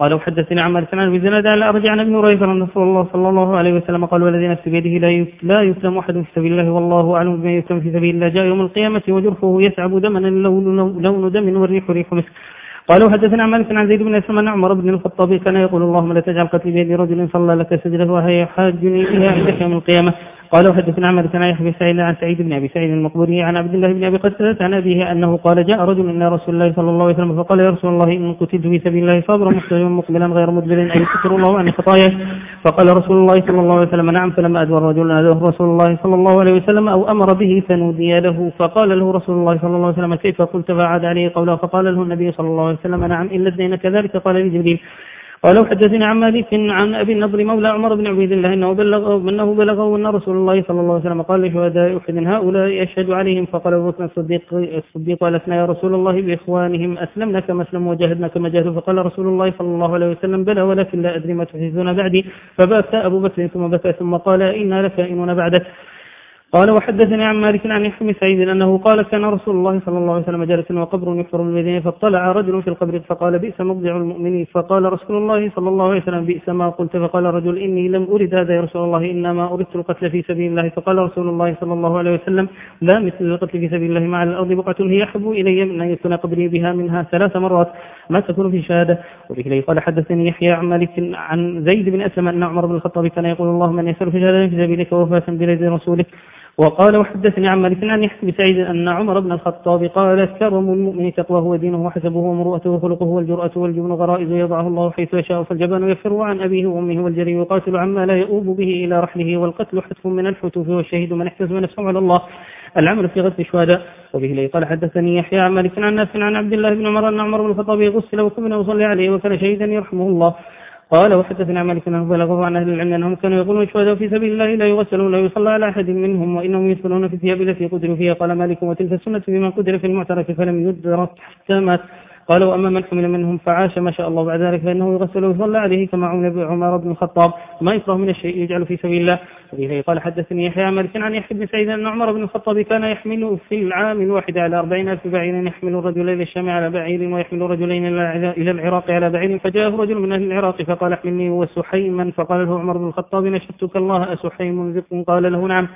قال وحدثني عن مالك عن بزناد على أرجع عن ابن هريرة أن رسول الله صلى الله عليه وسلم. قال والذي نفس بيده لا لا يسلم أحد في سبيل الله والله أعلم بما يسلم في سبيل الله. جاء يوم القيامة وجرفه يسعب دما لون, لون دم والريح ريح مسك. قال وحدثنا عن مالك عن زيد بن اسلم عمر بن الخطاب كان يقول اللهم لا تجعل قتلي بيد رجل صلى لك سجده وهي حاجني بها عندك يوم القيامة. قال وحدثنا عن مالك عن يحيى سعيد عن سعيد بن أبي سعيد المقبوري عن عبد الله بن أبي قتادة عن أبيه أنه قال جاء رجل إلى رسول الله صلى الله عليه وسلم فقال يا رسول الله إن قتلت في سبيل الله صابرا مقتلا مقبلا غير مدبر ان يستر الله عن خطاياه فقال رسول الله صلى الله عليه وسلم نعم فلما ادبر رجل ناداه رسول الله صلى الله عليه وسلم أو أمر به فنودي له. فقال له رسول الله صلى الله عليه وسلم كيف قلت فعاد عليه قوله؟ فقال له النبي صلى الله عليه وسلم نعم الا الدين كذلك. قال لي جبريل قال حدثني عن مالك عن أبي النضر مولى عمر بن عبيد الله إنه بلغه إنه بلغه أن رسول الله صلى الله عليه وسلم قال لشهداء أحد هؤلاء أشهد عليهم فقال أبو بكر الصديق الصديق الاسنا يا رسول الله بإخوانهم أسلمنا كما أسلموا وجاهدنا كما جاهدوا فقال رسول الله صلى الله عليه وسلم بلى ولكن لا أدري ما تحدثون بعدي فبكى أبو بكر ثم بكى ثم قال إنا لكائنون بعدك. قال وحدثني عن مالك عن يحيى سعيد أنه قال كان رسول الله صلى الله عليه وسلم جالسا وقبر يحفر بالمدينة فاطلع رجل في القبر فقال بئس مضجع المؤمنين. فقال رسول الله صلى الله عليه وسلم بئس ما قلت. فقال الرجل إني لم أرد هذا يا رسول الله إنما أردت القتل في سبيل الله. فقال رسول الله صلى الله عليه وسلم لا مثل القتل في سبيل الله مع الأرض بقعة هي أحب إلي من أن يكون قبري بها منها ثلاث مرات. ما تكون في شهادة؟ وبه قال حدثني يحيى عن مالك عن زيد بن أسلم أن عمر بن الخطاب كان يقول اللهم من يسر في شهادة في سبيلك وفاه بليل رسولك. وقال وحدثني عن مالك عن يحيى سعيد أن عمر بن الخطاب قال كرم المؤمن تقواه ودينه وحسبه ومروءته وخلقه والجرأة والجبن غرائز يضعه الله حيث يشاء فالجبان يفر عن أبيه وأمه والجري يقاتل عما لا يؤوب به إلى رحله والقتل حتف من الحتوف والشهيد من احتسب نفسه على الله. العمل في غسل الشهداء وبه قال حدثني يحيى عن مالك عن نافع عن عبد الله بن عمر أن عمر بن الخطاب غسل وكمن وصلي عليه وكان شهيدا يرحمه الله. قال وحدثنا مالك أنه بلغه عن أهل العلم أنهم كانوا يقولون الشهداء في سبيل الله لا يغسلون لا يصلى على أحد منهم وإنهم يدخلون في الثياب التي قدروا فيها. قال مالك وتلك السنة بما قدر في المعترف فلم يدرك حتى مات. قال واما من حمل منهم فعاش ما شاء الله بعد ذلك فإنه يغسل ويصلى عليه كما عمل عمر بن الخطاب. ما يكره من الشيء يجعل في سبيل الله. وبه قال حدثني يحيى مالك عن يحيى بن سعيد أن عمر بن الخطاب كان يحمل في العام الواحد على أربعين ألف بعير يحمل الرجل إلى الشام على بعير ويحمل رجلين إلى العراق على بعير. فجاءه رجل من أهل العراق فقال احملني وسحيما فقال له عمر بن الخطاب نشدتك الله أسحيم رزق قال له نعم.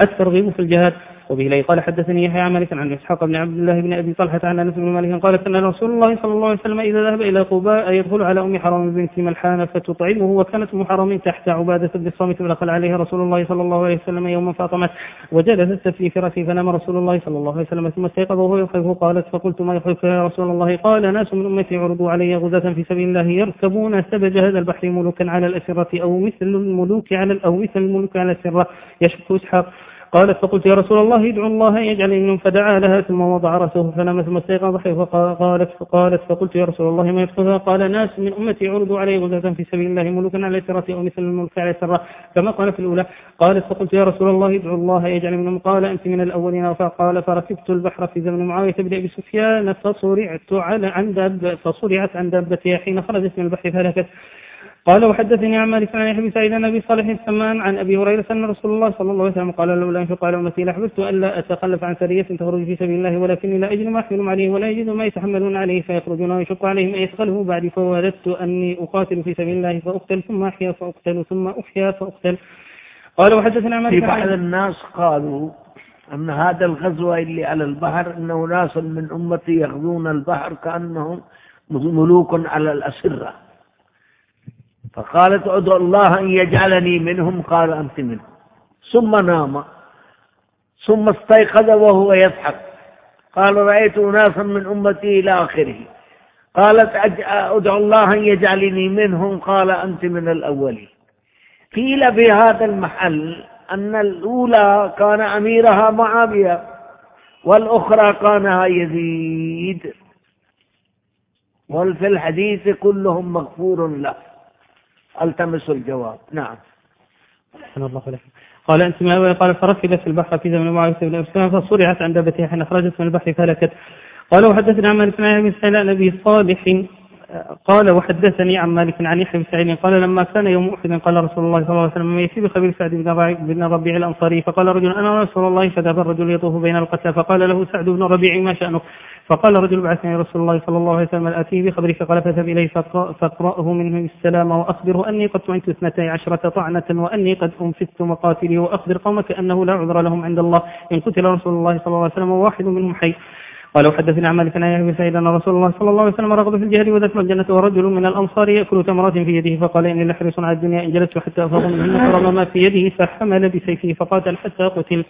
الترغيب في الجهاد. وبه لي قال حدثني يحيى عن مالك عن إسحاق بن عبد الله بن أبي طلحة عن أنس بن مالك قال كان رسول الله صلى الله عليه وسلم إذا ذهب إلى قباء يدخل على أم حرام بنت ملحان فتطعمه وكانت أم حرام تحت عباده بن الصامت فدخل عليها رسول الله صلى الله عليه وسلم يوما فاطمت وجلست في فرسه فنام رسول الله صلى الله عليه وسلم ثم استيقظ وهو يخيفه قالت فقلت ما يخيفك يا رسول الله؟ قال ناس من أمتي عرضوا علي غزاة في سبيل الله يركبون سبج هذا البحر ملوكا على الأسرة أو مثل الملوك على أو مثل الملوك على السرة. يشك إسحاق قالت فقلت يا رسول الله ادعو الله أن يجعل منهم فدعا لها ثم وضع رأسه فنام ثم استيقظ فقالت فقالت فقلت يا رسول الله ما يدخلها قال ناس من أمتي عرضوا علي غزاة في سبيل الله ملوكا على السرة أو مثل الملك على السرة كما قال في الأولى. قالت فقلت يا رسول الله ادعو الله يجعل منهم قال أنت من الأولين. فقال فركبت البحر في زمن معاوية بن أبي سفيان فصرعت على عن فصرعت عن دابتها حين خرجت من البحر فهلكت. قال وحدثني عن مالك عن يحيى سعيد عن أبي صالح السمان عن أبي هريرة أن رسول الله صلى الله عليه وسلم قال لولا انفق على أمتي لاحببت الا أتخلف عن سرية تخرج في سبيل الله ولكني لا أجد ما احملهم عليه ولا أجد ما يتحملون عليه فيخرجون ويشق عليهم ان يثقله بعدي فوددت أني أقاتل في سبيل الله فأقتل ثم أحيا فأقتل ثم أحيا فأقتل. قال وحدثنا مالك في بعض الناس قالوا أن هذا الغزوة اللي على البحر أنه ناس من أمتي يغزون البحر كأنهم ملوك على الأسرة. فقالت ادعو الله أن يجعلني منهم قال أنت منهم ثم نام. ثم استيقظ وهو يضحك. قال رأيت أناسا من أمتي إلى آخره. قالت أدعو الله أن يجعلني منهم قال أنت من الأولين. قيل في هذا المحل أن الأولى كان أميرها معاوية والأخرى كانها يزيد. وفي الحديث كلهم مغفور له. التمس الجواب. نعم. أحسن الله عليك قال أنت ما قال فركبت في البحر في زمن معاوية بن أبي سفيان فصرعت عند دابتها حين أخرجت من البحر فهلكت. قال وحدثنا عن مالك بن أبي صالح قال وحدثني عن مالك عن يحيى بن سعيد قال لما كان يوم أحد قال رسول الله صلى الله عليه وسلم من يأتي بخبير سعد بن ربيع الأنصاري فقال رجل أنا رسول الله فذهب الرجل يطوف بين القتلى فقال له سعد بن ربيع ما شأنك؟ فقال رجل بعثني رسول الله صلى الله عليه وسلم أتيه بخبرك قال فاذهب إليه فاقرأه منه السلام وأخبره أني قد طعنت اثنتي عشرة طعنة وأني قد أنفذت مقاتلي وأخبر قومك أنه لا عذر لهم عند الله. إن قتل رسول الله صلى الله عليه وسلم وواحد منهم حي. قال وحدثنا عن مالك عن أبي سعيد أن رسول الله صلى الله عليه وسلم رغب في الجهل ودخل الجنة ورجل من الأنصار يأكل تمرات في يده فقال إني لحريص على الدنيا إن جلست حتى أفاض منهن فرمى ما في يده فحمل بسيفه فقاتل حتى قتل.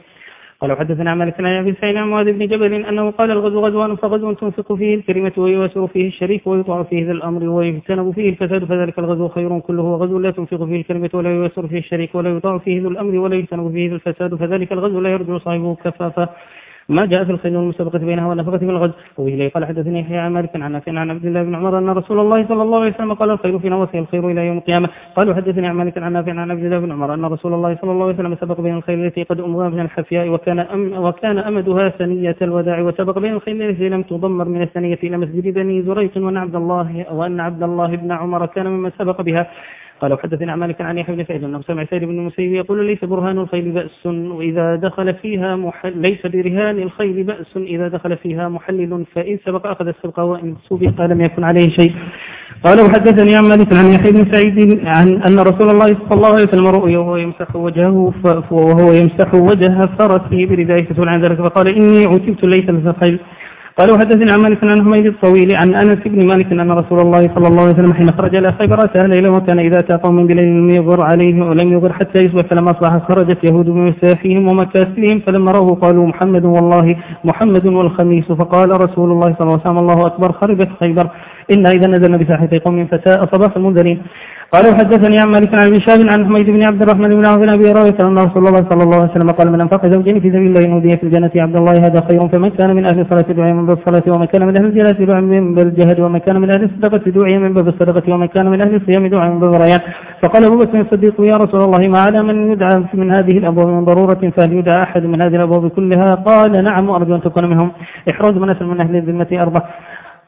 قال وحدثنا عن مالك عن أبي سعيد عن معاذ بن جبل أنه قال الغزو غزوان فغزو تنفق فيه الكلمة ويواسر فيه الشريف ويطاع فيه ذا الأمر ويجتنب فيه الفساد فذلك الغزو خير كله وغزو لا تنفق فيه الكلمة ولا يواسر فيه الشريك ولا يطاع فيه ذو الأمر ولا يجتنب فيه الفساد فذلك الغزو لا يرجع صاحبه كفافا ما جاء في الخيل والمسابقة بينها والنفقة الغزو وإليه قال حدثني يحيى عن مالك عن نافع عن عبد الله بن عمر أن رسول الله صلى الله عليه وسلم قال الخير في نواسي الخير إلى يوم القيامة. قال حدثني عن مالك عن نافع عن عبد الله بن عمر أن رسول الله صلى الله عليه وسلم سبق بين الخيل التي قد أمضى من الحفياء وكان أم وكان أمدها ثنية الوداع وسبق بين الخيل التي لم تضمر من الثنية إلى مسجد بني زريق وأن عبد الله وأن عبد الله بن عمر كان ممن سبق بها. قال وحدثني عن مالك عن يحيى بن سعيد أنه سمع سعيد بن المسيب يقول ليس برهان الخيل بأس وإذا دخل فيها محل ليس برهان الخيل بأس إذا دخل فيها محلل فإن سبق أخذ السبق وإن سبق لم يكن عليه شيء. قال وحدثني عن مالك عن يحيى بن سعيد عن أن رسول الله صلى الله عليه وسلم رؤي وهو يمسح وجهه وهو يمسح وجه فرسه بردائه فسئل عن ذلك فقال إني عتبت ليس الخيل قال وحدثني عن مالك عن حميد الطويل عن أنس بن مالك أن رسول الله صلى الله عليه وسلم حين خرج إلى خيبر اتى ليلا وكان إذا أتى قوم بليل لم يغر عليه ولم يغر حتى يصبح فلما أصبح خرجت يهود بمساحهم ومكاسبهم فلما روه قالوا محمد والله محمد والخميس فقال رسول الله صلى الله عليه وسلم الله أكبر خربت خيبر. إنا إذا نزلنا بساحة قوم فساء صباح المنذرين. قال وحدثني عن مالك عن ابن عن حميد بن عبد الرحمن بن عوف بن أبي هريرة ان رسول الله صلى الله عليه وسلم قال من أنفق زوجين في سبيل الله نودي في الجنة عبد الله هذا خير. فمن كان من أهل الصلاة دعي من باب الصلاة ومن كان من أهل الجهاد دعي من باب الجهاد ومن كان من أهل الصدقة دعي من باب الصدقة ومن كان من أهل الصيام دعي من باب الريان فقال أبو بكر الصديق يا رسول الله ما على من يدعى من هذه الأبواب من ضرورة فهل يدعى أحد من هذه الأبواب كلها؟ قال نعم وأرجو أن تكون منهم. احراز من من أهل الذمة أربع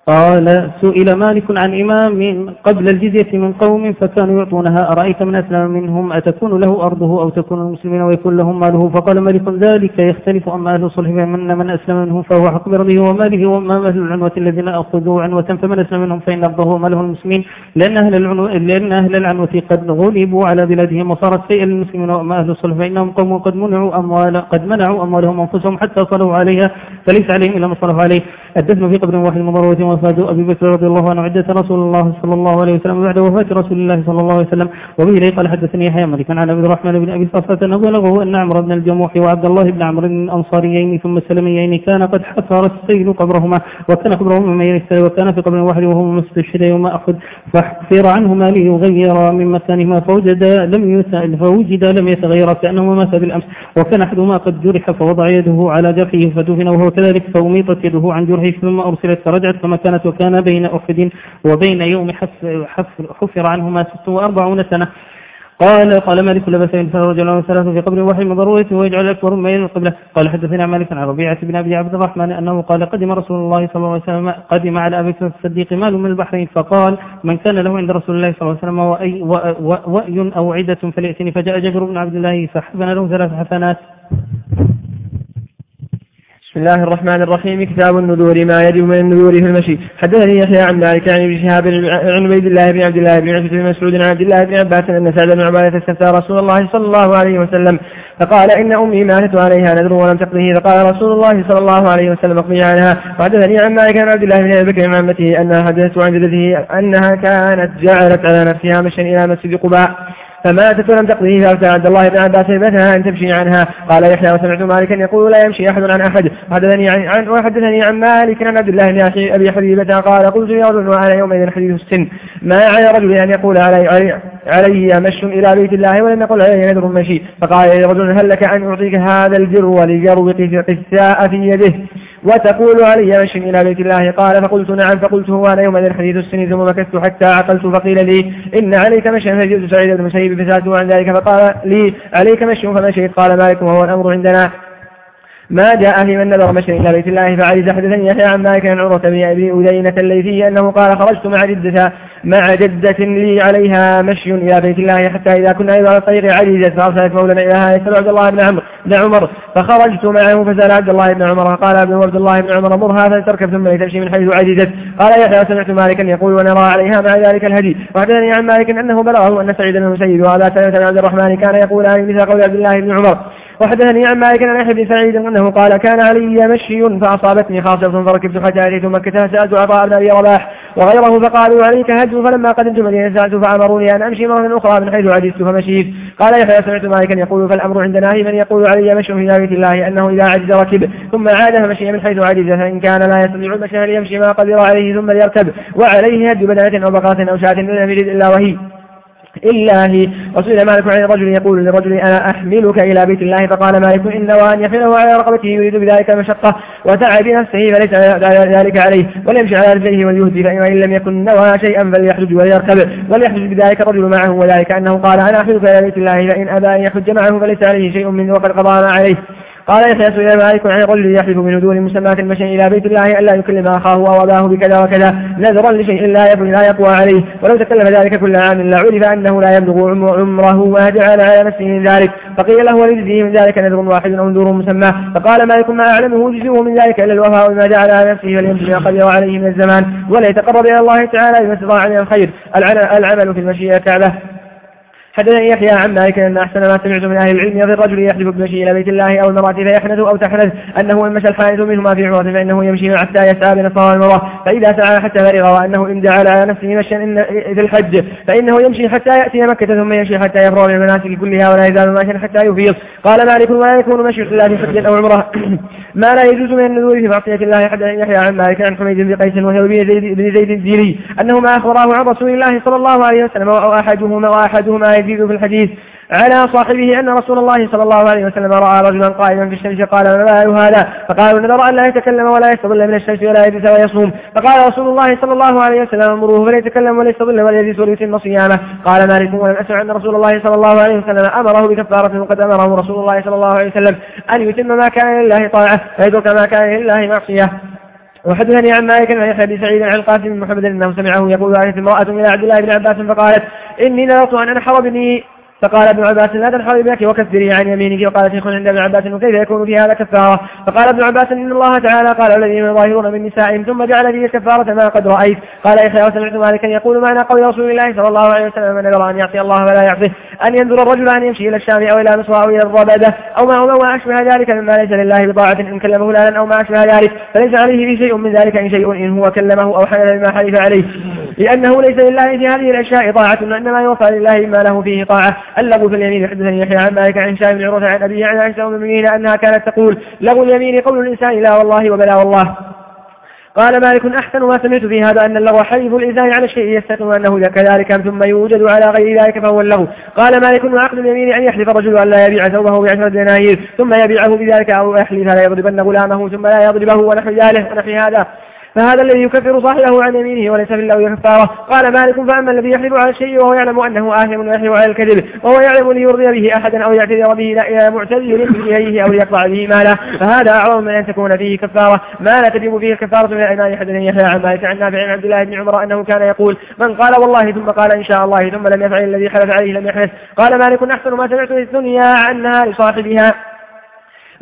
قال سئل مالك عن إمام قبل الجزية من قوم فكانوا يعطونها أرأيت من أسلم منهم؟ أتكون له أرضه أو تكون المسلمين ويكون لهم ماله؟ فقال مالك ذلك يختلف أما أهل الصلح فمن من أسلم منهم فهو حق برضه وماله وما أهل العنوة الذين أخذوا عنوة فمن أسلم منهم فإن أرضه وماله المسلمين لأن أهل, العنوة لأن أهل العنوة قد غلبوا على بلادهم وصارت سيئا للمسلمين وأما أهل الصلح فإنهم قوم قد منعوا أموال قد منعوا أموالهم وأنفسهم حتى صلوا عليها فليس عليهم إلا ما صلوا عليه. الدفن في قبر واحد مضروة وفاة أبي بكر رضي الله عنه عدة رسول الله صلى الله عليه وسلم بعد وفاة رسول الله صلى الله عليه وسلم. وبه قال حدثني يحيى مالك عن عبد الرحمن بن أبي صفة أنه بلغه أن عمرو بن الجموح وعبد الله بن عمرو الأنصاريين ثم السلميين كان قد حفر السيل قبرهما وكان قبرهما من وكان في قبر واحد وهو مستشهد يوم أحد. فحفر عنهما ليغير من مكانهما فوجد لم فوجد لم يتغير كأنهما مات بالأمس. وكان أحدهما قد جرح فوضع يده على جرحه فدفن وهو كذلك فأميطت يده عن جرحه. ثم أرسلت فرجعت كما كانت وكان بين أحد وبين يوم حفر, حفر عنهما ست وأربعون سنة. قال قال مالك لبس إن رجل ثلاث في قبر واحد من ضرورة ويجعل أكبر من القبلة. قال حدثنا مالك عن ربيعة بن أبي عبد الرحمن أنه قال قدم رسول الله صلى الله عليه وسلم قدم على أبي الصديق مال من البحرين فقال من كان له عند رسول الله صلى الله عليه وسلم وأي, وأي أو عدة فليأتني فجاء جابر بن عبد الله فحفن له ثلاث حسنات. بسم الله الرحمن الرحيم. كتاب النذور ما يجب من النذور في المشي. حدثني يحيى عن مالك عن ابن شهاب عن عبيد الله بن عبد الله بن عبد بن مسعود عن عبد الله بن عباس أن سعد بن عبادة استفتى رسول الله صلى الله عليه وسلم فقال إن أمي ماتت عليها نذر ولم تقضه. فقال رسول الله صلى الله عليه وسلم اقضي عنها. وحدثني عن مالك عن عبد الله بن أبي بكر عن عمته أنها حدثت عن جدته أنها كانت جعلت على نفسها مشيا إلى مسجد قباء. فماتت ولم تقضيه فأفتى عبد الله بن عباس مثلا أن تمشي عنها؟ قال يحيى وسمعت مالكا يقول لا يمشي أحد عن أحد. وحدثني عن, عن وحدثني عن مالك عن عبد الله بن أبي حبيبة قال قلت يا رجل وأنا يومئذ حديث السن. ما على رجل أن يقول علي, علي, علي مش إلى بيت الله ولم يقل علي نذر مشي؟ فقال يا رجل هل لك أن أعطيك هذا الجر لجروق قساء في يده؟ وتقول علي مش إلى بيت الله؟ قال فقلت نعم. فقلت هو أنا يوم حديث السن ثم مكثت حتى عقلت فقيل لي إن عليك مشيا فجئت سعيد بن المسيب فسألته عن ذلك فقال لي عليك مشي فمشيت قال مالك وهو الأمر عندنا. ما جاء في من نذر مشي إلى بيت الله فعلي حدثني يحيى عن مالك عن عروة بن أبي أدينة الليثي أنه قال خرجت مع جدة مع جدة لي عليها مشي إلى بيت الله حتى إذا كنا إذا الطريق عجزت فأرسلت مولا إليها يسأل عبد الله بن عمرو بن عمر. فخرجت معه فسأل عبد الله بن عمر قال ابن عبد الله بن عمر مرها فلتركب ثم لتمشي من حيث عجزت. قال يحيى سمعت مالكا يقول ونرى عليها مع ذلك الهدي. وحدثني عن مالك أنه بلغه أن سعيد بن المسيب وأبا سلمة عبد الرحمن كان يقولان مثل قول عبد الله بن عمر. وحدثني عن مالك عن يحيى بن سعيد أنه قال كان علي مشي فأصابتني خاصة فركبت حتى اتيت مكه سألت عطاء بن أبي رباح وغيره فقالوا عليك هج فلما قدمت مدينه سألت فأمروني أن أمشي مرة أخرى من حيث عجزت فمشيت. قال يحيى سمعت مالكا يقول فالأمر عندنا في من يقول علي مشي في بيت الله أنه إذا عجز ركب ثم عاد فمشي من حيث عجز فإن كان لا يستطيع المشي ليمشي ما قدر عليه ثم ليركب. وعليه هج بدنه أو بقرة أو شاة لم يجد إلا وهي. إلا هي. وسئل مالك عن رجل يقول لرجل أنا أحملك إلى بيت الله؟ فقال مالك إن وأن يحمله على رقبته يريد بذلك المشقة وتعب نفسه فليس ذلك عليه. وليمشي على رجليه وليهدي فإن لم يكن نوى شيئا فليحجج وليركب. وليحجج بذلك الرجل معه وذلك أنه قال أنا أحملك إلى بيت الله فإن أبى أن يحج معه فليس عليه شيء من وقد قضى ما عليه. قال يحيى سئل مالك عن رجل يحلف من دون مسماة المشي إلى بيت الله ألا يكلم أخاه أو أباه بكذا وكذا نذرا لشيء لا يبلغ لا يقوى عليه. ولو تكلم ذلك كل عام لعرف أنه لا يبلغ عمره ما جعل على نفسه من ذلك. فقيل له ولجزه من ذلك نذر واحد أو نذور مسمى فقال مالك ما أعلمه يجزئه من ذلك إلا الوفاء بما جعل على نفسه فليمشي ما قدر عليه من الزمان. ولا يتقرب إلى الله تعالى بما استطاع من الخير. العمل في المشي إلى الكعبة حدثني يحيى عن مالك أن أحسن ما سمعت من أهل العلم يضي الرجل يحلف بمشي إلى بيت الله أو المرأة فيحنث أو تحنث أنه إن مشى الحانث منهما في عمره فإنه يمشي حتى يسعى بين الصفا والمروه فإذا سعى حتى فرغ وأنه إن جعل على نفسه مشيا في الحج. فإنه يمشي حتى يأتي مكة ثم يمشي حتى يفرغ من المناسك كلها ولا يزال ماشيا حتى يفيض. قال مالك ولا يكون مشي إلا في حج أو عمرة. ما لا يجوز من النذور في معصية الله حدثني يحيى عن مالك عن حميد بن قيس وهو بن زيد بن زيد الديني انه ما أخبراه عن رسول الله صلى الله عليه وسلم واحدهما وأحدهما يزيد في الحديث. على صاحبه أن رسول الله صلى الله عليه وسلم رأى رجلا قائما في الشمس قال ما بال هذا؟ فقالوا نذر أن لا يتكلم ولا يستظل من الشمس ولا يجلس ويصوم. فقال رسول الله صلى الله عليه وسلم امروه فلا يتكلم ولا يستظل ولا يجلس وليتم صيامه. قال مالك ولم أسمع أن رسول الله صلى الله عليه وسلم أمره بكفارة وقد أمره رسول الله صلى الله عليه وسلم أن يتم ما كان لله طاعة ويترك ما كان لله معصية. وحدثني عن مالك عن يحيى بن سعيد عن القاسم بن محمد إنه سمعه يقول عليه امرأة إلى عبد الله بن عباس فقالت إني نذرت أن أنحر بني فقال ابن عباس لا تنحر ابنك وكفري عن يمينك. وقال شيخ عند ابن عباس وكيف يكون في هذا كفارة؟ فقال ابن عباس إن الله تعالى قال الذين يظاهرون من نسائهم ثم جعل فيه الكفارة ما قد رأيت. قال يحيى وسمعت مالكا يقول معنى قول رسول الله صلى الله عليه وسلم من نذر أن يعصي الله فلا يعصيه. أن ينذر الرجل أن يمشي إلى الشام أو إلى مصر أو إلى الربدة أو ما أو ما أشبه ذلك مما ليس لله بطاعة إن كلمه فلانا أو ما أشبه ذلك. فليس عليه شيء من ذلك إن شيء إن هو كلمه أو حلف بما حلف عليه. لأنه ليس لله في هذه الأشياء طاعة وإنما يوفى لله ما له فيه طاعة. اللغو في اليمين حدثني يحيى عن مالك عن هشام بن عروة عن أبيه عن عائشة أم المؤمنين أنها كانت تقول لغو اليمين قول الإنسان لا والله وبلا والله. قال مالك أحسن ما سمعت في هذا أن اللغو حلف الإنسان على الشيء يستقيم أنه كذلك ثم يوجد على غير ذلك فهو اللغو. قال مالك وعقد اليمين أن يحلف الرجل أن لا يبيع ثوبه بعشرة دنانير ثم يبيعه بذلك أو يحلف لا يضربن غلامه ثم لا يضربه ونحو ذلك ونحو هذا. فهذا الذي يكفر صاحبه عن يمينه وليس في الله كفارة. قال مالك فأما الذي يحلف على الشيء وهو يعلم أنه آثم ويحلف على الكذب وهو يعلم ليرضي به أحدا أو يعتذر به إلى معتذر إليه أو يقطع به ماله. فهذا أعظم من أن تكون فيه كفارة. ما لا تجب فيه الكفارة من الإيمان حدث يحيى عن مالك عن نافع عن عبد الله بن عمر أنه كان يقول من قال والله ثم قال إن شاء الله ثم لم يفعل الذي حلف عليه لم يحدث قال مالك أحسن ما سمعت في الدنيا عنها لصاحبها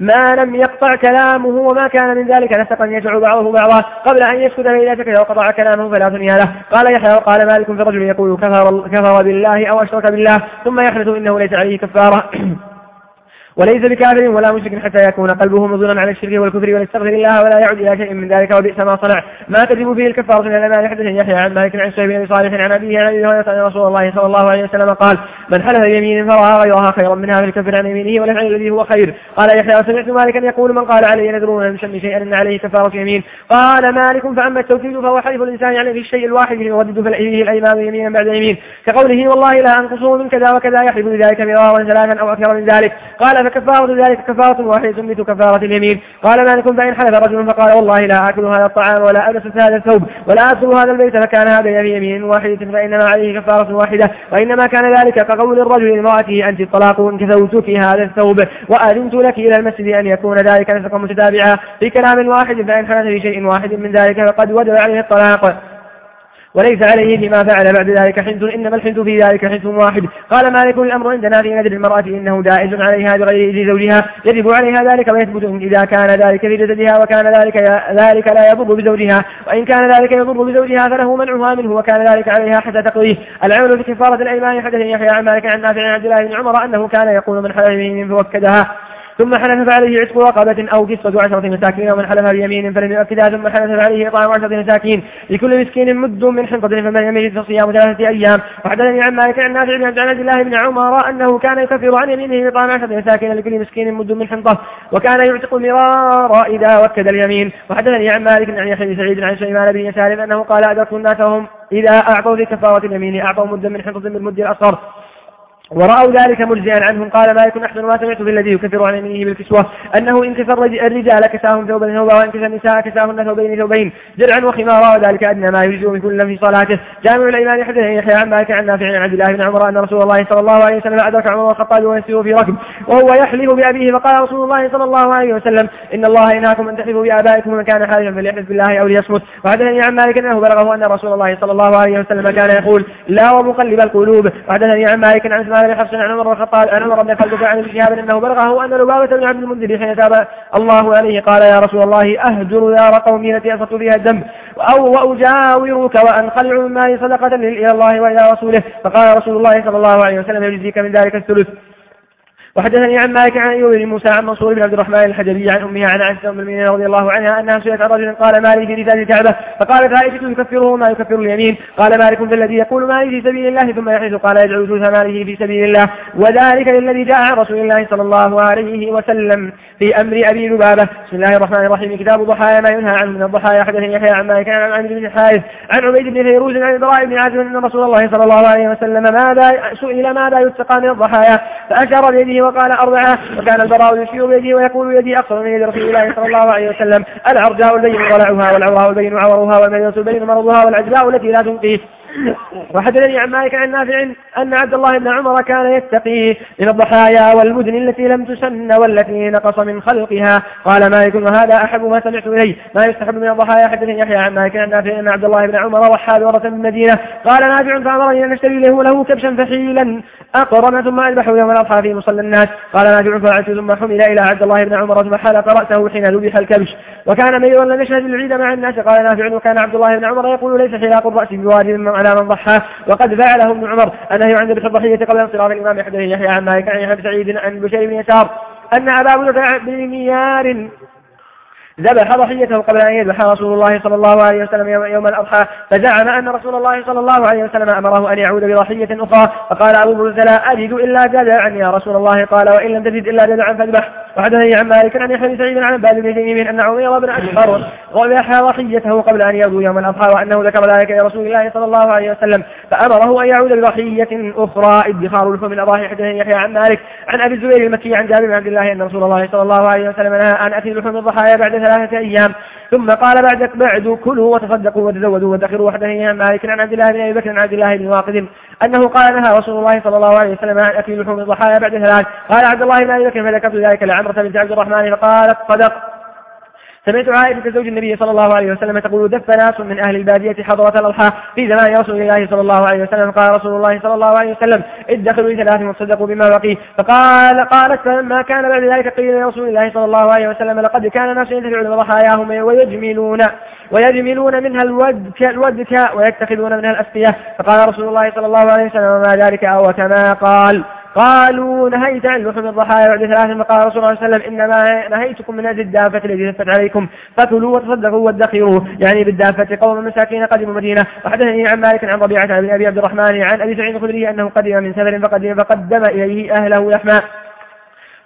ما لم يقطع كلامه وما كان من ذلك نسقا يدعو بعضه بعضا. قبل أن يسكت فإذا سكت وقطع كلامه فلا دنيا له. قال يحيى وقال مالك في رجل يقول كفر, كفر بالله أو أشرك بالله ثم يحدث إنه ليس عليه كفارة. وليس بكافر ولا مشرك حتى يكون قلبه مظنا على الشرك والكفر ويستغفر الله ولا يعود إلى شيء من ذلك وبئس ما صنع. ما تجب فيه الكفارة من الامان حدث يحيى عن مالك عن سعيد بن صالح عن أبيه عن أبي هريرة أن رسول الله صلى الله عليه وسلم قال من حلف بيمين فراى غيرها خيرا منها فليكفر عن يمينه وليفعل الذي هو خير. قال يحيى وسمعت مالكا يقول من قال علي نذر ولم يسمي شيئا إن عليه كفارة يمين. قال مالك فأما التوكيد فهو حلف الإنسان عليه الشيء الواحد يردد فيه الايمان يمينا بعد يمين. كقوله والله لا أنقصه من كذا وكذا يحلف بذلك مرارا ثلاثا أو أكثر من ذلك. قال فكفارة ذلك كفارة واحدة مثل كفارة اليمين. قال مالك فإن حلف رجل فقال والله لا آكل هذا الطعام ولا ألبس هذا الثوب ولا أدخل هذا البيت فكان هذا في يمين واحدة فإنما عليه كفارة واحدة وإنما كان ذلك كقول الرجل لامرأته أنت الطلاق إن في هذا الثوب وأذنت لك إلى المسجد أن يكون ذلك نسقا متتابعا في كلام واحد فإن حدث في شيء واحد من ذلك فقد وجب عليه الطلاق. وليس عليه بما فعل بعد ذلك حنث إنما الحنث في ذلك حنث واحد. قال مالك الأمر عندنا في نذر المرأة إنه دائز عليها بغير إذن زوجها يجب عليها ذلك ويثبت إذا كان ذلك في جسدها وكان ذلك ذلك لا يضر بزوجها. وإن كان ذلك يضر بزوجها فله منعها منه وكان ذلك عليها حتى تقضيه. العمل في كفارة الأيمان حدث يحيى عن مالك عن نافع عن عبد الله بن عمر أنه كان يقول من حلف فوكدها ثم حلف فعليه عتق رقبة أو قصة عشرة مساكين ومن حلف بيمين فلم يؤكدها ثم حلف فعليه إطعام عشرة مساكين. لكل مسكين مد من حنطة فمن يميز فصيام ثلاثة أيام. وحدثني عن مالك عن نافع بن عبد الله بن عمر أنه كان يكفر عن يمينه بإطعام عشرة مساكين لكل مسكين مد من حنطة. وكان يعتق المرار إذا وكد اليمين. وحدثني عن مالك عن يحيى بن سعيد عن سليمان بن يسار أنه قال أدركت الناس وهم إذا أعطوا في كفارة اليمين أعطوا مدا من حنطة بالمد الأصغر. ورأوا ذلك مجزئا عنهم. قال مالك أحسن ما سمعت بالذي يكفر عن يمينه بالكسوة. أنه إن كسر الرجال كساهم ثوبا ثوبا وإن كسر النساء كساهن ثوبين ثوبين درعا وخمارا وذلك أدنى ما يجزئ من كل في صلاته. جامع الإيمان حدث يحيى عن مالك عن نافع عن عبد الله بن عمر أن رسول الله صلى الله عليه وسلم أدرك عمر الخطاب ويسير في ركب وهو يحلف بأبيه فقال رسول الله صلى الله عليه وسلم إن الله ينهاكم أن تحلفوا بآبائكم ومن كان حالفا فليحلف بالله أو ليصمت. وحدثني عن مالك أنه بلغه أن رسول الله صلى الله عليه وسلم كان يقول لا ومقلب القلوب. وحدثني عن مالك عن اسماعيل بن حفص عن عمر الخطاب عن عمر بن خلدك عن ابن شهاب أنه بلغه أن لبابة بن عبد المنذر حين تاب الله عليه قال يا رسول الله أهجر دار قومي التي أسقط فيها الدم أو واجاورك وانخلع من مالي صدقة إلى الله وإلى رسوله. فقال رسول الله صلى الله عليه وسلم يجزيك من ذلك الثلث. وحدثني عن مالك عن أيوب بن موسى عن منصور بن عبد الرحمن الحجبي عن امها عن عائشة أم المؤمنين رضي الله عنها أنها سئلت عن رجل قال مالي في رسالة الكعبة؟ فقالت عائشة يكفره ما يكفر اليمين. قال مالك في الذي يقول مالي في سبيل الله ثم يحدث قال يجعل ثلث ماله في سبيل الله. وذلك للذي جاء عن رسول الله صلى الله عليه وسلم. في أمر أبي لبابة. بسم الله الرحمن الرحيم. كتاب ضحايا ما ينهى عنه. من الضحايا حدثني يحيى عن مالك عن عمرو بن الحارث عن عبيد بن فيروز عن البراء بن عازم أن رسول الله صلى الله عليه وسلم ماذا سئل ماذا يتقى من الضحايا؟ فأشار بيده وقال أربعة. وكان البراء يشير بيده ويقول يدي أقصر من يد رسول الله صلى الله عليه وسلم. العرجاء البين ضلعها والعوراء البين عورها والميت البين مرضها والعجلاء التي لا تنقيه وحدثني عن مالك عن نافع أن عبد الله بن عمر كان يتقي من الضحايا والمدن التي لم تسن والتي نقص من خلقها. قال مالك وهذا أحب ما سمعت إليه. ما يستحب من الضحايا؟ حدثني يحيى عن مالك عن نافع أن عبد الله بن عمر ضحى بورة بالمدينة. قال نافع فأمرني أن أشتري له له كبشا فحيلا أقرن ثم أذبح يوم الأضحى في مصلى الناس. قال نافع فعلت ثم حمل إلى عبد الله بن عمر ثم حلق رأسه حين ذبح الكبش. وكان ميرا لم يشهد العيد مع الناس. قال نافع وكان عبد الله بن عمر يقول ليس حلاق الرأس بواجب على من ضحى. وقد فعله ابن عمر أنه عند ذبح الضحية قبل انصراف الإمام أحد يحيى عن مالك عن سعيد عن بشير بن يسار أن أبا بن ميار ذبح ضحيته قبل أن يذبح رسول الله صلى الله عليه وسلم يوم, الأضحى فزعم أن رسول الله صلى الله عليه وسلم أمره أن يعود بضحية أخرى فقال أبو برز لا أجد إلا جدعا يا رسول الله قال وإن لم تجد إلا جدعا فاذبح. وحدثني عن مالك عن يحيى سعيد عن عباد بن تيمين أن عمير بن أشهر ذبح ضحيته قبل أن يغدو يوم الأضحى وأنه ذكر ذلك لرسول الله صلى الله عليه وسلم فأمره أن يعود بضحية أخرى إدخار لحوم الأضاحي حدثني يحيى عن مالك عن أبي الزبير المكي عن جابر بن عبد الله أن رسول الله صلى الله عليه وسلم أن أتي لحوم الضحايا بعد ثلاثة أيام. ثم قال بعد بعد كلوا وتصدقوا وتزودوا وادخروا وحدثني عن مالك عن عبد الله بن أبي بكر عن عبد الله بن واقد. أنه قال نهى رسول الله صلى الله عليه وسلم عن أكل لحوم الضحايا بعد ثلاث قال عبد الله بن أبي بكر فذكرت ذلك لعمرة بنت عبد الرحمن فقالت صدق. سمعت عائشة زوج النبي صلى الله عليه وسلم تقول دف ناس من أهل البادية حضرة الأضحى في زمان رسول الله صلى الله عليه وسلم. قال رسول الله صلى الله عليه وسلم ادخلوا لثلاث وتصدقوا بما بقي. فقال قالت فلما كان بعد ذلك قيل لرسول الله صلى الله عليه وسلم لقد كان ناس ينتفعون بضحاياهم ويجملون ويجملون منها الودك, الودك ويتخذون منها الأسقية. فقال رسول الله صلى الله عليه وسلم وما ذلك أو كما قال. قالوا نهيت عن لحوم الضحايا بعد ثلاث فقال رسول الله صلى الله عليه وسلم إنما نهيتكم من هذه الدافة التي تفتح عليكم. فكلوا وتصدقوا وادخروا. يعني بالدافة قوم مساكين قدموا مدينة. وحدثني عن مالك عن ربيعة بن أبي عبد الرحمن عن أبي سعيد الخدري أنه قدم من سفر فقدم فقدم إليه أهله لحما.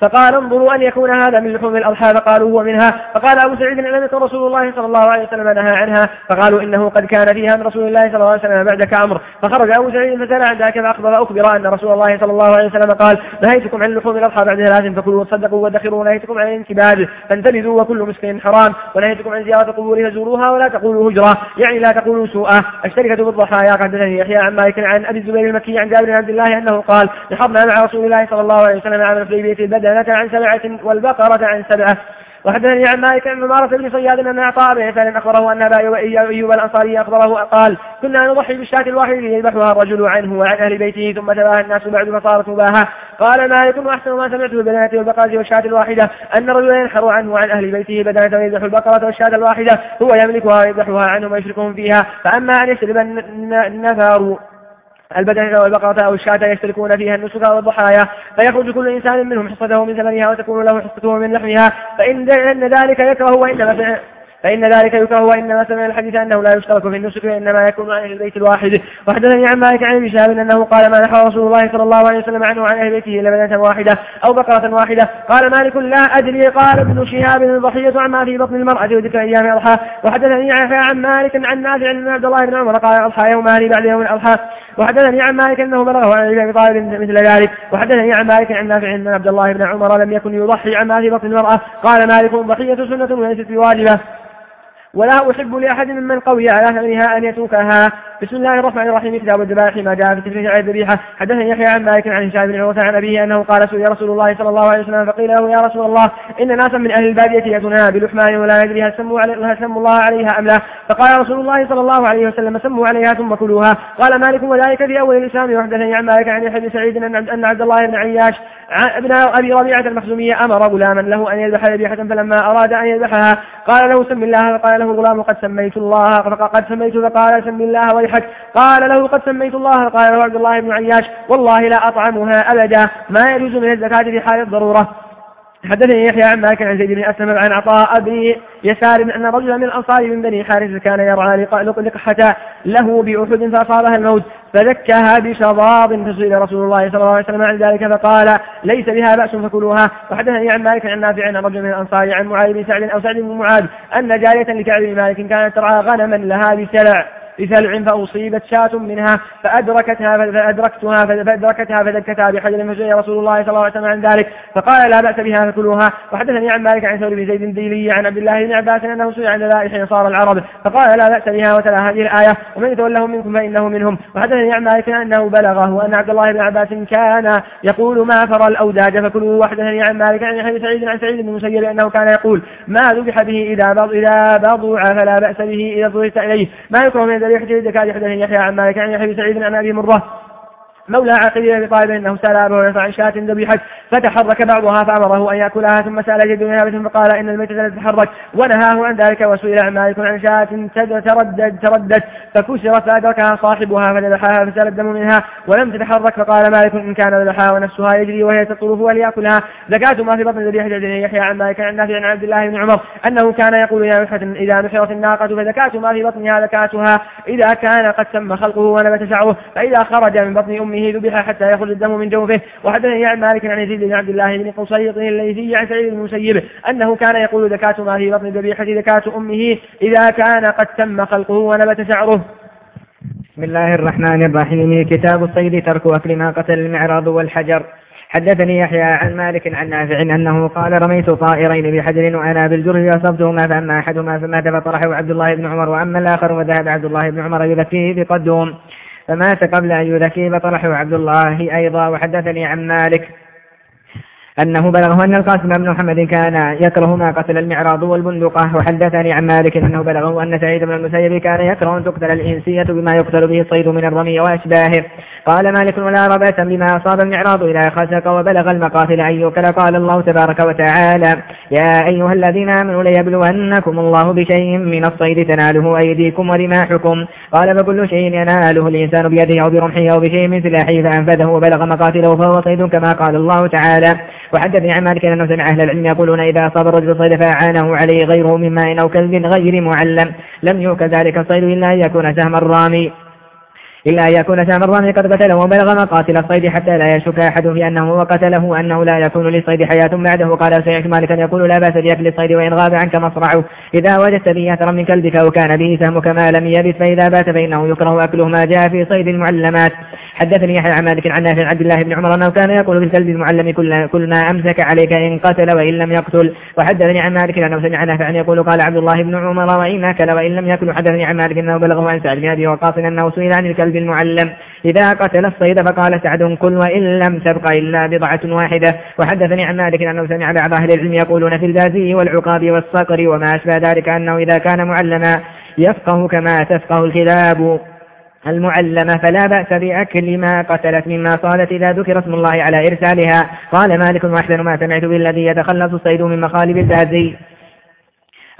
فقال انظروا أن يكون هذا من لحوم الأضحى فقالوا هو منها. فقال أبو سعيد لم يكن رسول الله صلى الله عليه وسلم نهى عنها فقالوا إنه قد كان فيها من رسول الله صلى الله عليه وسلم بعد كأمر فخرج أبو سعيد فسأل عن ذاك فأخبر أخبر أن رسول الله صلى الله عليه وسلم قال نهيتكم عن لحوم الأضحى بعد ثلاث فكلوا وتصدقوا وادخروا ونهيتكم عن الانكباد فانتبذوا وكل مسكين حرام ونهيتكم عن زيارة قبور فزوروها ولا تقولوا هجرة يعني لا تقولوا سوءا. الشركة بالضحايا حدثني يحيى عن مالك عن أبي الزبير المكي عن جابر بن عبد الله أنه قال نحضنا مع رسول الله صلى الله عليه وسلم عام الحديبية البدنة عن سبعة والبقرة عن سبعة. وحدثني عن مالك عن عمارة بن صياد أن عطاء بن أخبره أن أبا أيوب الأنصاري أخبره قال كنا نضحي بالشاة الواحدة يذبحها الرجل عنه وعن أهل بيته ثم تباهى الناس بعد فصارت مباهة قال مالك وأحسن ما سمعت بالبدنة والبقرة والشاة الواحدة أن رجلا ينحر عنه وعن أهل بيته بدنة ويذبح البقرة والشاة الواحدة هو يملكها ويذبحها عنهم ويشركهم فيها. فأما أن يشرب النفار البدنة والبقرة أو الشاة يشتركون فيها النسك والضحايا فيخرج كل إنسان منهم حصته من ثمنها وتكون له حصته من لحمها فإن ذلك يكره وإنما فإن ذلك يكره وإنما سمع الحديث أنه لا يشترك في النسك وإنما يكون عن البيت الواحد. وحدثني عن مالك عن ابي شهاب أنه قال ما نحى رسول الله صلى الله عليه وسلم عنه عن أهل بيته إلا بدنة واحدة أو بقرة واحدة؟ قال مالك لا أدري قال ابن شهاب الضحية عما في بطن المرأة وذكر أيام الأضحى وحدثني عن مالك عن نافع عن عبد الله بن عمر قال الأضحى يومان بعد يوم الأضحى وحدثني عن مالك أنه بلغه عن أبي طالب مثل ذلك. وحدثني عن مالك عن نافع أن عبد الله بن عمر لم يكن يضحي عما في بطن المرأة. قال مالك ضحية سنة وليست بواجبة. ولا أحب لأحد ممن قوي على ثمنها أن يتركها. بسم الله الرحمن الرحيم. كتاب الذبائح ما جاء في تفريج على الذبيحة. حدثني يحيى عن مالك عن هشام بن عروة عن أبيه أنه قال سئل رسول الله صلى الله عليه وسلم فقيل له يا رسول الله إن ناسا من أهل البادية يأتونها بلحمان ولا ندري هل سموا, هل سموا الله عليها أم لا. فقال رسول الله صلى الله عليه وسلم سموا عليها ثم كلوها. قال مالك وذلك في أول الإسلام. وحدثني عن مالك عن يحيى بن سعيد أن عبد الله بن عياش ابن أبي ربيعة المخزومية أمر غلاما له أن يذبح ذبيحة فلما أراد أن يذبحها قال له سم الله فقال له الغلام قد سميت الله قد سميت فقال سم الله ويحك. قال له قد سميت الله فقال له عبد الله بن عياش والله لا أطعمها أبدا. ما يجوز من الزكاة في حال الضرورة. حدثني يحيى عن مالك عن زيد بن أسلم عن عطاء بن يسار أن رجلا من الانصار من بني حارث كان يرعى لقحة له بأحد فاصابها الموت فذكاها بشضاض فسئل رسول الله صلى الله عليه وسلم عن ذلك فقال ليس بها بأس فكلوها. وحدثني عن مالك عن نافع عن رجل من الأنصار عن معاذ بن سعد أو سعد بن معاذ أن جارية لكعب بن مالك كانت ترعى غنما لها بسلع. بسلع فأصيبت شاة منها فأدركتها فأدركتها فأدركتها فدكتها بحجر فسئل رسول الله صلى الله عليه وسلم عن ذلك. فقال لا بأس بها فكلوها. وحدثني عن مالك عن ثور بن زيد الديلي عن عبد الله بن عباس أنه سئل عن ذبائح نصارى العرب. فقال لا بأس بها وتلا هذه الآية. ومن يتولهم منكم فإنه منهم. وحدثني عن مالك أنه بلغة وأن عبد الله بن عباس كان يقول ما فرى الأوداج فكلوا وحدثني عن مالك عن يحيى سعيد عن سعيد بن المسيب أنه كان يقول ما ذبح به إذا إذا بضع فلا بأس به إذا ضررت إليه. ما يكره من ذبيحة الزكاة حدثني يحيى عن مالك عن يحيى سعيد عن أبي مرة. مولى عقيل بن طالب إنه سأل ابو هريرة عن شاة ذبيحت فتحرك بعضها فأمره أن يأكلها ثم سأل جد بن فقال إن الميتة تتحرك ونهاه عن ذلك وسئل عن مالك عن شاة تردد تردد فكسرت فأدركها صاحبها فذبحها فسال الدم منها ولم تتحرك فقال مالك إن كان ذبحها ونفسها يجري وهي تطرف وليأكلها. زكاة ما في بطن ذبيحة يحيى عن مالك عن نافع عن عبد الله بن عمر أنه كان يقول يا نحرة إذا نحرت الناقة فزكاة ما في بطنها زكاتها إذا كان قد تم خلقه ونبت شعره فإذا خرج من بطن امه ذبح حتى يخرج الدم من جوفه. وحدثني عن مالك عن يزيد بن عبد الله بن قصيط الليثي عن سعيد بن المسيب أنه كان يقول زكاة ما في بطن الذبيحة زكاة أمه إذا كان قد تم خلقه ونبت شعره. بسم الله الرحمن الرحيم. كتاب الصيد ترك أكل ما قتل المعراض والحجر. حدثني يحيى عن مالك عن نافع أنه قال رميت طائرين بحجر وأنا بالجرح فأصبتهما فأما أحدهما فمات فطرحه عبد الله بن عمر وأما الآخر فذهب عبد الله بن عمر يذكيه بقدوم. فمات قبل أن يذكي فطرحه عبد الله أيضا وحدثني عن مالك أنه بلغه أن القاسم بن محمد كان يكره ما قتل المعراض والبندقة وحدثني عن مالك أنه بلغه أن سعيد بن المسيب كان يكره أن تقتل الإنسية بما يقتل به الصيد من الرمي وأشباهه. قال مالك ولا ربأة بما أصاب المعراض إلى خسق وبلغ المقاتل أن يوكل. قال الله تبارك وتعالى يا أيها الذين آمنوا ليبلونكم الله بشيء من الصيد تناله أيديكم ورماحكم. قال فكل شيء يناله الإنسان بيده أو برمحه أو بشيء من سلاحه فأنفذه وبلغ مقاتله فهو صيد كما قال الله تعالى. وحدثني عن مالك أنه سمع أهل العلم يقولون إذا أصاب الرجل الصيد فأعانه عليه غيره من ماء أو كلب غير معلم. لم يوكل ذلك الصيد إلا أن يكون سهم الرامي. إلا أن يكون سام الرامي قد قتله وبلغ مقاتل الصيد حتى لا يشك أحد في أنه وقتله أنه لا يكون للصيد حياة بعده. قال سمعت مالكا يقول لا بأس بأكل الصيد وإن غاب عنك مصرعه. إذا وجدت به أثرا من كلبك أو كان به سهمك ما لم يبث فإذا بات فإنه يكره أكله ما جاء في صيد المعلمات. حدثني يحيى عن مالك عن نافع عبد الله بن عمر أنه كان يقول في الكلب المعلم كل, كل ما أمسك عليك إن قتل وإن لم يقتل. وحدثني عن مالك أنه سمع نافع يقول قال عبد الله بن عمر وإن أكل وإن لم يكن حدثني عن مالك أنه بلغه عن سعد بن أبي وقاص أنه سئل عن الكلب المعلم. إذا قتل الصيد فقال سعد كل وإن لم تبق إلا بضعة واحدة. وحدثني عن مالك أنه سمع بعض أهل العلم يقولون في البازي والعقاب والصقر وما أشبه ذلك أنه إذا كان معلما يفقه كما تفقه الكلاب. المعلمة فلا بأس بأكل ما قتلت مما صادت إذا ذكر اسم الله على إرسالها. قال مالك وأحسن ما سمعت بالذي يتخلص الصيد من مخالب البازي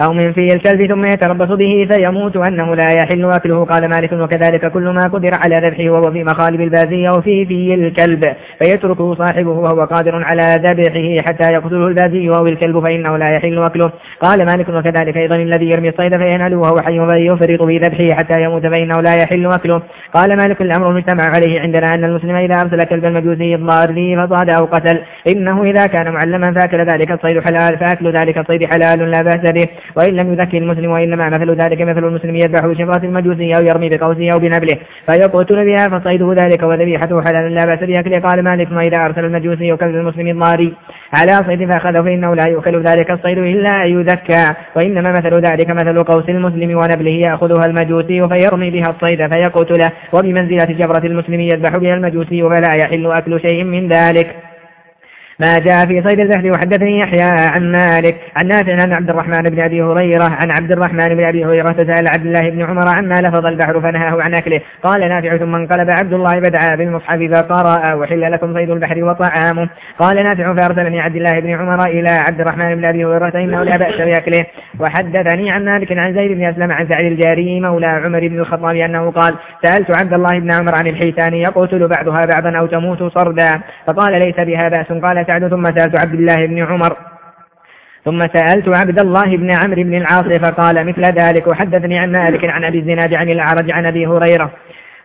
أو من في الكلب ثم يتربص به فيموت أنه لا يحل أكله. قال مالك وكذلك كل ما قدر على ذبحه وهو في مخالب البازية أو في في الكلب فيتركه صاحبه وهو قادر على ذبحه حتى يقتله البازي أو الكلب فإنه لا يحل أكله. قال مالك وكذلك أيضا الذي يرمي الصيد فينهله وهو حي فيفرط في ذبحه حتى يموت فإنه لا يحل أكله. قال مالك الأمر المجتمع عليه عندنا أن المسلم إذا أرسل كلب المجوسي الضار فصاد أو قتل إنه إذا كان معلما فأكل ذلك الصيد حلال فأكل ذلك الصيد حلال لا بأس به. وإن لم يذكي المسلم وإنما مثل ذلك مثل المسلم يذبح بشفرة المجوسي أو يرمي بقوسه أو بنبله فيقتل بها فصيده ذلك وذبيحته حلال لا بأس بأكله قال مالك وإذا أرسل المجوسي وكلب المسلم الضاري. على صيد فأخذه فإنه لا يؤكل ذلك الصيد إلا أن يذكى. وإنما مثل ذلك مثل قوس المسلم ونبله يأخذها المجوسي فيرمي بها الصيد فيقتله. وبمنزلة جبرة المسلم يذبح بها المجوسي فلا يحل أكل شيء من ذلك. ما جاء في صيد البحر وحدثني يحيى عن مالك. عن نافع عن عبد الرحمن بن أبي هريرة. عن عبد الرحمن بن أبي هريرة سأل عبد الله بن عمر عما لفظ البحر فنهاه عن أكله. قال نافع ثم انقلب عبد الله بدعا بالمصحف فقرأ وحل لكم صيد البحر وطعامه. قال نافع فأرسلني عبد الله بن عمر إلى عبد الرحمن بن أبي هريرة إنه لا بأس بأكله. وحدثني عن مالك عن زيد بن أسلم عن سعد الجاري مولى عمر بن الخطاب أنه قال سألت عبد الله بن عمر عن الحيتان يقتل بعضها بعضا أو تموت صردا. فقال ليس بها بأس. قال سعد ثم سألت عبد الله بن عمر ثم سألت عبد الله بن عمرو بن العاص فقال مثل ذلك وحدثني عن مالك عن أبي الزناد عن الأعرج عن أبي هريرة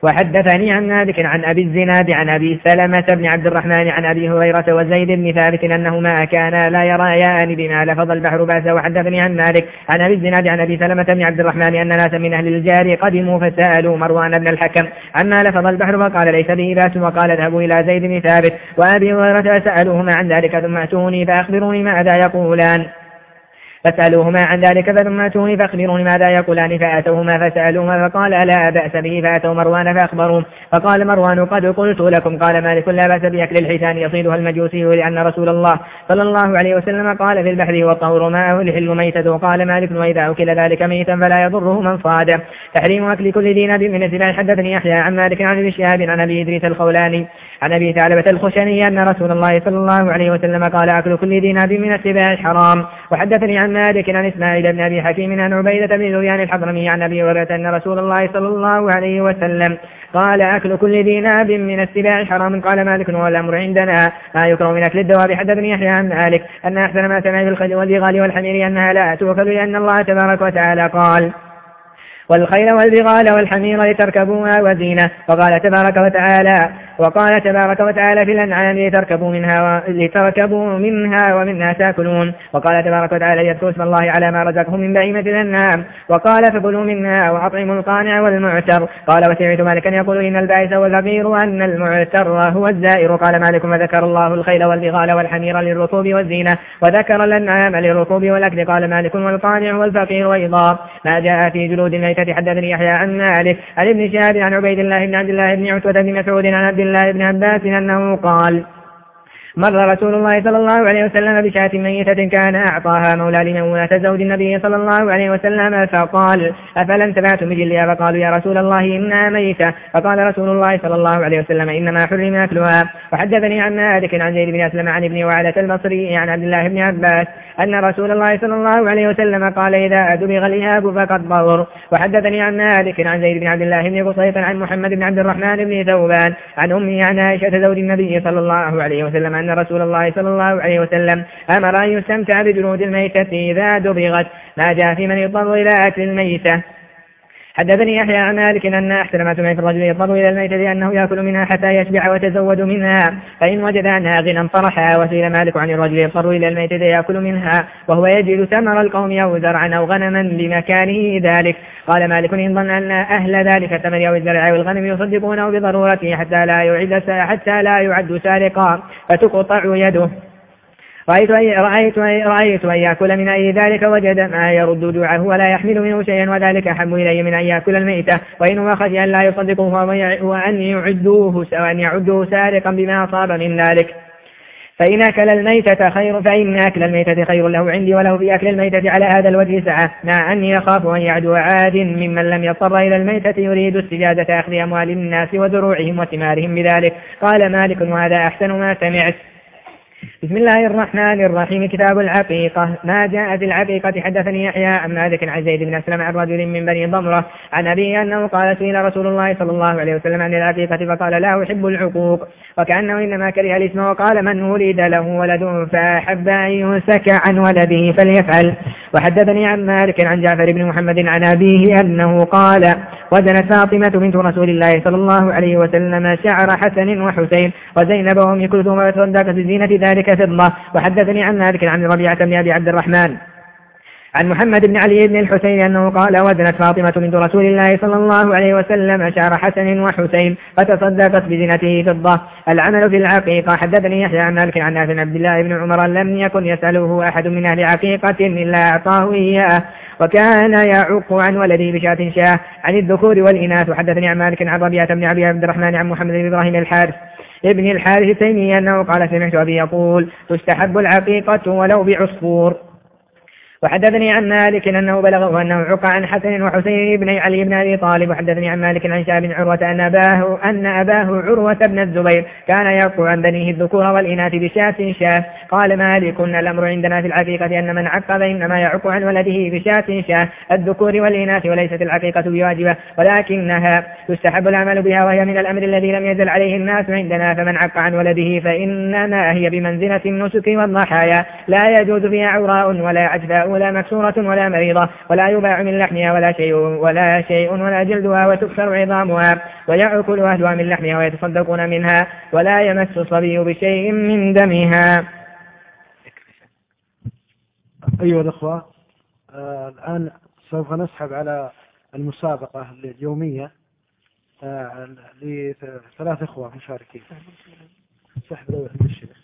وحدثني عن مالك عن أبي الزناد عن أبي سلمة بن عبد الرحمن عن أبي هريرة وزيد بن ثابت أنهما كانا لا يريان بما لفظ البحر بأسا وحدثني عن مالك عن أبي الزناد عن أبي سلمة بن عبد الرحمن أن ناسا من أهل الجار قدموا فسألوا مروان بن الحكم عما لفظ البحر فقال ليس به بأس وقال اذهبوا إلى زيد بن ثابت. وأبي هريرة فسألوهما عن ذلك ثم أتوني فأخبروني ماذا يقولان. فسألوهما عن ذلك فثم أتوني فأخبروني ماذا يقولان فأتوهما فسألوهما فقال لا بأس به فأتوا مروان فأخبروه فقال مروان قد قلت لكم قال مالك لا بأس بأكل الحيتان يصيدها المجوسي لأن رسول الله صلى الله عليه وسلم قال في البحر والطهور ماءه الحل ميتة وقال مالك وإذا أكل ذلك ميتا فلا يضره من صاد تحريم أكل كل ذي من السباع حدثني يحيى عن مالك عن ابن شهاب عن أبي إدريس الخولاني عن أبي ثعلبة الخشني أن رسول الله صلى الله عليه وسلم قال أكل كل ذي ناب من السباع حرام وحدثني عن مالك عن إسماعيل بن أبي حكيم عن عبيدة بن ذريان الحضرمي عن أبي هريرة أن رسول الله صلى الله عليه وسلم قال أكل كل ذي ناب من السباع حرام قال مالك والأمر عندنا. ما يكره من أكل الدواب. حدثني يحيى عن مالك أن أحسن ما سمع بالخيل والبغال والحمير أنها لا تؤكل لأن الله تبارك وتعالى قال والخيل والبغال والحمير لتركبوها وزينة. وقال تبارك وتعالى وقال تبارك وتعالى في الأنعام لتركبوا منها و... لتركبوا منها ومنها تاكلون. وقال تبارك وتعالى يذكر اسم الله على ما رزقهم من بهيمة الأنعام. وقال فكلوا منها وأطعموا القانع والمعتر. قال وسمعت مالكا يقول إن البائس والفقير أن المعتر هو الزائر. قال مالك وذكر الله الخيل والبغال والحمير للركوب والزينة وذكر الأنعام للركوب والأكل. قال مالك والقانع والفقير أيضا. ما جاء في جلود حدثني يحيى عن مالك عن ابن شهاب عن عبيد الله بن عبد الله بن عتبة بن مسعود عن عبد الله بن عباس أنه قال مر رسول الله صلى الله عليه وسلم بشاة ميتة كان أعطاها مولى لميمونة زوج النبي صلى الله عليه وسلم فقال أفلم تبعت مجليا فقالوا يا رسول الله إنها ميتة. فقال رسول الله صلى الله عليه وسلم إنما حرم أكلها. وحدثني عن مالك عن زيد بن أسلم عن ابن وعلة البصري عن عبد الله بن عباس أن رسول الله صلى الله عليه وسلم قال إذا أدبغ الإهاب فقد ضر. وحدثني عن مالك عن زيد بن عبد الله بن قصيط عن محمد بن عبد الرحمن بن ثوبان عن أمه عن عائشة زوج النبي صلى الله عليه وسلم أن رسول الله صلى الله عليه وسلم أمر أن يستمتع بجلود الميتة إذا دبغت ما جاء في من يضطر إلى أكل الميتة. حدثني يحيى عن مالك أن أحسن ما سمع في الرجل يضطر إلى الميتة لأنه يأكل منها حتى يشبع ويتزود منها. فإن وجد عنها غنى فرحا وسئل مالك عن الرجل يضطر إلى الميتة يأكل منها وهو يجد ثمر القوم أو زرعا أو غنما بمكانه ذلك. قال مالك إن ظن أن أهل ذلك الثمر أو الزرع أو الغنم يصدقونه بضرورته حتى لا يعد حتى لا يعد سارقا. فتقطع يده. رأيت أن رأيت رأيت أن يأكل من أي ذلك وجد ما يرد جوعه ولا يحمل منه شيئا وذلك أحب إلي من أن يأكل الميتة. وإنما خشي أن لا يصدقه وأن يعدوه وأن يعدوه سارقا بما أصاب من ذلك. فإن أكل الميتة خير فإن أكل الميتة خير له عندي وله في أكل الميتة على هذا الوجه سعة. مع أني أخاف أن يعدو عاد ممن لم يضطر إلى الميتة يريد استجادة أخذ أموال الناس وزروعهم وثمارهم بذلك. قال مالك وهذا أحسن ما سمعت. بسم الله الرحمن الرحيم. كتاب العقيقة. ما جاء في العقيقة؟ حدثني يحيى عن مالك عن زيد بن أسلم عن رجل من بني ضمرة عن أبيه أنه قال سئل رسول الله صلى الله عليه وسلم عن العقيقة فقال لا أحب العقوق. وكأنه إنما كره الاسم وقال من ولد له ولد فأحب أن يمسك عن ولده فليفعل. وحدثني عن مالك عن جعفر بن محمد عن أبيه أنه قال وزنت فاطمة بنت رسول الله صلى الله عليه وسلم شعر حسن وحسين وزينب وأم كلثوم وتصدقت بزينة ذلك فضة وحدثني عن مالك عن ربيعة بن أبي عبد الرحمن. عن محمد بن علي بن الحسين أنه قال وزنت فاطمة بنت رسول الله صلى الله عليه وسلم شعر حسن وحسين فتصدقت بزنته فضة. العمل في العقيقة حدثني يحيى عن مالك عن نافع عبد الله بن عمر لم يكن يسأله أحد من أهل عقيقة إلا أعطاه إياه. وكان يعق عن ولده بشاة شاه عن الذكور والإناث. وحدثني عن مالك عن ربيعة بن عبد الرحمن عن محمد بن إبراهيم الحارث. ابن الحارث التيمي أنه قال سمعت أبي يقول تستحب العقيقة ولو بعصفور. وحدثني عن مالك أنه بلغه أنه عق عن حسن وحسين بن علي بن أبي طالب. وحدثني عن مالك عن شاب عروة أن أباه أن أباه عروة بن الزبير كان يرقع عن بنيه الذكور والإناث بشاة شاة. قال مالك الأمر عندنا في العقيقة أن من عق فإنما يعق عن ولده بشاة شاة. الذكور والإناث وليست العقيقة بواجبة ولكنها تستحب العمل بها وهي من الأمر الذي لم يزل عليه الناس عندنا. فمن عق عن ولده فإنما هي بمنزلة النسك والضحايا. لا يجوز فيها عراء ولا عجفاء ولا مكسورة ولا مريضة ولا يباع من لحمها ولا شيء ولا شيء ولا جلدها وتكسر عظامها ويأكل أهلها من لحمها ويتصدقون منها ولا يمس الصبي بشيء من دمها. أيها الأخوة آه الآن سوف نسحب على المسابقة اليومية آه لثلاث إخوة مشاركين. سحب لوحة الشيخ.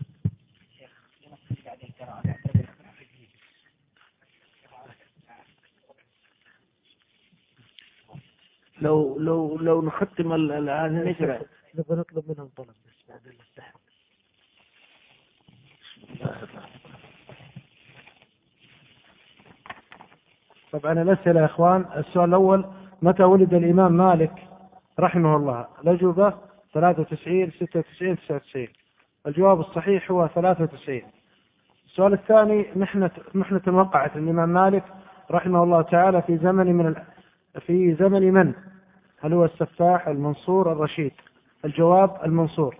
لو لو لو نختم الآن نقرأ نبغى نطلب منهم طلب بس بعد السحب طبعا الأسئلة يا إخوان. السؤال الأول متى ولد الإمام مالك رحمه الله؟ الأجوبة 93 96 99 الجواب الصحيح هو 93 السؤال الثاني محنة محنة وقعت الإمام مالك رحمه الله تعالى في زمن من في زمن من؟ هل هو السفاح المنصور الرشيد؟ الجواب المنصور.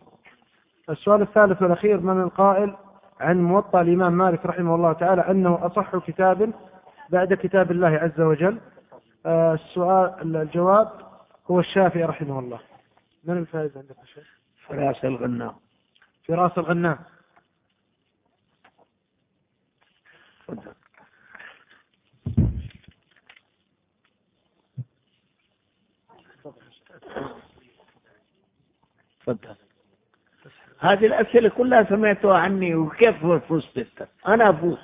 السؤال الثالث والأخير من القائل عن موطأ الإمام مالك رحمه الله تعالى أنه أصح كتاب بعد كتاب الله عز وجل آه، السؤال الجواب هو الشافعي رحمه الله من الفائز عندك شيخ؟ فراس الغنام فراس الغنام تفضل هذه الأسئلة كلها سمعتها عني وكيف فزت انت؟ أنا أفوز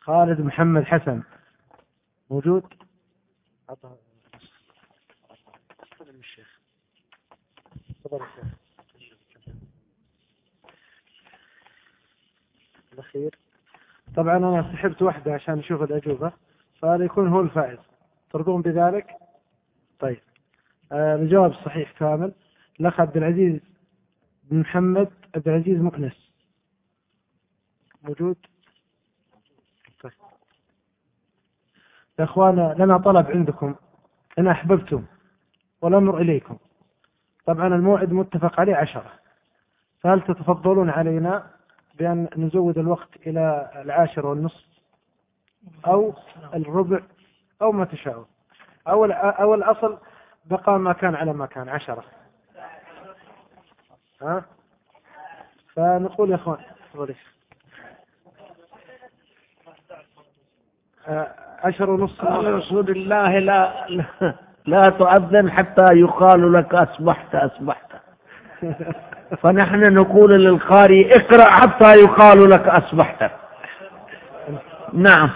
خالد محمد. حسن. موجود؟ الأخير. طبعا أنا سحبت واحدة عشان نشوف الأجوبة فهذا يكون هو الفائز. ترضون بذلك؟ طيب. آه الجواب الصحيح كامل. الأخ عبد العزيز بن محمد عبد العزيز مكنس موجود؟ يا اخوان لنا طلب عندكم. إن أحببتم والامر إليكم. طبعا الموعد متفق عليه عشرة. فهل تتفضلون علينا بأن نزود الوقت إلى العاشر والنصف؟ أو الربع؟ أو ما تشاءون. أو أو الأصل بقى ما كان على ما كان عشرة. ها؟ فنقول يا اخوان آه، عشر ونصف قال رسول الله لا لا, لا تؤذن حتى يقال لك أصبحت أصبحت. فنحن نقول للقارئ اقرأ حتى يقال لك أصبحت. نعم.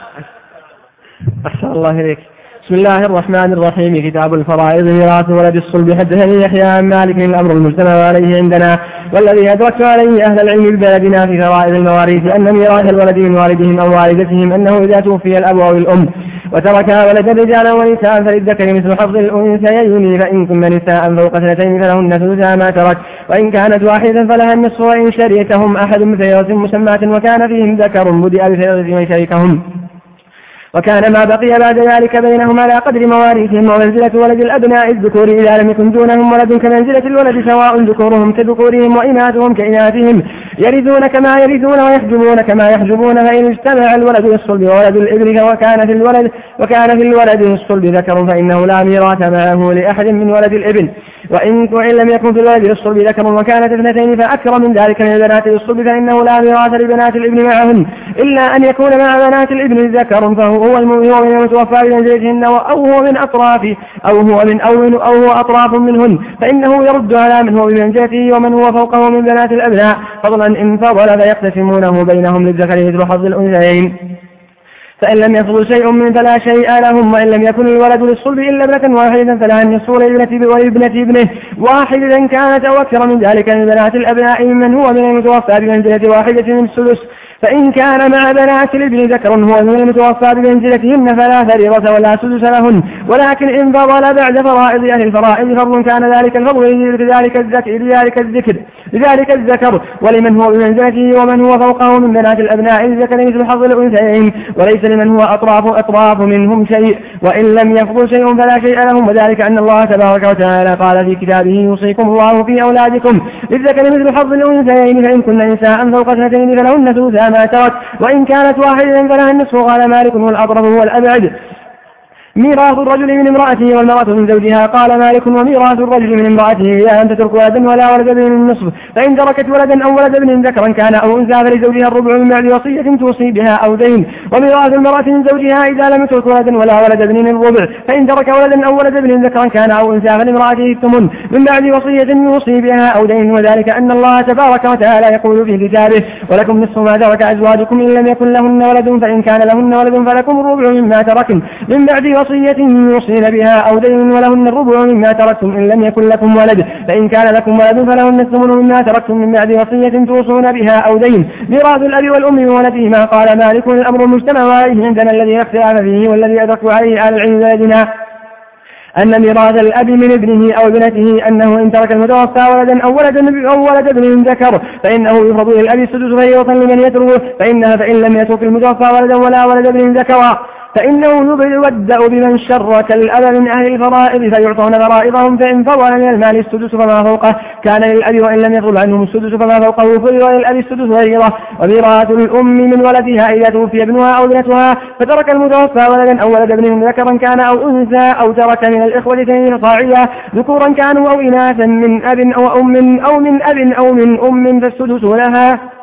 أحسن الله إليك. بسم الله الرحمن الرحيم. كتاب الفرائض ميراث ولد الصلب حدثني يحيى عن مالك الأمر المجتمع عليه عندنا. والذي أدركت عليه أهل العلم ببلدنا في فرائض المواريث أن ميراث الولد من والدهم أو والدتهم أنه إذا توفي الأب أو الأم. وتركها ولدا رجالا ونساء فللذكر مثل حظ الأنثيين. فإن كن نساء فوق اثنتين فلهن ثلثا ما ترك. وإن كانت واحدة فلها النصف وإن شريكهم أحد بثيرة مسماة. وكان فيهم ذكر بدأ بثيرة من شريكهم. وكان ما بقي بعد ذلك بينهم على قدر مواريثهم ومنزلة ولد الأبناء الذكور إذا لم يكن دونهم ولد كمنزلة الولد سواء ذكورهم كذكورهم وإناثهم كإناثهم يرثون كما يرثون ويحجبون كما يحجبون فإن اجتمع الولد للصلب وولد الإبن وكان في الولد وكان في الولد للصلب ذكر فإنه لا ميراث معه لأحد من ولد الإبن وإن وإن لم يكن في الولد للصلب ذكر وكانت اثنتين فأكثر من ذلك من البنات للصلب فإنه لا ميراث لبنات الإبن معهن إلا أن يكون مع بنات الإبن ذكر فهو هو من المتوفى بمنزلتهن أو هو من أطراف أو هو من أو, من أو هو أطراف منهن فإنه يرد على من هو بمنزلته ومن هو فوقه من بنات الأبناء فضلا إن فضل فيقتسمونه بينهم للذكر مثل حظ الأنثيين. فإن لم يفضل شيء من فلا شيء لهم وإن لم يكن الولد للصلب إلا ابنة واحدة فلا أن يصور ابنة وابنة ابنه واحدة كانت أو أكثر من ذلك من بنات الأبناء ممن هو من المتوفى بمنزلة واحدة من الثلث فإن كان مع بنات الابن ذكر هو من المتوفى بمنزلتهن فلا فريضة ولا سدس لهن. ولكن إن فضل بعد فرائض أهل الفرائض فرض كان ذلك الفضل لذلك الذكر لذلك الذكر لذلك الذكر. ولمن هو بمنزلته ومن هو فوقه من بنات الأبناء الذكر مثل حظ الأنثيين. وليس لمن هو أطراف أطراف منهم شيء. وإن لم يفضل شيء فلا شيء لهم. وذلك أن الله تبارك وتعالى قال في كتابه يوصيكم الله في أولادكم. للذكر مثل حظ الأنثيين. فإن كن نساء فوق اثنتين فلهن ثلثا ما وإن كانت واحدة فلها النصف قال مالك والأضرب هو الأبعد. ميراث الرجل من امرأته والمرأة من زوجها. قال مالك وميراث الرجل من امرأته إذا لم تترك ولدا ولا ولد ابن النصف فإن تركت ولدا أو ولد ابن ذكرا كان أو أنثى فلزوجها الربع من بعد وصية توصي بها أو دين. وميراث المرأة من زوجها إذا لم تترك ولدا ولا ولد ابن الربع. فإن ترك ولدا أو ولد ابن ذكرا كان أو أنثى فلامرأته الثمن. من بعد وصية يوصي بها أو دين. وذلك أن الله تبارك وتعالى يقول في كتابه ولكم نصف ما ترك أزواجكم إن لم يكن لهن ولد فإن كان لهن ولد فلكم الربع مما تركن. من بعد وصية يوصين بها أو دين ولهن الربع مما تركتم إن لم يكن لكم ولد. فإن كان لكم ولد فلهن الثمن مما تركتم من بعد وصية توصون بها أو دين. ميراث الأب والأم من ولدهما قال مالك الأمر المجتمع عليه عندنا الذي اختلاف فيه والذي أدرك عليه على العلم بلدنا. أن ميراث الأب من ابنه أو ابنته أنه إن ترك المتوفى ولدا أو ولد أو ولد ابن ذكر. فإنه يفرض للأب السدس فريضة لمن يتركه فإنها فإن لم يترك المتوفى ولدا ولا ولد ابن ذكر. فإنه يبدأ بمن شرك الأب من أهل الفرائض فيعطون فرائضهم فإن فضل من المال السدس فما فوقه. كان للأب وإن لم يفضل عنهم السدس فما فوقه. فرض للأب السدس فريضة وميراث الأم من ولدها إذا توفي ابنها أو ابنتها. فترك المتوفى ولدا أو ولد ابن ذكرا كان أو أنثى أو ترك من الإخوة اثنين صاعية ذكورا كانوا أو إناثا من أب أو أم أو من أب أو من أم فالسدس لها.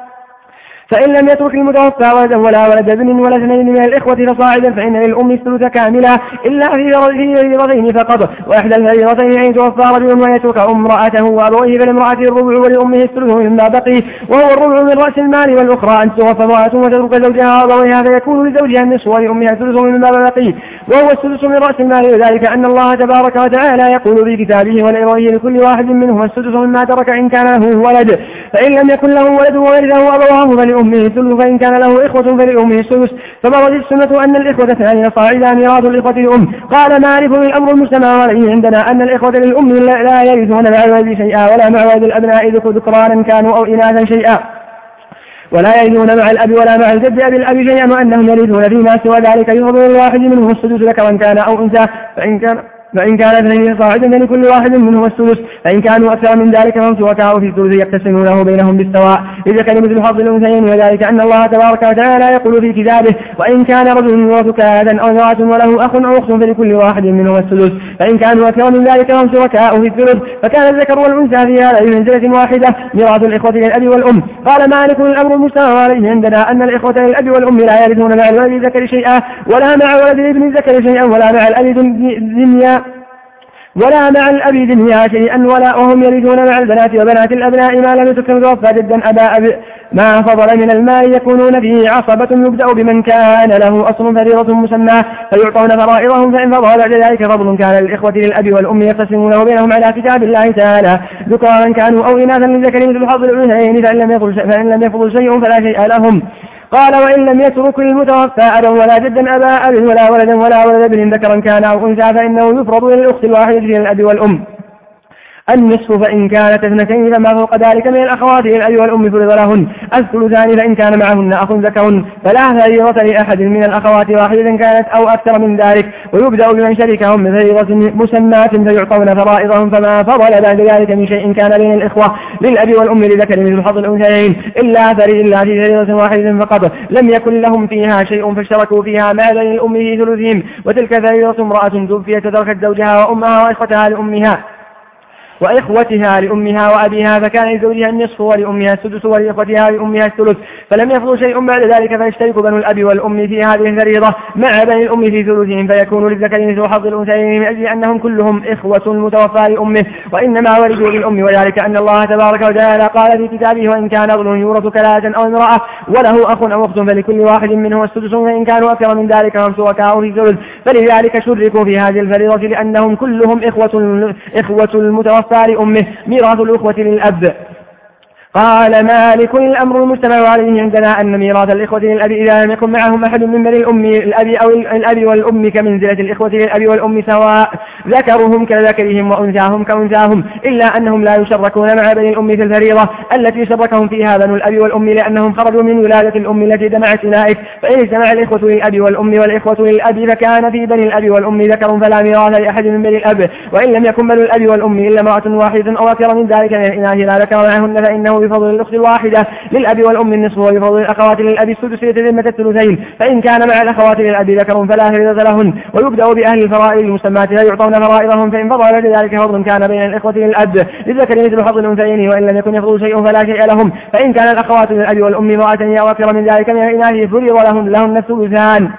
فإن لم يترك المتوفى ولدا ولا ولد ابن ولا اثنين من الإخوة فصاعدا فإن للأم الثلث كاملا إلا في فريضتين فقط. وإحدى الفريضتين أن يتوفى رجل ويترك امرأته وأبويه فلامرأة الربع ولأمه الثلث مما بقي وهو الربع من رأس المال والأخرى. أن تتوفى امرأة وتترك زوجها وأبويها فيكون لزوجها النصف ولأمها الثلث مما بقي. وهو السدس من رأس المال وذلك أن الله تبارك وتعالى يقول في كتابه ولإبراهيم لكل واحد منهم السدس مما ترك إن كان له ولد. فإن لم يكن له ولد وورثه أبواه فلأمه الثلث فإن كان له إخوة فلأمه السدس فبرد السنة أن الإخوة الثانية صاعدا ميراث الإخوة للأم. قال مالك الأمر المجتمع عليه عندنا أن الإخوة للأم لا يرثون مع الولد شيئا ولا مع ولد الأبناء ذكرانا كانوا أو إناثا شيئا. ولا يرثون مع الأب ولا مع الجد أبي الأب شيئا وأنهم يرثون فيما سوى ذلك يفضل الواحد منهم السدس ذكرا كان أو أنثى. فإن كان فإن كان اثنين صاعدا فلكل واحد منهم الثلث فإن كانوا أكثر من ذلك فهم شركاء في الثلث يقتسمونه بينهم بالسواء. إذا كان مثل حظ الأنثيين وذلك أن الله تبارك وتعالى يقول في كتابه وإن كان رجل يورث كادا أو امرأة وله أخ أو أخت فلكل واحد منهم الثلث فإن كانوا أكثر من ذلك فهم شركاء في الثلث. فكان الذكر والأنثى في هذه منزلة واحدة. ميراث الإخوة للأب والأم. قال مالك الأمر المجتمع عليه عندنا أن الإخوة للأب والأم لا يرثون مع الولد الذكر شيئا ولا مع ولد الابن الذكر شيئا ولا مع الأب ذنيا ولا مع الأب دنيا شيئا ولا وهم يرثون مع البنات وبنات الأبناء ما لم يتكن توفى جدا أبا أب ما فضل من المال يكونون فيه عصبة يبدأ بمن كان له أصل فريضة مسمى فيعطون فرائضهم فإن فضل بعد ذلك فضل كان للإخوة للأب والأم يقتسمونه بينهم على كتاب الله تعالى. ذكرا كانوا أو إناثا للذكر مثل حظ الأنثيين فإن لم يفضل شيء فلا شيء لهم. قال وإن لم يترك المتوفى أبا ولا جدا أبا أب ولا ولدا ولا ولد ابن ذكرا كان أو أنثى فإنه يفرض للأخت الواحدة من الأب والأم. النصف فإن كانت اثنتين فما فوق ذلك من الأخوات للأب والأم فرض لهن الثلثان فإن كان معهن أخ ذكر فلا فريضة لأحد من الأخوات واحدة كانت أو أكثر من ذلك ويبدأ بمن شركهم بفريضة مسماة فيعطون فرائضهم فما فضل بعد ذلك من شيء كان بين الإخوة للأب والأم لذكر مثل حظ الأنثيين إلا فريض إلا في فريضة واحدة فقط لم يكن لهم فيها شيء فاشتركوا فيها مع بين الأم في ثلثهم وتلك فريضة امرأة توفيت تركت زوجها وأمها وإخوتها لأمها. وإخوتها لأمها وأبيها فكان لزوجها النصف ولأمها السدس ولإخوتها لأمها الثلث فلم يفضل شيء بعد ذلك فيشترك بنو الأب والأم في هذه الفريضة مع بني الأم في ثلثهم فيكون للذكر مثل حظ الأنثيين من أجل أنهم كلهم إخوة متوفى لأمه. وإنما ولدوا للأم وذلك أن الله تبارك وتعالى قال في كتابه وإن كان رجل يورث كلاة أو امرأة وله أخ أو أخت فلكل واحد منهم السدس فإن كانوا أكثر من ذلك فهم شركاء في ثلث فلذلك شركوا في هذه الفريضة لأنهم كلهم إخوة إخوة المتوفى الكفار أمه ميراث الأخوة للأب. قال مالك الأمر المجتمع عليه عندنا أن ميراث الإخوة للأب إذا لم يكن معهم أحد من بني الأم الأب أو الأب والأم كمنزلة الإخوة للأب والأم سواء ذكرهم كذكرهم وأنثاهم كأنثاهم إلا أنهم لا يشركون مع بني الأم في الفريضة التي شركهم فيها بنو الأب والأم لأنهم خرجوا من ولادة الأم التي دمعت أولئك فإن اجتمع الإخوة للأب والأم والإخوة للأب فكان في بني الأب والأم ذكر فلا ميراث لأحد من بني الأب. وإن لم يكن بنو الأب والأم إلا امرأة واحدة أو أكثر من ذلك من الإناث لا ذكر معهن فإنه بفضل الأخت الواحدة للأب والأم النصف وبفضل الأخوات للأب السدس يتذمة الثلثين فإن كان مع الأخوات للأب ذكر فلا فريضة لهن ويبدأ بأهل الفرائض المسمات فيعطون فرائضهم فإن فضل ذلك فضل كان بين الإخوة للأب للذكر مثل حظ الأنثيين وإن لم يكن يفضل شيء فلا شيء لهم فإن كان الأخوات للأب والأم امرأة أكثر من ذلك من الإناث فرض لهن لهن الثلثان.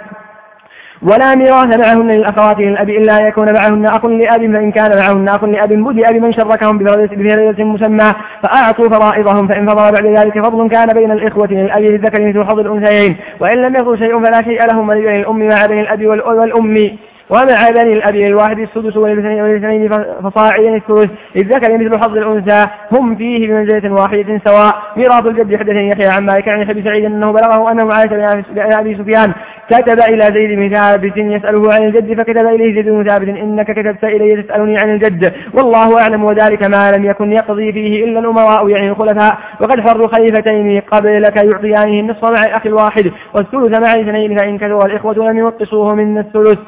ولا ميراث معهن للأخوات للأب إلا أن يكون معهن أخ لأب فإن كان معهن أخ لأب بدأ بمن شركهم بفريضة مسمى فأعطوا فرائضهم فإن فضل بعد ذلك فضل كان بين الإخوة للأب للذكر مثل حظ الأنثيين وإن لم يفضل شيء فلا شيء لهم ولبين الأم مع بين الأب والأم ومع بني الأب للواحد السدس وللاثنين فصاعدا الثلث للذكر مثل حظ الأنثى هم فيه بمنزلة واحدة سواء ميراث الجد حدثني يحيى عن مالك عن أبي سعيد أنه بلغه أنه عائشة بن أبي سفيان كتب إلى زيد بن ثابت يسأله عن الجد فكتب إليه زيد بن ثابت إنك كتبت إلي تسألني عن الجد. والله أعلم وذلك ما لم يكن يقضي فيه إلا الأمراء يعني الخلفاء. وقد فر خليفتين قبلك يعطيانه النصف مع الأخ الواحد والثلث مع الاثنين فإن كثر الإخوة لم يوقصوه من الثلث.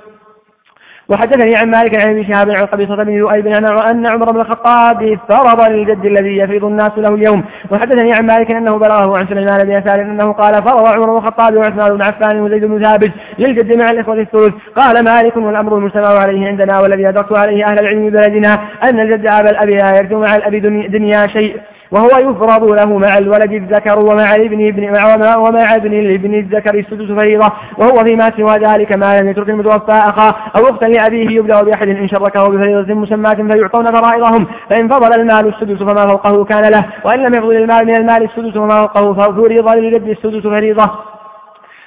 وحدثني عن مالك عن ابي شهاب عن قبيصة بن لؤي أن عمر بن الخطاب فرض للجد الذي يفرض الناس له اليوم. وحدثني عن مالك أنه بلغه عن سليمان بن يسار أنه قال فرض عمر بن الخطاب وعثمان بن عفان وزيد بن ثابت للجد مع الإخوة الثلث. قال مالك والأمر المجتمع عليه عندنا والذي أدركت عليه أهل العلم بلدنا أن الجد أبا الأبي لا يرث مع الأبي دنيا شيء. وهو يفرض له مع الولد الذكر ومع الابن ابن ومع, ابن الابن الذكر السدس فريضة وهو فيما سوى ذلك ما لم يترك المتوفى أخا أو أختا لأبيه يبدأ بأحد إن شركه بفريضة مسماة فيعطون فرائضهم فإن فضل المال السدس فما فوقه كان له وإن لم يفضل المال من المال السدس فما فوقه ففرض للجد السدس فريضة.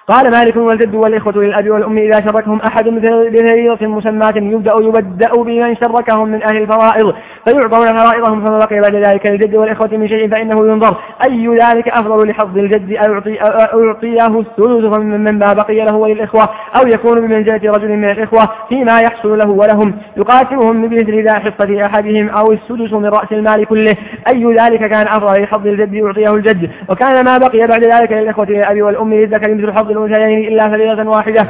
قال مالك والجد والإخوة للأب والأم إذا شركهم أحد بفريضة مسماة يبدأ يبدأ بمن شركهم من أهل الفرائض. فيعطون فرائضهم فما بقي بعد ذلك للجد والإخوة من شيء فإنه ينظر أي ذلك أفضل لحظ الجد أو يعطي أو يعطيه الثلث فمن ما بقي له وللإخوة أو يكون بمنزلة رجل من الإخوة فيما يحصل له ولهم. يقاسمهم بمثل ذا حصة أحدهم أو السدس من رأس المال كله. أي ذلك كان أفضل لحظ الجد يعطيه الجد. وكان ما بقي بعد ذلك للإخوة للأب والأم للذكر مثل حظ الأنثيين إلا فريضة واحدة.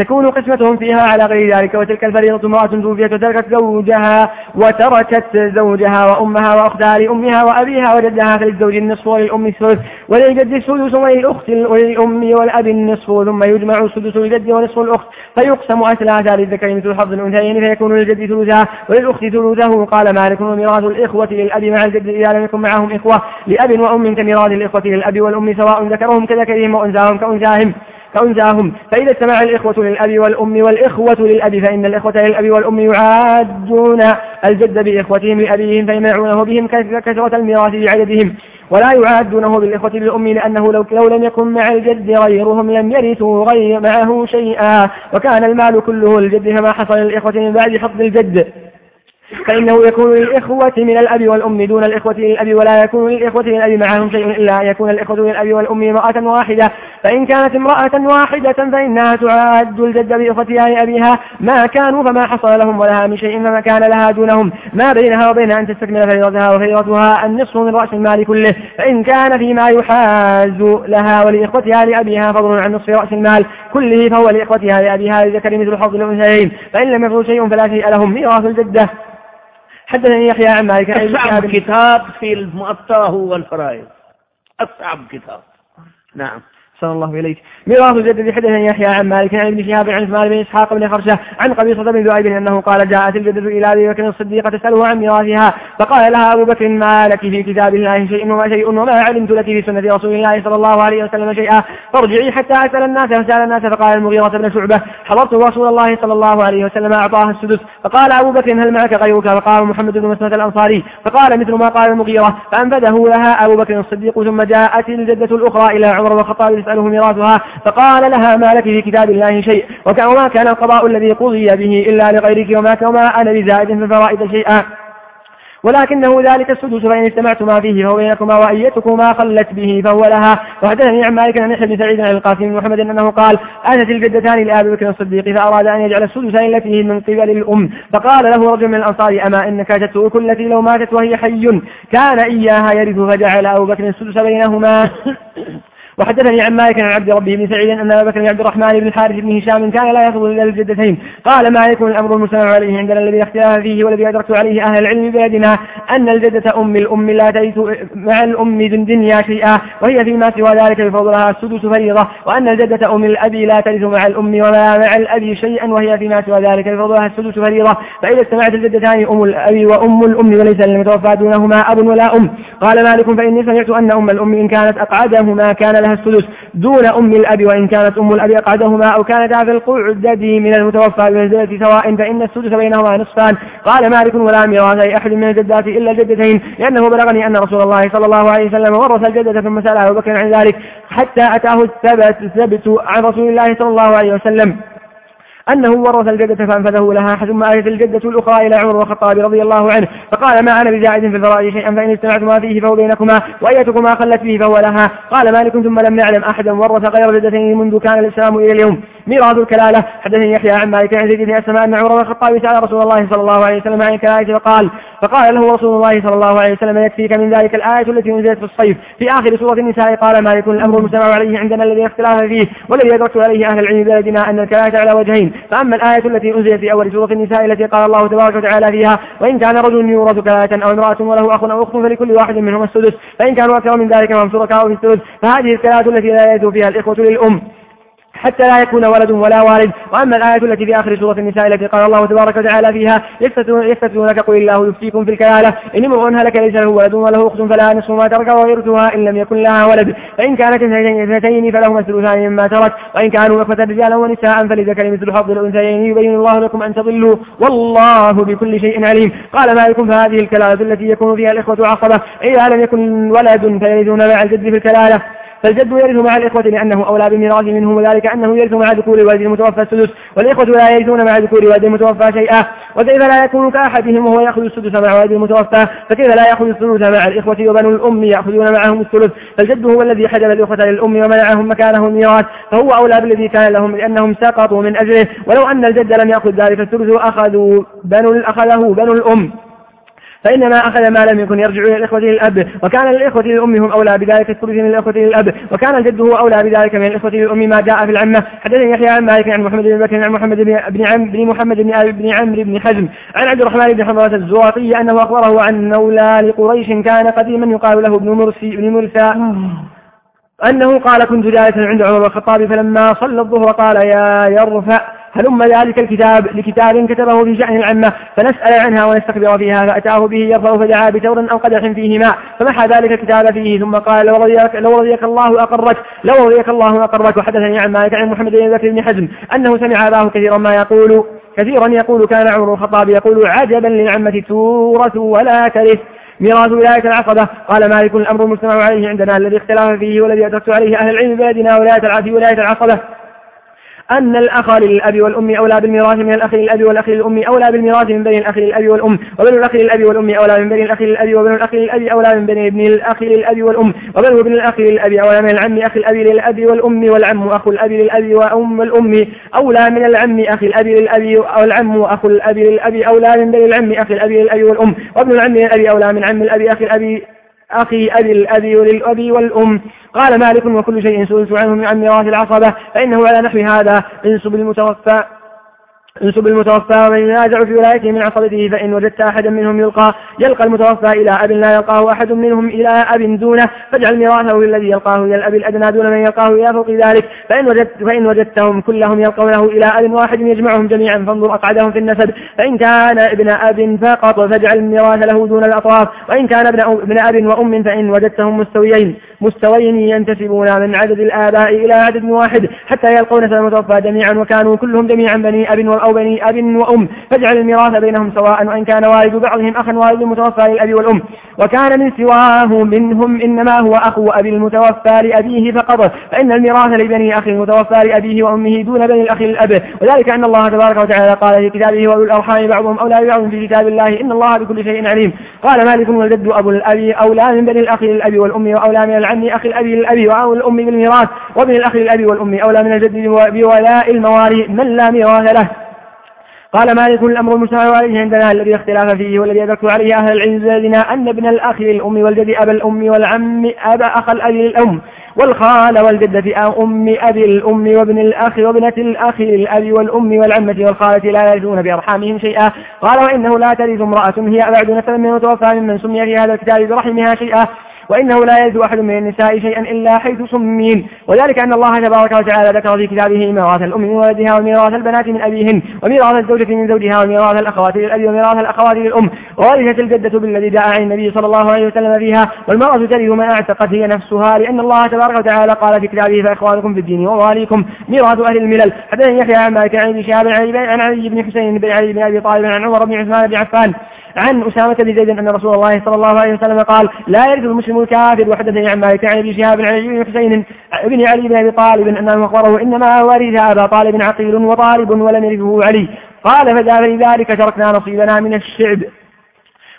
تكون قسمتهم فيها على غير ذلك وتلك الفريضة امرأة توفيت وتركت زوجها وتركت زوجها وأمها وأختها لأمها وأبيها وجدها فللزوج النصف وللأم الثلث وللجد السدس وللأخت وللأم والأب النصف ثم يجمع السدس للجد ونصف الأخت فيقسم أثلاثا للذكر مثل حظ الأنثيين فيكون للجد ثلثها وللأخت ثلثه. قال مالك وميراث الإخوة للأب مع الجد إذا لم يكن معهم إخوة لأب وأم كميراث الإخوة للأب والأم سواء ذكرهم كذكرهم وأنثاهم كأنثاهم. كأنثاهم فإذا اجتمع الإخوة للأب والأم والإخوة للأب فإن الإخوة للأب والأم يعادون الجد بإخوتهم لأبيهم فيمنعونه بهم كثرة الميراث بعددهم. ولا يعادونه بالإخوة بالأم لأنه لو, لو لم يكن مع الجد غيرهم لم يرثوا غير معه شيئا. وكان المال كله الجد فما حصل للإخوة من بعد حفظ الجد. فإنه يكون للإخوة من الأب والأم دون الإخوة للأب ولا يكون للإخوة للأب معهم شيء إلا أن يكون الإخوة للأب والأم امرأة واحدة. فإن كانت امرأة واحدة فإنها تعد الجد بإخوتها لأبيها. ما كانوا فما حصل لهم ولها من شيء فما كان لها دونهم. ما بينها وبين أن تستكمل فريضتها وفريضتها النصف من رأس المال كله. فإن كان فيما يحاز لها ولإخوتها لأبيها فضل عن نصف رأس المال كله فهو لإخوتها لأبيها لذكر مثل حظ الأنثيين. فإن لم يفضل شيء فلا شيء لهم. ميراث الجدة. حدثني يحيى عن مالك أصعب كتاب في المؤطأ هو الفرائض. أصعب كتاب. نعم. صلى الله إليك. ميراث الجد حدثني يحيى عن مالك عن ابن شهاب عن عثمان بن إسحاق بن خرشة عن قبيصة بن ذؤيب أنه قال جاءت الجدة إلى أبي بكر الصديق تسأله عن ميراثها فقال لها أبو بكر ما لك في كتاب الله شيء وما شيء وما علمت لك في سنة رسول الله صلى الله عليه وسلم شيئا. فارجعي حتى أسأل الناس فسأل الناس فقال المغيرة بن شعبة حضرت رسول الله صلى الله عليه وسلم اعطاها السدس. فقال أبو بكر هل معك غيرك؟ فقال محمد بن مسلمة الأنصاري. فقال مثل ما قال المغيرة فأنفذه لها أبو بكر الصديق ثم جاءت الجدة الأخرى إلى عمر الخطاب يسأله ميراثها فقال لها ما لك في كتاب الله شيء وما كان القضاء الذي قضي به إلا لغيرك وما كما أنا بزائد في الفرائض شيئا. ولكنه ذلك السدس فإن اجتمعتما فيه فهو بينكما وأيتكما خلت به فهو لها. وحدثني عن مالك عن يحيى بن سعيد عن القاسم بن محمد أنه قال أتت الجدتان لأبي بكر الصديق فأراد أن يجعل السدسين التي من قبل الأم. فقال له رجل من الأنصار أما إنك تترك التي لو ماتت وهي حي كان إياها يرث فجعل أبو بكر السدس بينهما. وحدثني عن مالك عن عبد ربه بن سعيد أن أبا بكر بن عبد الرحمن بن الحارث بن هشام كان لا يفضل إلا الجدتين. قال مالك الأمر المسلم عليه عندنا الذي اختلاف فيه والذي أدركت عليه أهل العلم بلدنا أن الجدة أم الأم لا ترث مع الأم دنيا شيئا وهي فيما سوى ذلك بفضلها السدس فريضة وأن الجدة أم الأب لا ترث مع الأم وما مع الأب شيئا وهي فيما سوى ذلك بفضلها السدس فريضة. فإذا اجتمعت الجدتان أم الأب وأم الأم وليس للمتوفى دونهما أب ولا أم. قال مالك فإني سمعت أن أم الأم إن كانت أقعدهما كان لها السدس دون أم الأب وإن كانت أم الأب أقعدهما أو كانتا في القعدة من المتوفى بمنزلة سواء فإن السدس بينهما نصفان. قال مالك ولا ميراث أحد من الجدات إلا الجدتين لأنه بلغني أن رسول الله صلى الله عليه وسلم ورث الجدة ثم سأل أبو بكر عن ذلك حتى أتاه الثبت ثبت عن رسول الله صلى الله عليه وسلم. أنه ورث الجدة فأنفذه لها ثم آتت الجدة الأخرى إلى عمر الخطاب رضي الله عنه فقال ما أنا بزائد في الفرائض شيئا فإن اجتمعتما فيه فهو بينكما وأيتكما خلت فيه فهو لها. قال مالك ثم لم نعلم أحدا ورث غير جدتين منذ كان الإسلام إلى اليوم. ميراث الكلالة. حدثني يحيى عن مالك عن زيد بن أسماء أن عمر بن الخطاب سأل رسول الله صلى الله عليه وسلم عن الكلالة فقال فقال له رسول الله صلى الله عليه وسلم يكفيك من ذلك الآية التي أنزلت في الصيف. في آخر سورة النساء قال مالك الأمر المجتمع عليه عندنا الذي اختلاف فيه والذي أدركت عليه أهل العلم بلدنا أن الكلالة على وجهين. فأما الآية التي أنزلت في أول سورة النساء التي قال الله تبارك وتعالى فيها وإن كان رجل يورث كلالة أو امرأة وله أخ أو أخت فلكل واحد منهما السدس. فإن كانوا أكثر من ذلك فهم شركاء في الثلث. فهذه الكلالة التي لا يرث فيها الإخوة للأم. حتى لا يكون ولد ولا والد. وأما الآية التي في آخر سورة النساء التي قال الله تبارك وتعالى فيها يستفتونك قل الله يفتيكم في الكلالة. إن امرؤ هلك ليس له ولد وله أخت فلا نصف ما ترك ويرثها إن لم يكن لها ولد. فإن كانت اثنتين فلهما الثلثان مما ترك. وإن كانوا إخوة رجالا ونساء فلذكر مثل حظ الأنثيين يبين الله لكم أن تضلوا. والله بكل شيء عليم. قال مالك فهذه الكلالة التي يكون فيها الإخوة عصبة إذا لم يكن ولد فيرثون مع الجد في الكلالة. فالجد يرث مع الإخوة لأنه أولى بالميراث منهم وذلك أنه يرث مع ذكور والد المتوفى السدس والإخوة لا يرثون مع ذكور والد المتوفى شيئا. وكيف لا يكون كأحدهم وهو يأخذ السدس مع والد المتوفى؟ فكيف لا يأخذ الثلث مع الإخوة وبنو الأم يأخذون معهم الثلث؟ فالجد هو الذي حجب الإخوة للأم ومنعهم مكانه الميراث فهو أولى بالذي كان لهم لأنهم سقطوا من أجله. ولو أن الجد لم يأخذ ذلك الثلث أخذوا بنو أخذه بنو الأم. فإنما أخذ ما لم يكن يرجع إلى الإخوة للأب وكان للإخوة للأم هم أولى بذلك الثلث من الإخوة للأب وكان الجد هو أولى بذلك من الإخوة للأم ما جاء في العمة. حدثني يحيى عن مالك عن محمد بن بكر عن محمد بن عم بن محمد بن أبي بن عمرو بن حزم عن عبد الرحمن بن حمرة الزواطي أنه أخبره عن مولى لقريش كان قديما يقال له ابن مرسي بن مرسى أنه قال كنت جالسا عند عمر الخطاب فلما صلى الظهر قال يا يرفع هلم ذلك الكتاب لكتاب كتبه في شأن العمة فنسأل عنها ونستخبر فيها فأتاه به يرفع فدعا بتور أو قدح فيه ماء فمحى ذلك الكتاب فيه ثم قال لو رضيك, لو رضيك الله أقرك لو رضيك الله أقرك. وحدثني عن مالك عن محمد بن بكر بن حزم أنه سمع أباه كثيرا ما يقول كثيرا يقول كان عمر الخطاب يقول عجبا للعمة تورث ولا ترث. ميراث ولاية العقبة. قال مالك الأمر المجتمع عليه عندنا الذي اختلاف فيه والذي أدركت عليه أهل العلم بلدنا ولاية العقبة. أن الأخ للأب والأم أولى بالميراث من الأخ للأب والأخ للأم أولى بالميراث من بين الأخ للأب والأم وبن الأخ للأب والأم أولى من بين الأخ للأب وبن الأخ للأب أولى من بين ابن الأخ للأب والأم وبن ابن الأخ للأب أولى من العم أخ الأب للأب والأم والعم أخو الأب للأب وأم الأم أولى من العم أخ الأب للأب والعم أخو الأب للأب أولى من بني العم أخ الأب للأب والأم وابن العم للأب أولى من عم الأب أخ الأب أخي أبي الأبي وللأبي والأم. قال مالك وكل شيء سئلت عنه عن ميراث العصبة فإنه على نحو هذا انسب المتوفى انسب المتوفى ومن ينازع في ولايته من عصبته فإن وجدت أحدا منهم يلقى يلقى المتوفى إلى أب لا يلقاه أحد منهم إلى أب دونه فاجعل ميراثه للذي يلقاه إلى الأب الأدنى دون من يلقاه إلى فوق ذلك فإن, وجدت فإن وجدتهم كلهم يلقونه إلى أب واحد يجمعهم جميعا فانظر أقعدهم في النسب فإن كان ابن أب فقط فاجعل الميراث له دون الأطراف وإن كان ابن, أب وأم فإن وجدتهم مستويين. مستويين ينتسبون من عدد الآباء إلى عدد واحد حتى يلقون المتوفى جميعا وكانوا كلهم جميعا بني أب أو بني أب وأم. فاجعل الميراث بينهم سواء وإن كان والد بعضهم أخا والد المتوفى للأب والأم. وكان من سواه منهم إنما هو أخو أبي المتوفى لأبيه فقط. فإن الميراث لبني أخي المتوفى لأبيه وأمه دون بني الأخ للأب وذلك أن الله تبارك وتعالى قال في كتابه وأولو الأرحام بعضهم أولى ببعض في كتاب الله إن الله بكل شيء عليم. قال مالك والجد أبو الأب أولى من بني الأخ للأب والأم وأولى من العم أخي الأب للأب وأولى الأم بالميراث وابن الأخ للأب والأم أولى من الجد بولاء الموالي من لا ميراث له. قال مالك الأمر المجتمع عليه عندنا الذي اختلاف فيه والذي أدركت عليه أهل العلم زادنا أن ابن الأخ للأم والجد أبا الأم والعم أبا أخ الأب للأم والخال والجدة أم أبي الأم وابن الأخ وابنة الأخ للأب والأم والعمة والخالة لا يرثون بأرحامهم شيئا. قال وإنه لا ترث امرأة هي أبعد نسبا من متوفى ممن سمي في هذا الكتاب برحمها شيئا. وإنه لا يجد أحد من النساء شيئا إلا حيث سمين. وذلك أن الله تبارك وتعالى ذكر في كتابه ميراث الأم من ولدها وميراث البنات من أبيهن وميراث الزوجة من زوجها وميراث الأخوات للأبي وميراث الأخوات للأم. وورثت الجدة بالذي جاء عن النبي صلى الله عليه وسلم فيها والمرأة ترث ما اعتقت هي نفسها لأن الله تبارك وتعالى قال في كتابه فإخوانكم في الدين وواليكم ميراث أهل الملل. حدثني يحيى عن مالك عن ابن شهاب عن علي بن حسين بن علي بن أبي طالب عن عمر بن عثمان بن عفان عن أسامة بن زيد أن رسول الله صلى الله عليه وسلم قال لا يرث المسلم الكافر وحدثني عن مالك عن ابي شهاب عن علي بن حسين بن علي بن أبي طالب انه اخبره إنما ورث أبا طالب عقيل وطالب ولم يرثه علي. قال فذا فلذلك تركنا نصيبنا من الشعب.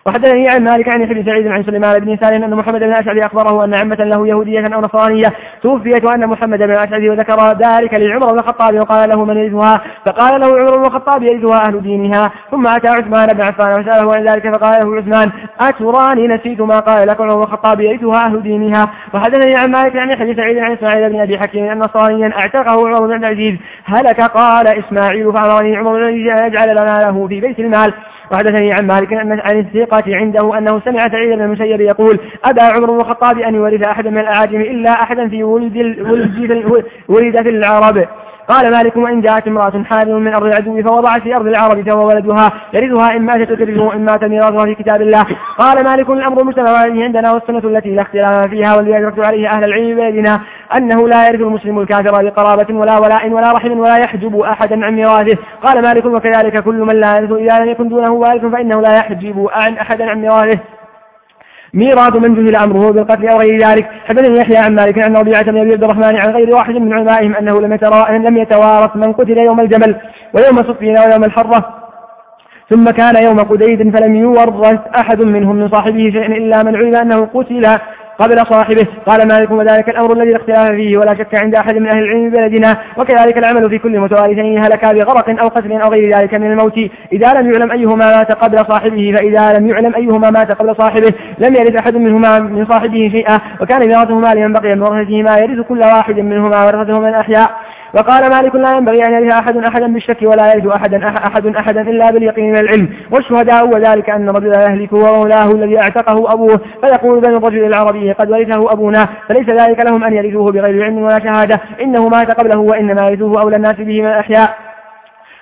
وحدثني عن مالك عن بن سعيد عن سليمان بن سالم أن محمد بن أسعد أخبره أن عمة له يهودية أو نصرانية توفيت وأن محمد بن أسعد وذكر ذلك لعمر بن الخطاب وقال له من يرثها فقال له عمر بن الخطاب يرثها أهل دينها. ثم أتى عثمان بن عفان وسأله عن ذلك فقال له عثمان أتراني نسيت ما قال لك عمر بن الخطاب يرثها أهل دينها. وحدثني عن مالك عن يحيى سعيد عن إسماعيل بن أبي حكيم أن نصرانيا اعتقه عمر بن العزيز. هلك قال إسماعيل فأمرني عمر بن يجعل لنا له في بيت المال. وحدثني عن مالك عن الثقة عنده أنه سمع سعيد بن المسيب يقول أبى عمر بن الخطاب أن يورث أحدا من الأعاجم إلا أحدا في ولد ولد في العرب. قال مالك وإن جاءت امرأة حامل من أرض العدو فوضعت في أرض العرب فهو ولدها يرثها إن ماتت وترثه وإن مات ميراثها في كتاب الله. قال مالك الأمر المجتمع عليه عندنا والسنة التي لا اختلاف فيها والذي أدركت عليه أهل العلم بلدنا أنه لا يرث المسلم الكافر بقرابة ولا ولاء ولا رحم ولا يحجب أحدا عن ميراثه. قال مالك وكذلك كل من لا يرث إذا لم يكن دونه وارث فإنه لا يحجب عن أحدا عن ميراثه. ميراث من جهل أمره بالقتل أو غير ذلك. حدثني يحيى عن مالك عن ربيعة بن أبي عبد الرحمن عن غير واحد من علمائهم أنه لم لم يتوارث من قتل يوم الجمل ويوم صفين ويوم الحرة. ثم كان يوم قديد فلم يورث أحد منهم من صاحبه شيئا إلا من علم أنه قتل قبل صاحبه. قال مالك وذلك الأمر الذي اختلاف فيه ولا شك عند أحد من أهل العلم بلدنا وكذلك العمل في كل متوارثين هلكا بغرق أو قتل أو غير ذلك من الموت. إذا لم يعلم أيهما مات قبل صاحبه فإذا لم يعلم أيهما مات قبل صاحبه لم يرث أحد منهما من صاحبه شيئا. وكان ميراثهما لمن بقي من ورثتهما يرث كل واحد منهما ورثته من الأحياء وقال مالك لا ينبغي أن يرث أحد أحدا بالشك ولا يرث أحدا أحد أحدا إلا باليقين من العلم والشهداء وذلك أن رجلا يهلك ومولاه الذي اعتقه أبوه. فيقول بين الرجل العربي قد ورثه أبونا. فليس ذلك لهم أن يرثوه بغير علم ولا شهادة. إنه مات قبله وإنما يرثوه أولى الناس به من الأحياء.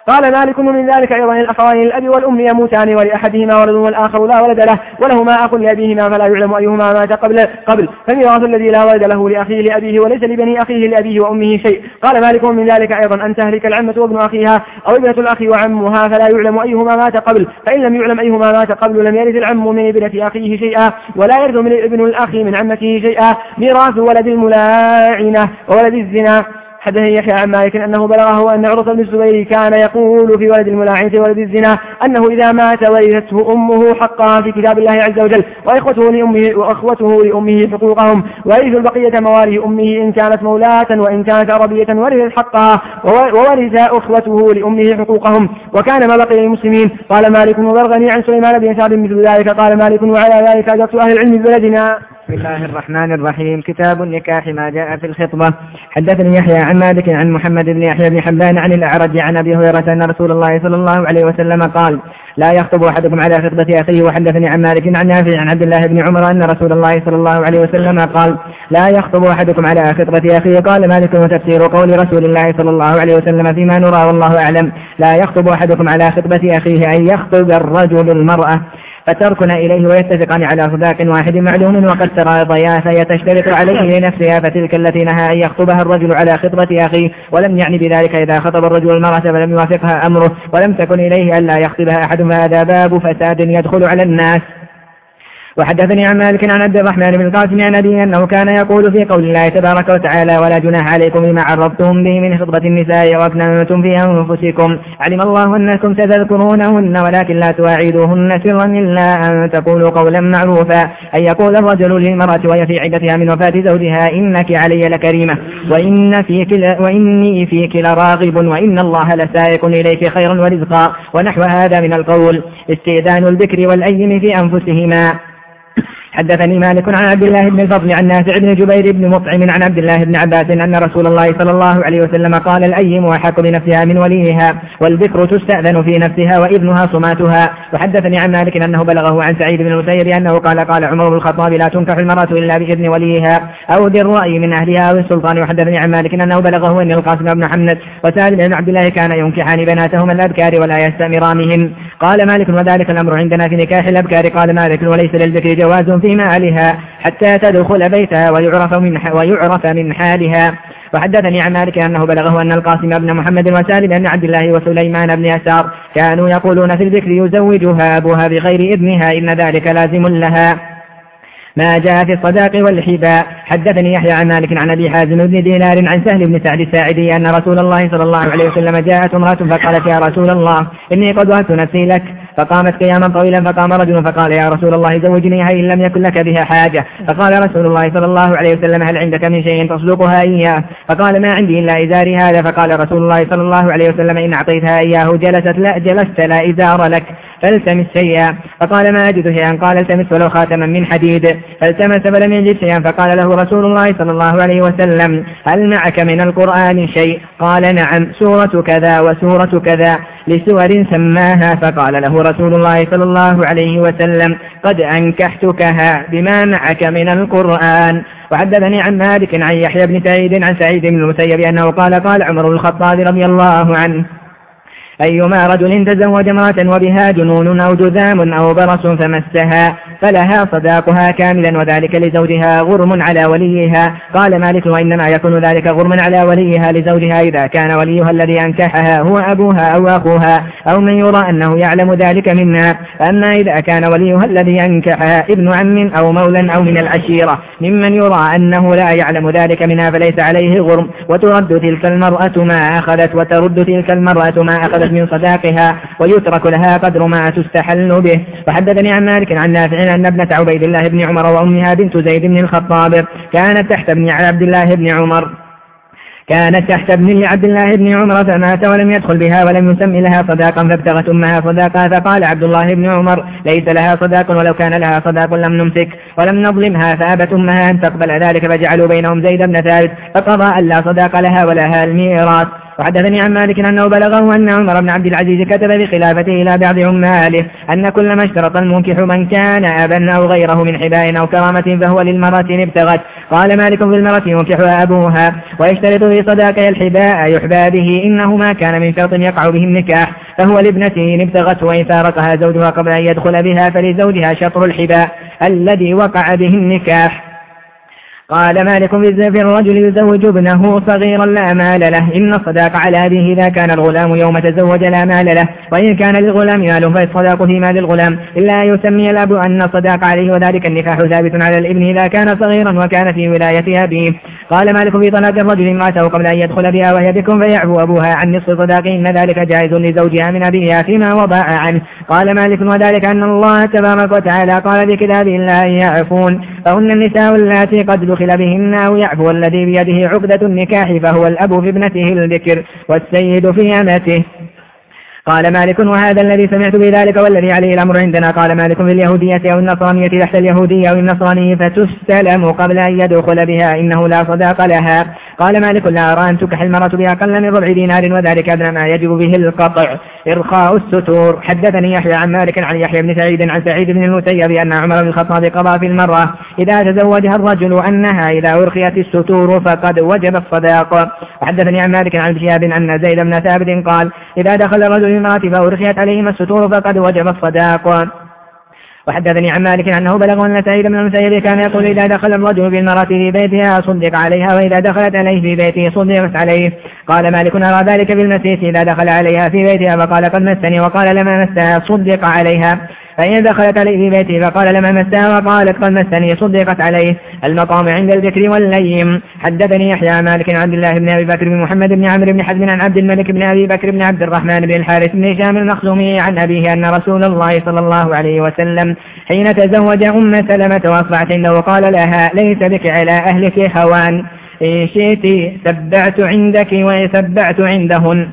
قال مالك ومن ذلك أيضا الأخوان الأب والأم يموتان ولأحدهما ولد والآخر لا ولد له ولهما أخ لأبيهما فلا يعلم أيهما مات قبل قبل. فميراث الذي لا ولد له لأخيه لأبيه وليس لبني أخيه لأبيه وأمه شيء. قال مالك ومن ذلك أيضا أن تهلك العمة وابن أخيها أو ابنة الأخ وعمها فلا يعلم أيهما مات قبل. فإن لم يعلم أيهما مات قبل لم يرث العم من ابنة أخيه شيئا ولا يرث من ابن الأخ من عمته شيئا. ميراث ولد الملاعنة وولد الزنا. حدثني يحيى عن مالك أنه بلغه أن عروة بن الزبير كان يقول في ولد الملاعنة ولد الزنا أنه إذا مات ورثته أمه حقها في كتاب الله عز وجل وإخوته لأمه وأخوته لأمه حقوقهم ويرث البقية موارث أمه إن كانت مولاة وإن كانت عربية ورثت حقها وورث أخوته لأمه حقوقهم. وكان ما بقي للمسلمين قال مالك وبلغني عن سليمان بن سعد مثل ذلك. قال مالك وعلى ذلك أجرت أهل العلم ببلدنا. بسم الله الرحمن الرحيم. كتاب النكاح ما جاء في الخطبة. حدثني يحيى عن مالك عن محمد بن يحيى بن حبان عن الأعرج عن أبي هريرة أن رسول الله صلى الله عليه وسلم قال لا يخطب أحدكم على خطبة أخيه. وحدثني عن مالك عن نافع عن عبد الله بن عمر أن رسول الله صلى الله عليه وسلم قال لا يخطب أحدكم على خطبة أخيه. قال مالك وتفسير قول رسول الله صلى الله عليه وسلم فيما نرى والله أعلم. لا يخطب أحدكم على خطبة أخيه أن يخطب الرجل المرأة. فتركنا إليه ويتفقان على صداق واحد معلوم وقد تراضيا فهي تشترط عليه لنفسها فتلك التي نهى أن يخطبها الرجل على خطبة أخيه ولم يعني بذلك إذا خطب الرجل المرأة فلم يوافقها أمره ولم تكن إليه ألا يخطبها أحد فهذا باب فساد يدخل على الناس. وحدثني عن مالك عن عبد الرحمن بن القاسم عن أبي أنه كان يقول في قول الله تبارك وتعالى ولا جناح عليكم بما عرضتم به من خطبة النساء وأكننتم في أنفسكم. علم الله أنكم ستذكرونهن ولكن لا تواعدوهن سرا إلا أن تقولوا قولا معروفا. أن يقول الرجل للمرأة وهي في عدتها من وفاة زوجها إنك علي لكريمة وإن فيك وإني فيك لراغب وإن الله لسائق إليك خيرا ورزقا. ونحو هذا من القول. استئذان البكر والأيم في أنفسهما. حدثني مالك عن عبد الله بن الفضل عن نافع بن جبير بن مطعم عن عبد الله بن عباس أن رسول الله صلى الله عليه وسلم قال الأيم أحق بنفسها من وليها والبكر تستأذن في نفسها وابنها صماتها. وحدثني عن مالك أنه بلغه عن سعيد بن المسيب أنه قال قال عمر بن الخطاب لا تنكح المرأة إلا بإذن وليها أو بالرأي من أهلها أو السلطان. وحدثني عن مالك أنه بلغه أن القاسم بن محمد وسالم بن عبد الله كان ينكحان بناتهما الأبكار ولا يستأمرانهن قال مالك وذلك الأمر عندنا في نكاح الأبكار. قال مالك وليس للبكر جواز في مالها حتى تدخل بيتها ويعرف من, ويعرف من حالها. وحدثني عن مالك أنه بلغه أن القاسم بن محمد وسالم بن عبد الله وسليمان بن يسار كانوا يقولون في الذكر يزوجها أبوها بغير إذنها إن ذلك لازم لها. ما جاء في الصداق والحباء حدثني يحيى عن مالك عن أبي حازم بن دينار عن سهل بن سعد الساعدي أن رسول الله صلى الله عليه وسلم جاءت امرأة فقالت يا رسول الله إني قد وهبت نفسي لك. فقامت قياما طويلا فقام رجل فقال يا رسول الله زوجنيها إن لم يكن لك بها حاجة؟ فقال رسول الله صلى الله عليه وسلم هل عندك من شيء تصدقها إياه؟ فقال ما عندي إلا إزاري هذا. فقال رسول الله صلى الله عليه وسلم إن أعطيتها إياه جلست لا جلست لا إزار لك. فالتمس شيئا. فقال ما أجد شيئا. قال التمس ولو خاتما من حديد. فالتمس فلم يجد شيئا. فقال له رسول الله صلى الله عليه وسلم هل معك من القرآن شيء؟ قال نعم سورة كذا وسورة كذا. لسور سماها. فقال له رسول الله صلى الله عليه وسلم قد أنكحتكها بما معك من القرآن. وحدثني عن مالك عن يحيى بن سعيد عن سعيد بن المسيب أنه قال قال عمر الخطاب رضي الله عنه أيما رجل تزوج امرأة وبها جنون أو جذام أو برص فمسها فلها صداقها كاملا وذلك لزوجها غرم على وليها. قال مالك وإنما يكون ذلك غرما على وليها لزوجها إذا كان وليها الذي أنكحها هو أبوها أو أخوها أو من يرى أنه يعلم ذلك منا. أما إذا كان وليها الذي أنكحها ابن عم أو مولا أو من العشيرة ممن يرى أنه لا يعلم ذلك منها فليس عليه غرم. وترد تلك المرأة ما أخذت وترد تلك المرأة ما أخذت من صداقها ويترك لها قدر ما تستحل به. وحدثني عن مالك عن نافع أن ابنة عبيد الله بن عمر وأمها بنت زيد بن الخطاب كانت تحت ابن عبد الله بن عمر. كانت تحت ابن عبد الله بن عمر فمات ولم يدخل بها ولم يسم لها صداقا فابتغت أمها صداقا فقال عبد الله بن عمر ليس لها صداق ولو كان لها صداق لم نمسك ولم نظلمها فأبت أمها أن تقبل ذلك فجعلوا بينهم زيد بن ثابت فقضى أن لا صداق لها ولها الميراث. وحدثني عن مالك أنه بلغه أن عمر بن عبد العزيز كتب بخلافته إلى بعض عماله أن كل ما اشترط المنكح من كان أبا أو غيره من حباء أو كرامة فهو للمرأة ابتغت. قال مالك في المرأة ينكحها أبوها ويشترط في صداقة الحباء يحبى به إنه ما كان من شرط يقع به النكاح فهو لابنته إن ابتغته وإن فارقها زوجها قبل أن يدخل بها فلزوجها شطر الحباء الذي وقع به النكاح. قال مالك في الرجل يزوج ابنه صغيرا لا مال له. إن الصداق على أبيه إذا كان الغلام يوم تزوج لا مال له. وإن كان للغلام مال فالصداق في مال الغلام. إلا يسمي الأب أن الصداق عليه. وذلك النكاح ثابت على الابن إذا كان صغيرا وكان في ولاية أبيه. قال مالك في طلاق الرجل امرأته قبل أن يدخل بها وهي بكم فيعفو أبوها عن نصف صداق إن ذلك جائز لزوجها من أبيها فيما وضع عنه. قال مالك وذلك أن الله تبارك وتعالى قال بكتاب الله يعفون فهن النساء اللاتي قد دخل بهن أو يعفو الذي بيده عقدة النكاح فهو الأب في ابنته الذكر والسيد في أمته. قال مالك وهذا الذي سمعت بذلك والذي عليه الأمر عندنا. قال مالك في اليهودية أو النصرانية تحت اليهودية أو النصرانية فتستلم قبل أن يدخل بها إنه لا صداق لها. قال مالك لا أرى أن تكح المرأة بأقل من ربع دينار وذلك أدنى ما يجب به القطع. إرخاء الستور. حدثني يحيى عن مالك عن يحيى بن سعيد عن سعيد بن المسيب أن عمر بن الخطاب قضى في المرأة إذا تزوجها الرجل أنها إذا أرخيت الستور فقد وجب الصداق. وحدثني عن مالك عن شهاب أن زيد بن ثابت قال إذا دخل الرجل المرأة فأرخيت عليهما الستور فقد وجب الصداق. وحدثني عن مالك أنه بلغ أن سعيد بن المسيب كان يقول إذا دخل الرجل بالمرأة في بيتها صدق عليها وإذا دخلت عليه في بيته صدقت عليه. قال مالك نرى ذلك بالمسيس إذا دخل عليها في بيتها فقال قد مسني وقال لما مسها صدق عليها. فإن دخلت عليه في بيته فقال لما مسها وقالت قد مسني صدقت عليه. المقام عند الذكر والليم. حدثني يحيى مالك عبد الله بن أبي بكر بن محمد بن عمرو بن حزم عن عبد الملك بن أبي بكر بن عبد الرحمن بن الحارث بن هشام المخزومي عن أبيه أن رسول الله صلى الله عليه وسلم حين تزوج أم سلمة وأصبحت عنده قال لها ليس بك على أهلك هوان. إن شئت سبعت عندك وسبعت عندهن.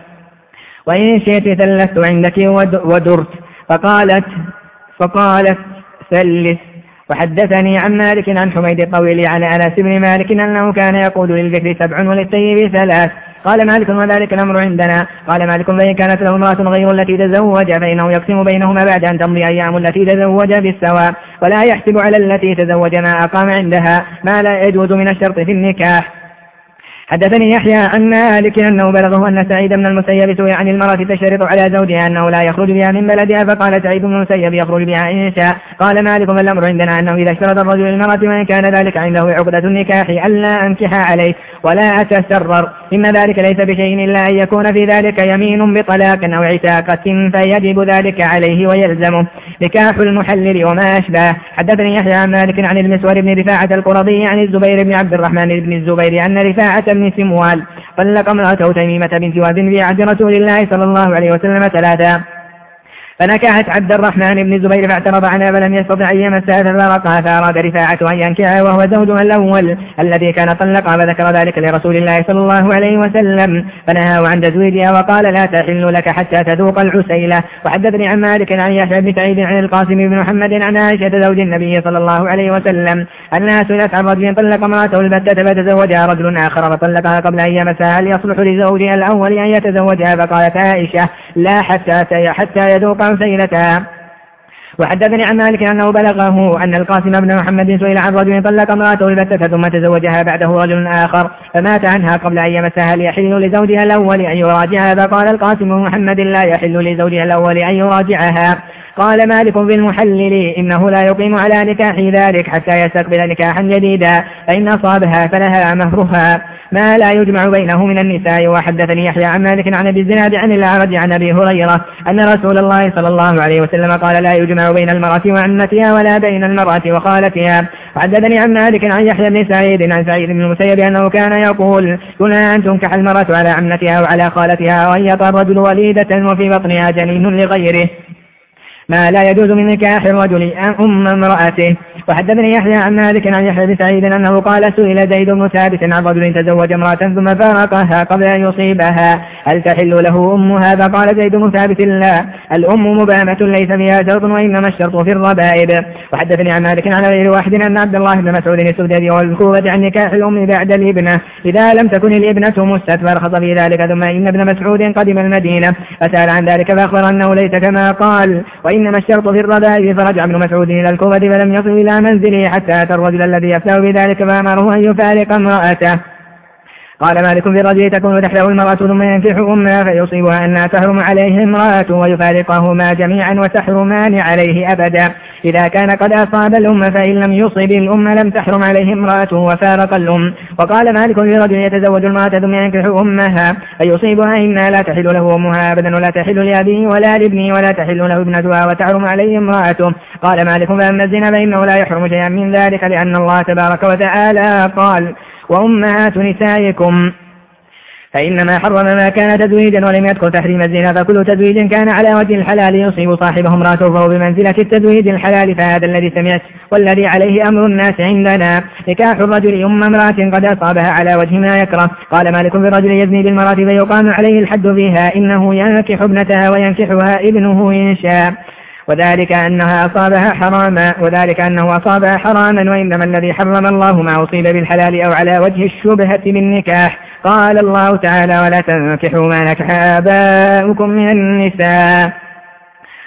وإن شئت ثلثت عندك ودرت. فقالت فقالت ثلث وحدثني عن مالك عن حميد الطويل عن أنس بن مالك أنه كان يقول للذكر سبع وللطيب ثلاث. قال مالك وذلك الأمر عندنا. قال مالك فإن كانت له امرأة غير التي تزوج فإنه يقسم بينهما بعد أن تمضي أيام التي تزوج بالسواء ولا يحسب على التي تزوج ما أقام عندها ما لا يجوز من الشرط في النكاح. حدثني يحيى عن مالك أنه بلغه أن سعيد بن المسيب سئل عن المرأة تشترط على زوجها أنه لا يخرج بها من بلدها فقال سعيد بن المسيب يخرج بها إن شاء. قال مالك فالأمر عندنا أنه إذا اشترط الرجل المرأة وإن كان ذلك عنده عقدة النكاح ألا أنكح عليه ولا أتسرر. إن ذلك ليس بشيء إلا أن يكون في ذلك يمين بطلاق أو عتاقة فيجب ذلك عليه ويلزمه. نكاح المحلل وما أشبه. حدثني يحيى عن مالك عن المسور بن رفاعة القرضي عن الزبير بن عبد الرحمن بن الزبير أن رفاعة بن سموال طلق امرأته تميمة بنت وهب في عهد رسول الله صلى الله عليه وسلم ثلاثا. فنكحت عبد الرحمن بن الزبير فاعترض عنها فلم يستطع أن يمسها ففارقها فأراد رفاعة أن ينكحها وهو زوجها الأول الذي كان طلقها فذكر ذلك لرسول الله صلى الله عليه وسلم. فنهاه عن تزويجها وقال لا تحل لك حتى تذوق العسيلة. وحدثني عن مالك عن يحيى بن سعيد عن القاسم بن محمد عن عائشة زوج النبي صلى الله عليه وسلم أنها سئلت عن رجل طلق امرأته البتة فتزوجها رجل آخر فطلقها قبل أن يمسها هل يصلح لزوجها الأول أن يتزوجها فقالت عائشة لا حتى حتى يذوق عسيلتها وحدثني عن مالك أنه بلغه أن القاسم بن محمد سئل عن رجل طلق امرأته البتة ثم تزوجها بعده رجل آخر فمات عنها قبل أن يمسها ليحل لزوجها الأول أن يراجعها. فقال القاسم محمد لا يحل لزوجها الأول أن يراجعها. قال مالك في المحلل إنه لا يقيم على نكاح ذلك حتى يستقبل نكاحا جديدا فإن أصابها فلها مهرها. ما لا يجمع بينه من النساء. وحدثني يحيى عن مالك عن أبي الزناد عن الأعرج عن أبي هريرة أن رسول الله صلى الله عليه وسلم قال لا يجمع بين المرأة وعمتها ولا بين المرأة وخالتها. وحدثني عن مالك عن يحيى بن سعيد عن سعيد بن المسيب أنه كان يقول كنا أن تنكح المرأة على عمتها وعلى خالتها وأن يطى الرجل وليدة وفي بطنها جنين لغيره ما لا يجوز من نكاح الرجل أم امرأته. وحدثني يحيى عن مالك عن يحيى بن سعيد أنه قال سئل زيد بن ثابت عن رجل تزوج امرأة ثم فارقها قبل أن يصيبها. هل تحل له أمها فقال زيد بن ثابت لا. الأم مبامة ليس فيها شرط وإنما الشرط في الربائب. وحدثني عن مالك عن غير واحد أن عبد الله بن مسعود السددي والكوفة عن نكاح الأم بعد الابنة. إذا لم تكن الابنة مست فرخص في ذلك ثم إن ابن مسعود قدم المدينة. فسأل عن ذلك فأخبر أنه ليس كما قال. وإنما الشرط في الربائب فرجع ابن مسعود إلى الكوفة فلم يصل إلى منزله حتى أتى الرجل الذي يفتاه بذلك فأمره أن يفارق امرأته. قال مالك في الرجل تكون تحته المرأة ثم ينكح أمها فيصيبها أنها تحرم عليه امرأة ويفارقهما جميعا وتحرمان عليه أبدا. إذا كان قد أصاب الأم فإن لم يصب الأم لم تحرم عليه امرأته وفارق الأم. وقال مالك في رجل يتزوج المرأة ثم ينكح أمها فيصيبها إنها لا تحل له أمها أبدا ولا تحل لأبيه ولا لابنه ولا تحل له ابنتها وتحرم عليه امرأته. قال مالك فأما الزنا فإنه لا يحرم شيئا من ذلك لأن الله تبارك وتعالى قال وأمهات نسائكم. فإنما حرم ما كان تزويجا ولم يدخل تحريم الزنا فكل تزويج كان على وجه الحلال يصيب صاحبه امراته فهو بمنزلة التزويج الحلال فهذا الذي سمعت والذي عليه أمر الناس عندنا. نكاح الرجل أم امرأة قد أصابها على وجه ما يكره. قال مالك في الرجل يزني بالمرأة فيقام عليه الحد فيها إنه ينكح ابنتها وينكحها ابنه إن شاء. وذلك أنها أصابها حراما وذلك أنه أصابها حراما وإنما الذي حرم الله ما أصيب بالحلال أو على وجه الشبهة بالنكاح قال الله تعالى ولا تنكحوا ما نكح آباؤكم من النساء.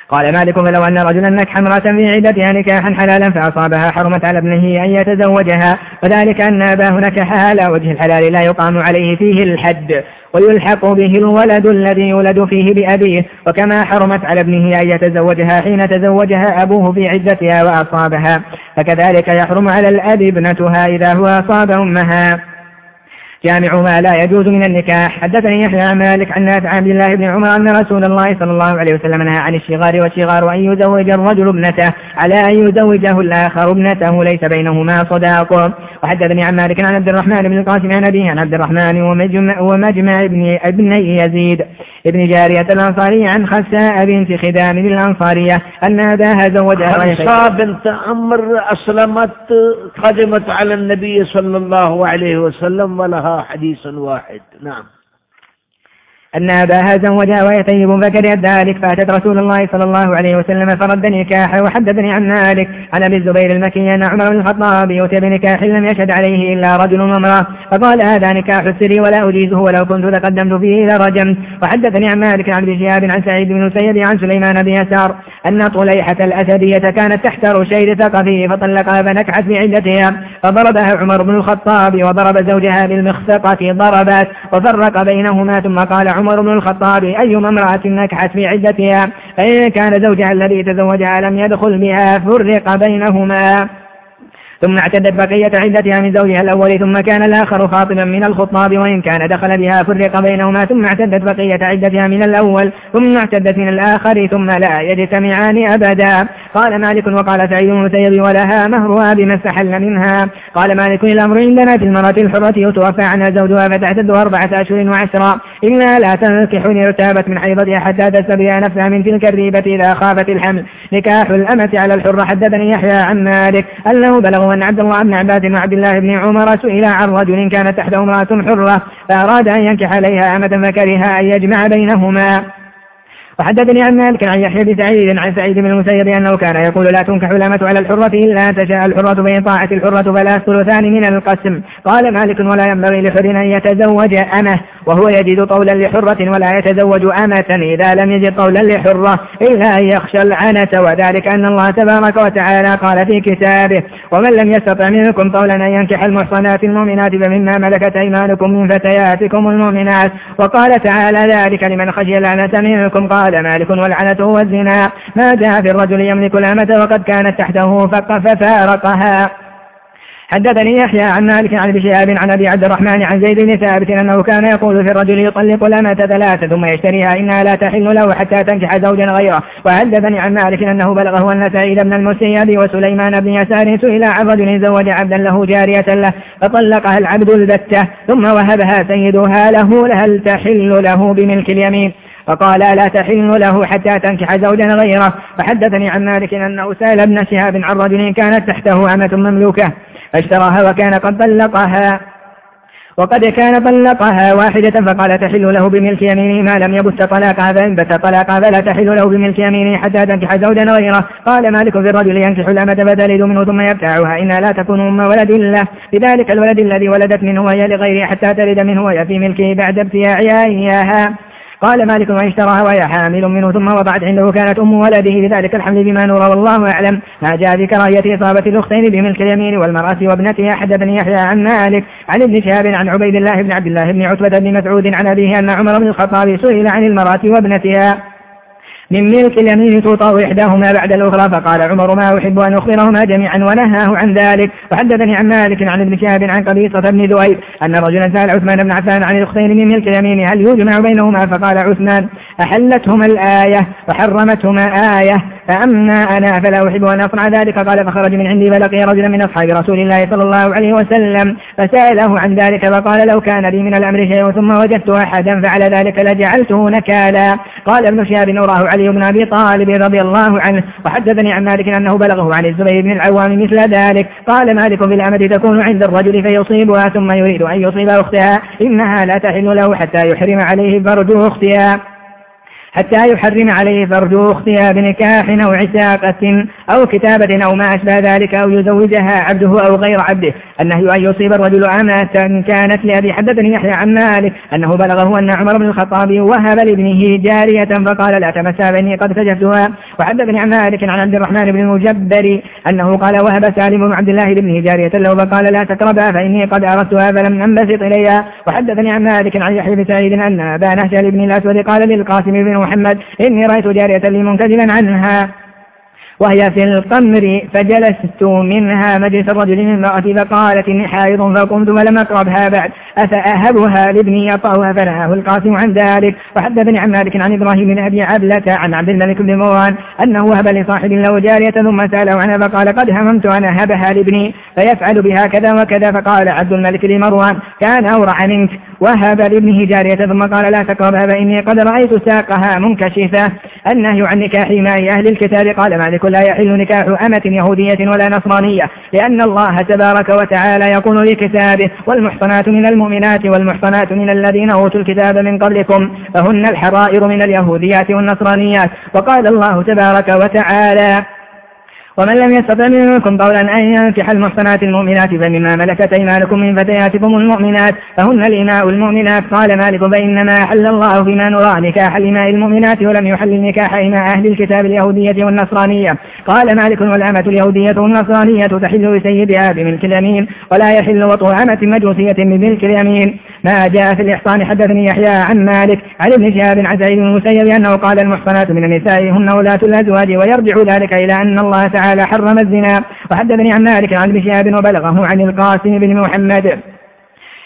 قال مالك فلو أن رجلا نكح امرأة في عدتها نكاحا حلالا فأصابها حرمت على ابنه أن يتزوجها. وذلك أن أباه نكحها على وجه الحلال لا يقام عليه فيه الحد ويلحق به الولد الذي يولد فيه بأبيه. وكما حرمت على ابنه أن يتزوجها حين تزوجها أبوه في عدتها وأصابها. فكذلك يحرم على الأب ابنتها إذا هو أصاب أمها. جامع ما لا يجوز من النكاح. حدثني يحيى عن مالك عن نافع عبد الله بن عمر أن رسول الله صلى الله عليه وسلم نهى عن الشغار والشغار أن يزوج الرجل ابنته على أن يزوجه الآخر ابنته ليس بينهما صداق. وحدثني عن مالك عن عبد الرحمن بن القاسم عن أبيه عن عبد الرحمن ومجمع, ومجمع ابن, ابن يزيد. ابن جارية الأنصاري عن خساء بنت خدام الأنصارية أن أباها زوجها خساء بنت عمر أسلمت قدمت على النبي صلى الله عليه وسلم ولها حديث واحد. نعم. أن أباها زوجها وهي طيب فكرهت ذلك فأتت رسول الله صلى الله عليه وسلم فرد نكاحه وحدثني عن مالك عن أبي الزبير المكي أن عمر بن الخطاب يؤتي بنكاح لم يشهد عليه إلا رجل وامرأة فقال هذا نكاح السر ولا أجيزه ولو كنت تقدمت فيه لرجمت. وحدثني عن مالك عن شهاب عن سعيد بن سيد عن سليمان بن يسار أن طليحة الأسدية كانت تحت رشيد ثقفي فطلقها فنكحت بعدتها فضربها عمر بن الخطاب وضرب زوجها بالمخفقة ضربات وفرق بينهما ثم قال عمر بن الخطاب أيما امرأة نكحت في عدتها فإن كان زوجها الذي تزوجها لم يدخل بها فرق بينهما. ثم اعتدت بقية عدتها من زوجها الأول ثم كان الآخر خاطبا من الخطاب وإن كان دخل بها فرق بينهما ثم اعتدت بقية عدتها من الأول ثم اعتدت من الآخر ثم لا يجتمعان أبدا. قال مالك وقال سعيد المسيب ولها مهرها بما استحل منها. قال مالك الأمر عندنا في المرأة الحرة يتوفى عنها زوجها فتعتد أربعة أشهر وعشرا إلا لا تنكح إن ارتابت من حيضتها حتى تستبرئ نفسها من تلك الريبة إذا خافت الحمل. نكاح الأمة على الحرة حدثني يحيى عن مالك. أنه بلغ أن عبد الله بن عباس وعبد الله بن عمر سئل عن رجل كانت تحته امرأة حرة فأراد أن ينكح عليها أمة فكره أن يجمع بينهما. وحدثني عن مالك عن يحيى بن سعيد عن سعيد بن المسيب أنه كان يقول لا تنكح الأمة على الحرة إلا تشاء الحرة فإن طاعت الحرة فلا الثلثان من القسم. قال مالك ولا ينبغي لحر أن يتزوج أمة وهو يجد طولا لحرة ولا يتزوج أمة إذا لم يجد طولا لحرة إلا أن يخشى العنة. وذلك أن الله تبارك وتعالى قال في كتابه ومن لم يستطع منكم طولا أن ينكح المحصنات المؤمنات فمما ملكت أيمانكم من فتياتكم المؤمنات. وقال تعالى ذلك لمن خشي العنة منكم. قال مالك والعنة هو الزنا ما جاء في الرجل يملك الأمة وقد كانت تحته ففارقها. حدثني يحيى عن مالك عن ابي شهاب عن أبي عبد الرحمن عن زيد بن ثابت أنه كان يقول في الرجل يطلق الأمة ثلاثة ثم يشتريها إنها لا تحل له حتى تنكح زوجا غيره. وحدثني عن مالك أنه بلغه أن سعيد بن المسيب وسليمان بن يسار سئل عن رجل زوج عبدا له جارية له فطلقها العبد البتة ثم وهبها سيدها له هل تحل له بملك اليمين؟ فقال لا تحل له حتى تنكح زوجا غيره. فحدثني عن مالك أنه سأل ابن شهاب عن رجل كانت تحته أمة مملوكة فاشتراها وكان قد طلقها. وقد كان طلقها واحدة فقال تحل له بملك يمينه ما لم يبث طلاقها فإن بث طلاقها فلا تحل له بملك يمينه حتى تنكح زوجا غيره. قال مالك في الرجل ينكح الأمة فتلد منه ثم يبتاعها. إنها لا تكون أم ولد له لذلك الولد الذي ولدت منه وهي لغيره حتى تلد منه وهي في ملكه بعد ابتياعها. إياها قال مالك وإن اشتراها وهي حامل منه ثم وضعت عنده كانت أم ولده لذلك الحمل بما نرى والله أعلم. ما جاء بكراهية إصابة الأختين بملك اليمين والمرأة وابنتها حدثني يحيى عن مالك عن ابن شهاب عن عبيد الله بن عبد الله بن عتبة بن مسعود عن أبيه أن عمر بن الخطاب سئل عن المرأة وابنتها. من ملك اليمين توطأ إحداهما بعد الأخرى فقال عمر ما أحب أن أخبرهما جميعا ونهاه عن ذلك. وحدثني عن مالك عن ابن شهاب عن قبيصة بن ذؤيب أن رجلا سأل عثمان بن عفان عن الأختين من ملك اليمين هل يجمع بينهما؟ فقال عثمان أحلتهما الآية وحرمتهما آية فأما أنا فلا أحب أن أصنع ذلك. قال فخرج من عندي فلقي رجلا من أصحاب رسول الله صلى الله عليه وسلم فسأله عن ذلك فقال لو كان لي من الأمر شيء ثم وجدت أحدا فعل ذلك لجعلته نكالا. قال ابن شهاب نوراه علي بن أبي طالب رضي الله عنه وحدثني عن مالك أنه بلغه عن الزبير بن العوام مثل ذلك قال مالك بالأمة تكون عند الرجل فيصيبها ثم يريد أن يصيب أختها إنها لا تحل له حتى يحرم عليه فرج أختها. حتى يحرم عليه فرج أختها بنكاح أو عساقة أو كتابة أو ما أشبه ذلك أو يزوجها عبده أو غير عبده. النهي أن يصيب الرجل أمة كانت لأبي حدثني يحيى عن مالك. أنه بلغه أن عمر بن الخطاب وهب لابنه جارية فقال لا تمسها فإني قد كشفتها وحدثني عن مالك عن عبد الرحمن بن المجبر أنه قال وهب سالم بن عبد الله لابنه جارية له فقال لا تقربها فإني قد أردتها فلم أنبسط إليها. وحدثني عن مالك عن يحيى بن سعيد أن أبا نهشل بن الأسود قال للقاسم بن محمد إني رأيت جارية لي منكدلا عنها وهي في القمر فجلست منها مجلس الرجل من امرأتي فقالت إني حائض فقمت فلم أقربها بعد أفأهبها لابني يطأها فنهاه القاسم عن ذلك وحدثني عن مالك عن إبراهيم بن أبي عبلة عن عبد الملك بن مروان أنه وهب لصاحب له جارية ثم سأله عنها فقال قد هممت أن أهبها لابني فيفعل بها كذا وكذا فقال عبد الملك لمروان كان أورع منك. وهب لابنه جارية ثم قال لا تقربها فإني قد رأيت ساقها منكشفة. النهي عن نكاح ماء أهل الكتاب قال مالك لا يحل نكاح أمة يهودية ولا نصرانية لأن الله تبارك وتعالى يقول لكتابه والمحصنات من المؤمنات والمحصنات من الذين أوتوا الكتاب من قبلكم فهن الحرائر من اليهوديات والنصرانيات. وقال الله تبارك وتعالى ومن لم يستطع منكم قولا أن ينكح المحصنات المؤمنات فمما ملكت أيمانكم من فتياتكم المؤمنات فهن الإماء المؤمنات قال مالك فإنما أحل الله فيما نرى نكاح الإماء المؤمنات ولم يحل نكاح إماء أهل الكتاب اليهودية والنصرانية قال مالك والأمة اليهودية والنصرانية تحل لسيدها بملك اليمين ولا يحل وطء أمة مجوسية بملك اليمين ما جاء في الإحصان حدثني يحيى عن مالك عن ابن شهاب عن سعيد بن المسيب أنه قال المحصنات من النساء هن ولاة الأزواج ويرجع ذلك إلى أن الله تعالى حرم الزنا. وحدثني عن مالك عن ابن شهاب وبلغه عن القاسم بن محمد.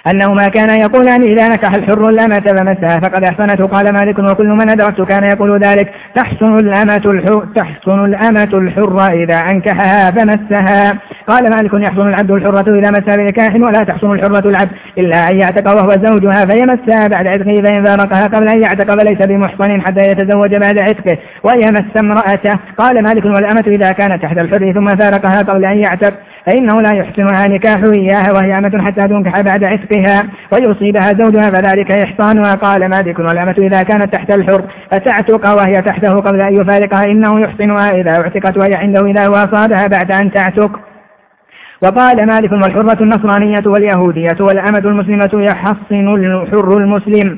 أنه ما كان يقولان إذا نكح الحر الأمة فمسها. فقد أحسنته قال مالك وكل من أدركت كان يقول ذلك. تحسن الأمة الحر تحسن الأمة الحرة إذا أنكحها فمسها. قال مالك يحسن العبد الحرة إذا مسها بنكاح ولا تحسن الحرة العبد إلا أن يعتق وهو زوجها فيمسها. بعد عتقه فإن فارقها قبل أن يعتق فليس بمحصن حتى يتزوج بعد عتقه. ويمس امرأته. قال مالك والأمة إذا كانت تحت الحر ثم فارقها قبل أن يعتق فإنه لا يحسنها نكاح إياها وهي أمة حتى تنكح بعد عتقها ويصيبها زوجها فذلك إحصانها. قال مالك والأمة إذا كانت تحت الحر فتعتق وهي تحته قبل أن يفارقها إنه يحسنها إذا اعتقت وهي عنده إذا هو أصابها بعد أن تعتق. وقال مالك والحرة النصرانية واليهودية والأمة المسلمة يحصن الحر المسلم.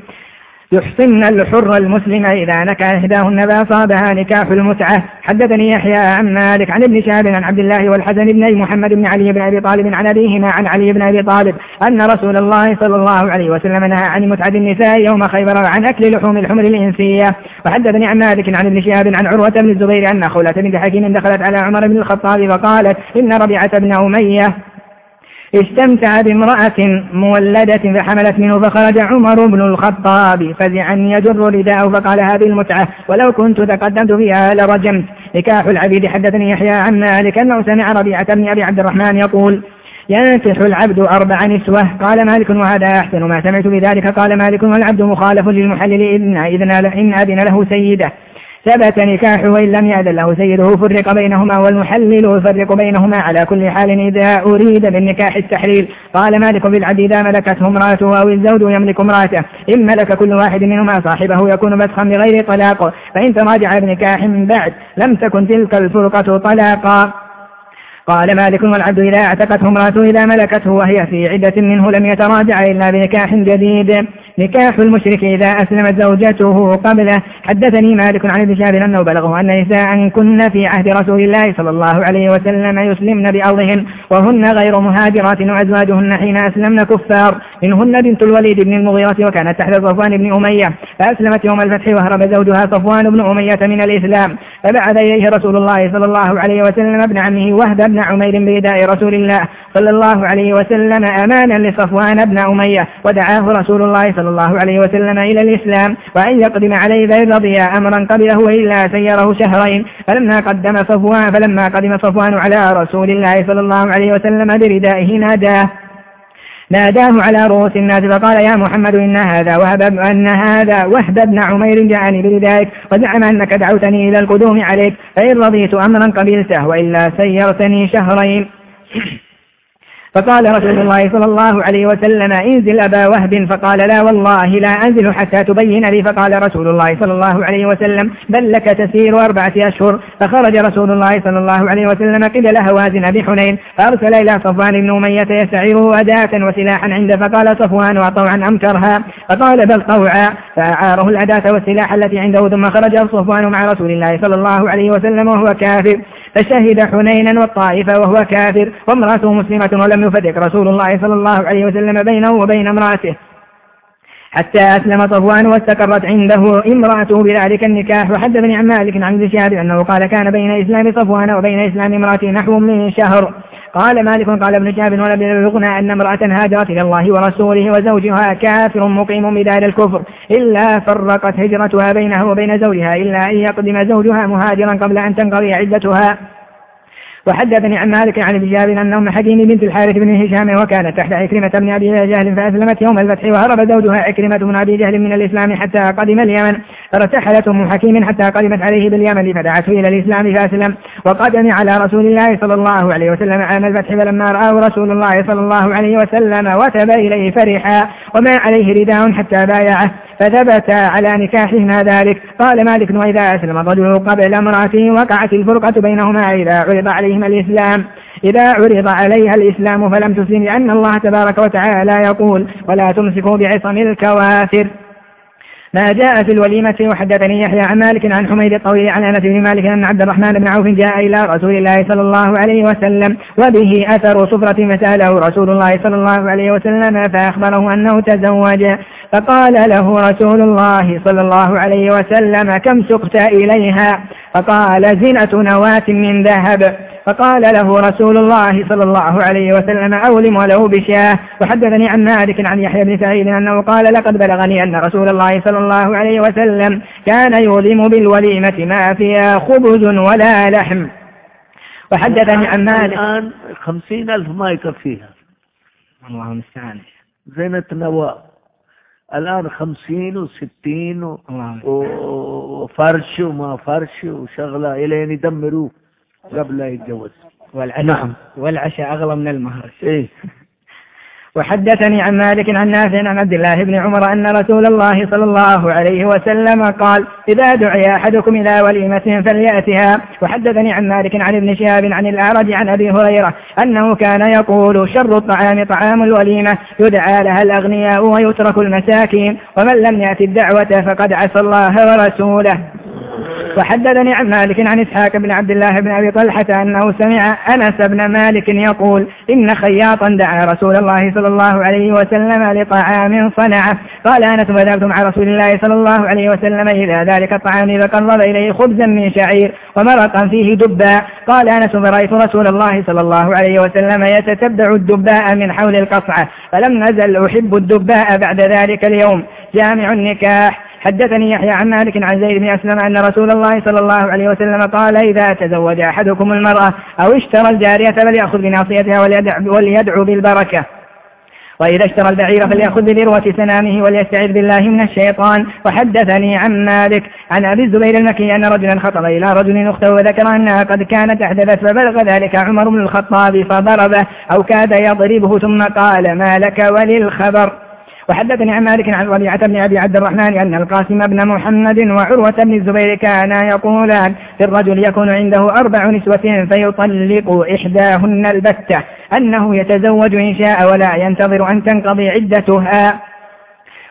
يحصن الحر المسلم إذا نكى إحداهن فأصابها نكاح المتعة. حدثني يحيى عن مالك عن ابن شهاب عن عبد الله والحسن بن محمد بن علي بن أبي طالب عن أبيهما عن علي بن أبي طالب أن رسول الله صلى الله عليه وسلم نهى عن متعة النساء يوم خيبر وعن أكل لحوم الحمر الإنسية. وحدثني عن مالك عن ابن شهاب عن عروة بن الزبير أن خولة بنت حكيم دخلت على عمر بن الخطاب وقالت إن ربيعة بن أمية استمتع بامرأة مولدة فحملت منه فخرج عمر بن الخطاب فزعا يجر رداءه فقال هذه المتعة ولو كنت تقدمت فيها لرجمت. نكاح العبيد حدثني يحيى عن مالك أنه سمع ربيعة بن أبي عبد الرحمن يقول ينكح العبد أربع نسوة. قال مالك وهذا أحسن ما سمعت بذلك. قال مالك والعبد مخالف للمحلل إن أذن له سيدة. ثبت نكاحه وإن لم يأذن له سيده فرق بينهما والمحلل يفرق بينهما على كل حال إذا أريد بالنكاح التحليل. قال مالك بالعبد إذا ملكته امرأته أو الزوج يملك امرأته. إن ملك كل واحد منهما صاحبه يكون مسخا بغير طلاق. فإن تراجع بنكاح بعد لم تكن تلك الفرقة طلاقا. قال مالك والعبد إذا اعتقته امرأته إذا ملكته وهي في عدة منه لم يتراجع إلا بنكاح جديد. نكاح المشرك إذا أسلمت زوجته قبله. حدثني مالك عن ابن شهاب أنه بلغه أن نساء كن في عهد رسول الله صلى الله عليه وسلم يسلمن بأرضهن وهن غير مهاجرات وأزواجهن حين أسلمن كفار. منهن بنت الوليد بن المغيرة وكانت تحت صفوان بن أمية. فأسلمت يوم الفتح وهرب زوجها صفوان بن أمية من الإسلام. فبعث إليه رسول الله صلى الله عليه وسلم ابن عمه وهب بن عمير برداء رسول الله صلى الله عليه وسلم أمانا لصفوان بن أمية. ودعاه رسول الله صلى الله عليه وسلم إلى الإسلام وأن يقدم عليه فإن رضي أمرا قبله وإلا سيره شهرين فلما قدم صفوان فلما قدم صفوان على رسول الله صلى الله عليه وسلم بردائه ناداه. ناداه على رؤوس الناس فقال يا محمد إن هذا وهب أن هذا وهب بن عمير جاءني بردائك وزعم أنك دعوتني إلى القدوم عليك فإن رضيت أمرا قبلته وإلا سيرتني شهرين. فقال رسول الله صلى الله عليه وسلم انزل أبا وهب. فقال لا والله لا أنزل حتى تبين لي. فقال رسول الله صلى الله عليه وسلم بل لك تسير أربعة أشهر. فخرج رسول الله صلى الله عليه وسلم قبل هوازن بحنين فأرسل إلى صفوان بن أمية يستعيره أداة وسلاحا عنده فقال صفوان وطوعا أم كرها فقال بل طوعا. فأعاره الأداة والسلاح التي عنده ثم خرج صفوان مع رسول الله صلى الله عليه وسلم وهو كافر. فشهد حنينا والطائفة وهو كافر وامرأته مسلمة ولم يفرق رسول الله صلى الله عليه وسلم بينه وبين امرأته. حتى أسلم صفوان واستقرت عنده امرأته بذلك النكاح. وحدثني عن مالك عن ابن شهاب أنه قال كان بين إسلام صفوان وبين إسلام امرأته نحو من شهر. قال مالك قال ابن شهاب ولم يبلغنا أن امرأة هاجرت إلى الله ورسوله وزوجها كافر مقيم بدار الكفر إلا فرقت هجرتها بينه وبين زوجها إلا أن يقدم زوجها مهاجرا قبل أن تنقضي عدتها. وحدثني عن مالك عن ابن أن أم حكيم بنت الحارث بن هشام وكانت تحت عكرمة بن أبي جهل فأسلمت يوم الفتح وهرب زوجها عكرمة بن أبي جهل من الإسلام حتى قدم اليمن فارتحلت أم حكيم حتى قدمت عليه باليمن فدعته إلى الإسلام فأسلم. وقدم على رسول الله صلى الله عليه وسلم عام الفتح فلما رآه رسول الله صلى الله عليه وسلم وتب إليه فرحا وما عليه رداء حتى بايعه. فثبت على نكاحهما ذلك. قال مالك وإذا أسلم الرجل قبل امرأته وقعت الفرقة بينهما إذا عرض عليهما الإسلام. إذا عرض عليها الإسلام فلم تسلم لأن الله تبارك وتعالى يقول ولا تمسكوا بعصم الكوافر. ما جاء في الوليمة وحدثني يحيى عن مالك عن حميد الطويل عن أنس بن مالك أن عبد الرحمن بن عوف جاء إلى رسول الله صلى الله عليه وسلم وبه أثر صفرة فسأله رسول الله صلى الله عليه وسلم فأخبره أنه تزوج. فقال له رسول الله صلى الله عليه وسلم كم سقت إليها؟ فقال زنة نواة من ذهب. فقال له رسول الله صلى الله عليه وسلم أولم ولو بشاه. وحدثني عن مالك عن يحيى بن سعيد أنه قال لقد بلغني أن رسول الله صلى الله عليه وسلم كان يولم بالوليمة ما فيها خبز ولا لحم. وحدثني عن مالك الآن خمسين ألف ما يكفيها. الله المستعان زينة نواة. الآن خمسين وستين و... و- وفرش وما فرش وشغلة إلين يدمروه قبل لا يتجوز. والعشاء نعم. والعشاء أغلى من المهر. إيه. وحدثني عن مالك عن نافع عن عبد الله بن عمر أن رسول الله صلى الله عليه وسلم قال إذا دعي أحدكم إلى وليمة فليأتها. وحدثني عن مالك عن ابن شهاب عن الأعرج عن أبي هريرة أنه كان يقول شر الطعام طعام الوليمة يدعى لها الأغنياء ويترك المساكين ومن لم يأت الدعوة فقد عصى الله ورسوله. وحدثني عن مالك عن إسحاق بن عبد الله بن أبي طلحة أنه سمع أنس بن مالك يقول إن خياطا دعا رسول الله صلى الله عليه وسلم لطعام صنعه. قال أنس فذهبت مع رسول الله صلى الله عليه وسلم إلى ذلك الطعام فقرب إليه خبزا من شعير ومرقا فيه دباء قال أنس فرأيت رسول الله صلى الله عليه وسلم يتتبع الدباء من حول القصعة فلم نزل أحب الدباء بعد ذلك اليوم. جامع النكاح. حدثني يحيى عن مالك عن زيد بن أسلم أن رسول الله صلى الله عليه وسلم قال إذا تزوج أحدكم المرأة أو اشترى الجارية فليأخذ بناصيتها وليدع- وليدعو بالبركة. وإذا اشترى البعير فليأخذ بذروة سنامه وليستعذ بالله من الشيطان. وحدثني عن مالك عن أبي الزبير المكي أن رجلا خطب إلى رجل أخته وذكر أنها قد كانت أحدثت فبلغ ذلك عمر بن الخطاب فضربه أو كاد يضربه ثم قال ما لك وللخبر؟ وحدثني عن مالك عن ربيعة بن أبي عبد الرحمن أن القاسم بن محمد وعروة بن الزبير كانا يقولان في الرجل يكون عنده أربع نسوة فيطلق إحداهن البتة أنه يتزوج إن شاء ولا ينتظر أن تنقضي عدتها.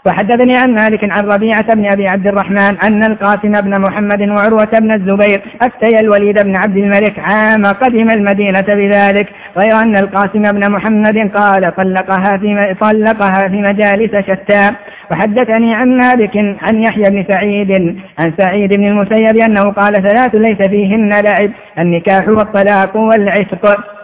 وحدثني عن مالك عن ربيعة بن أبي عبد الرحمن أن القاسم بن محمد وعروة بن الزبير أفتي الوليد بن عبد الملك عام قدم المدينة بذلك غير أن القاسم بن محمد قال طلقها في طلقها في مجالس شتى. وحدثني عن مالك عن يحيى بن سعيد عن سعيد بن المسيب أنه قال ثلاث ليس فيهن لعب النكاح والطلاق والعتق.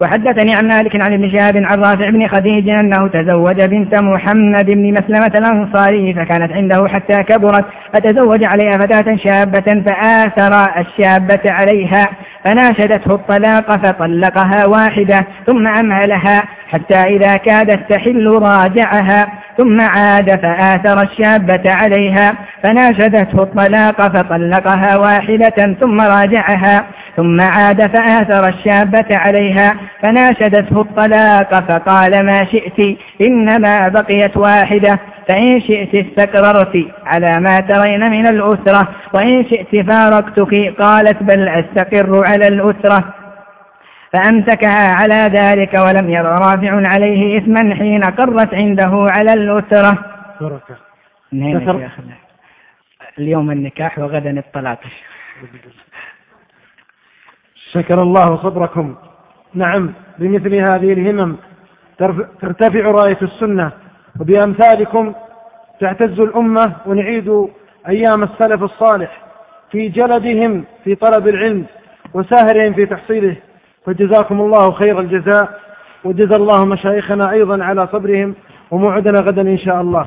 وحدثني عن مالك عن ابن شهاب عن رافع بن خديج أنه تزوج بنت محمد بن مسلمة الأنصاري فكانت عنده حتى كبرت فتزوج عليها فتاة شابة فآثر الشابة عليها فناشدته الطلاق فطلقها واحدة ثم أمهلها حتى إذا كادت تحل راجعها ثم عاد فآثر الشابة عليها فناشدته الطلاق فطلقها واحدة ثم راجعها ثم عاد فآثر الشابة عليها فناشدته الطلاق فقال ما شئت إنما بقيت واحدة فإن شئت استقررت على ما ترين من الأسرة وإن شئت فارقتك قالت بل أستقر على الأسرة. فأمسكها على ذلك ولم ير رافع عليه إثما حين قرت عنده على الأسرة. بركة. نعم. اليوم النكاح وغدا الطلاق. شكر الله صبركم نعم بمثل هذه الهمم ترتفع راية السنة وبأمثالكم تعتز الأمة ونعيد أيام السلف الصالح في جلدهم في طلب العلم وسهرهم في تحصيله. فجزاكم الله خير الجزاء وجزا الله مشايخنا أيضا على صبرهم وموعدنا غدا إن شاء الله.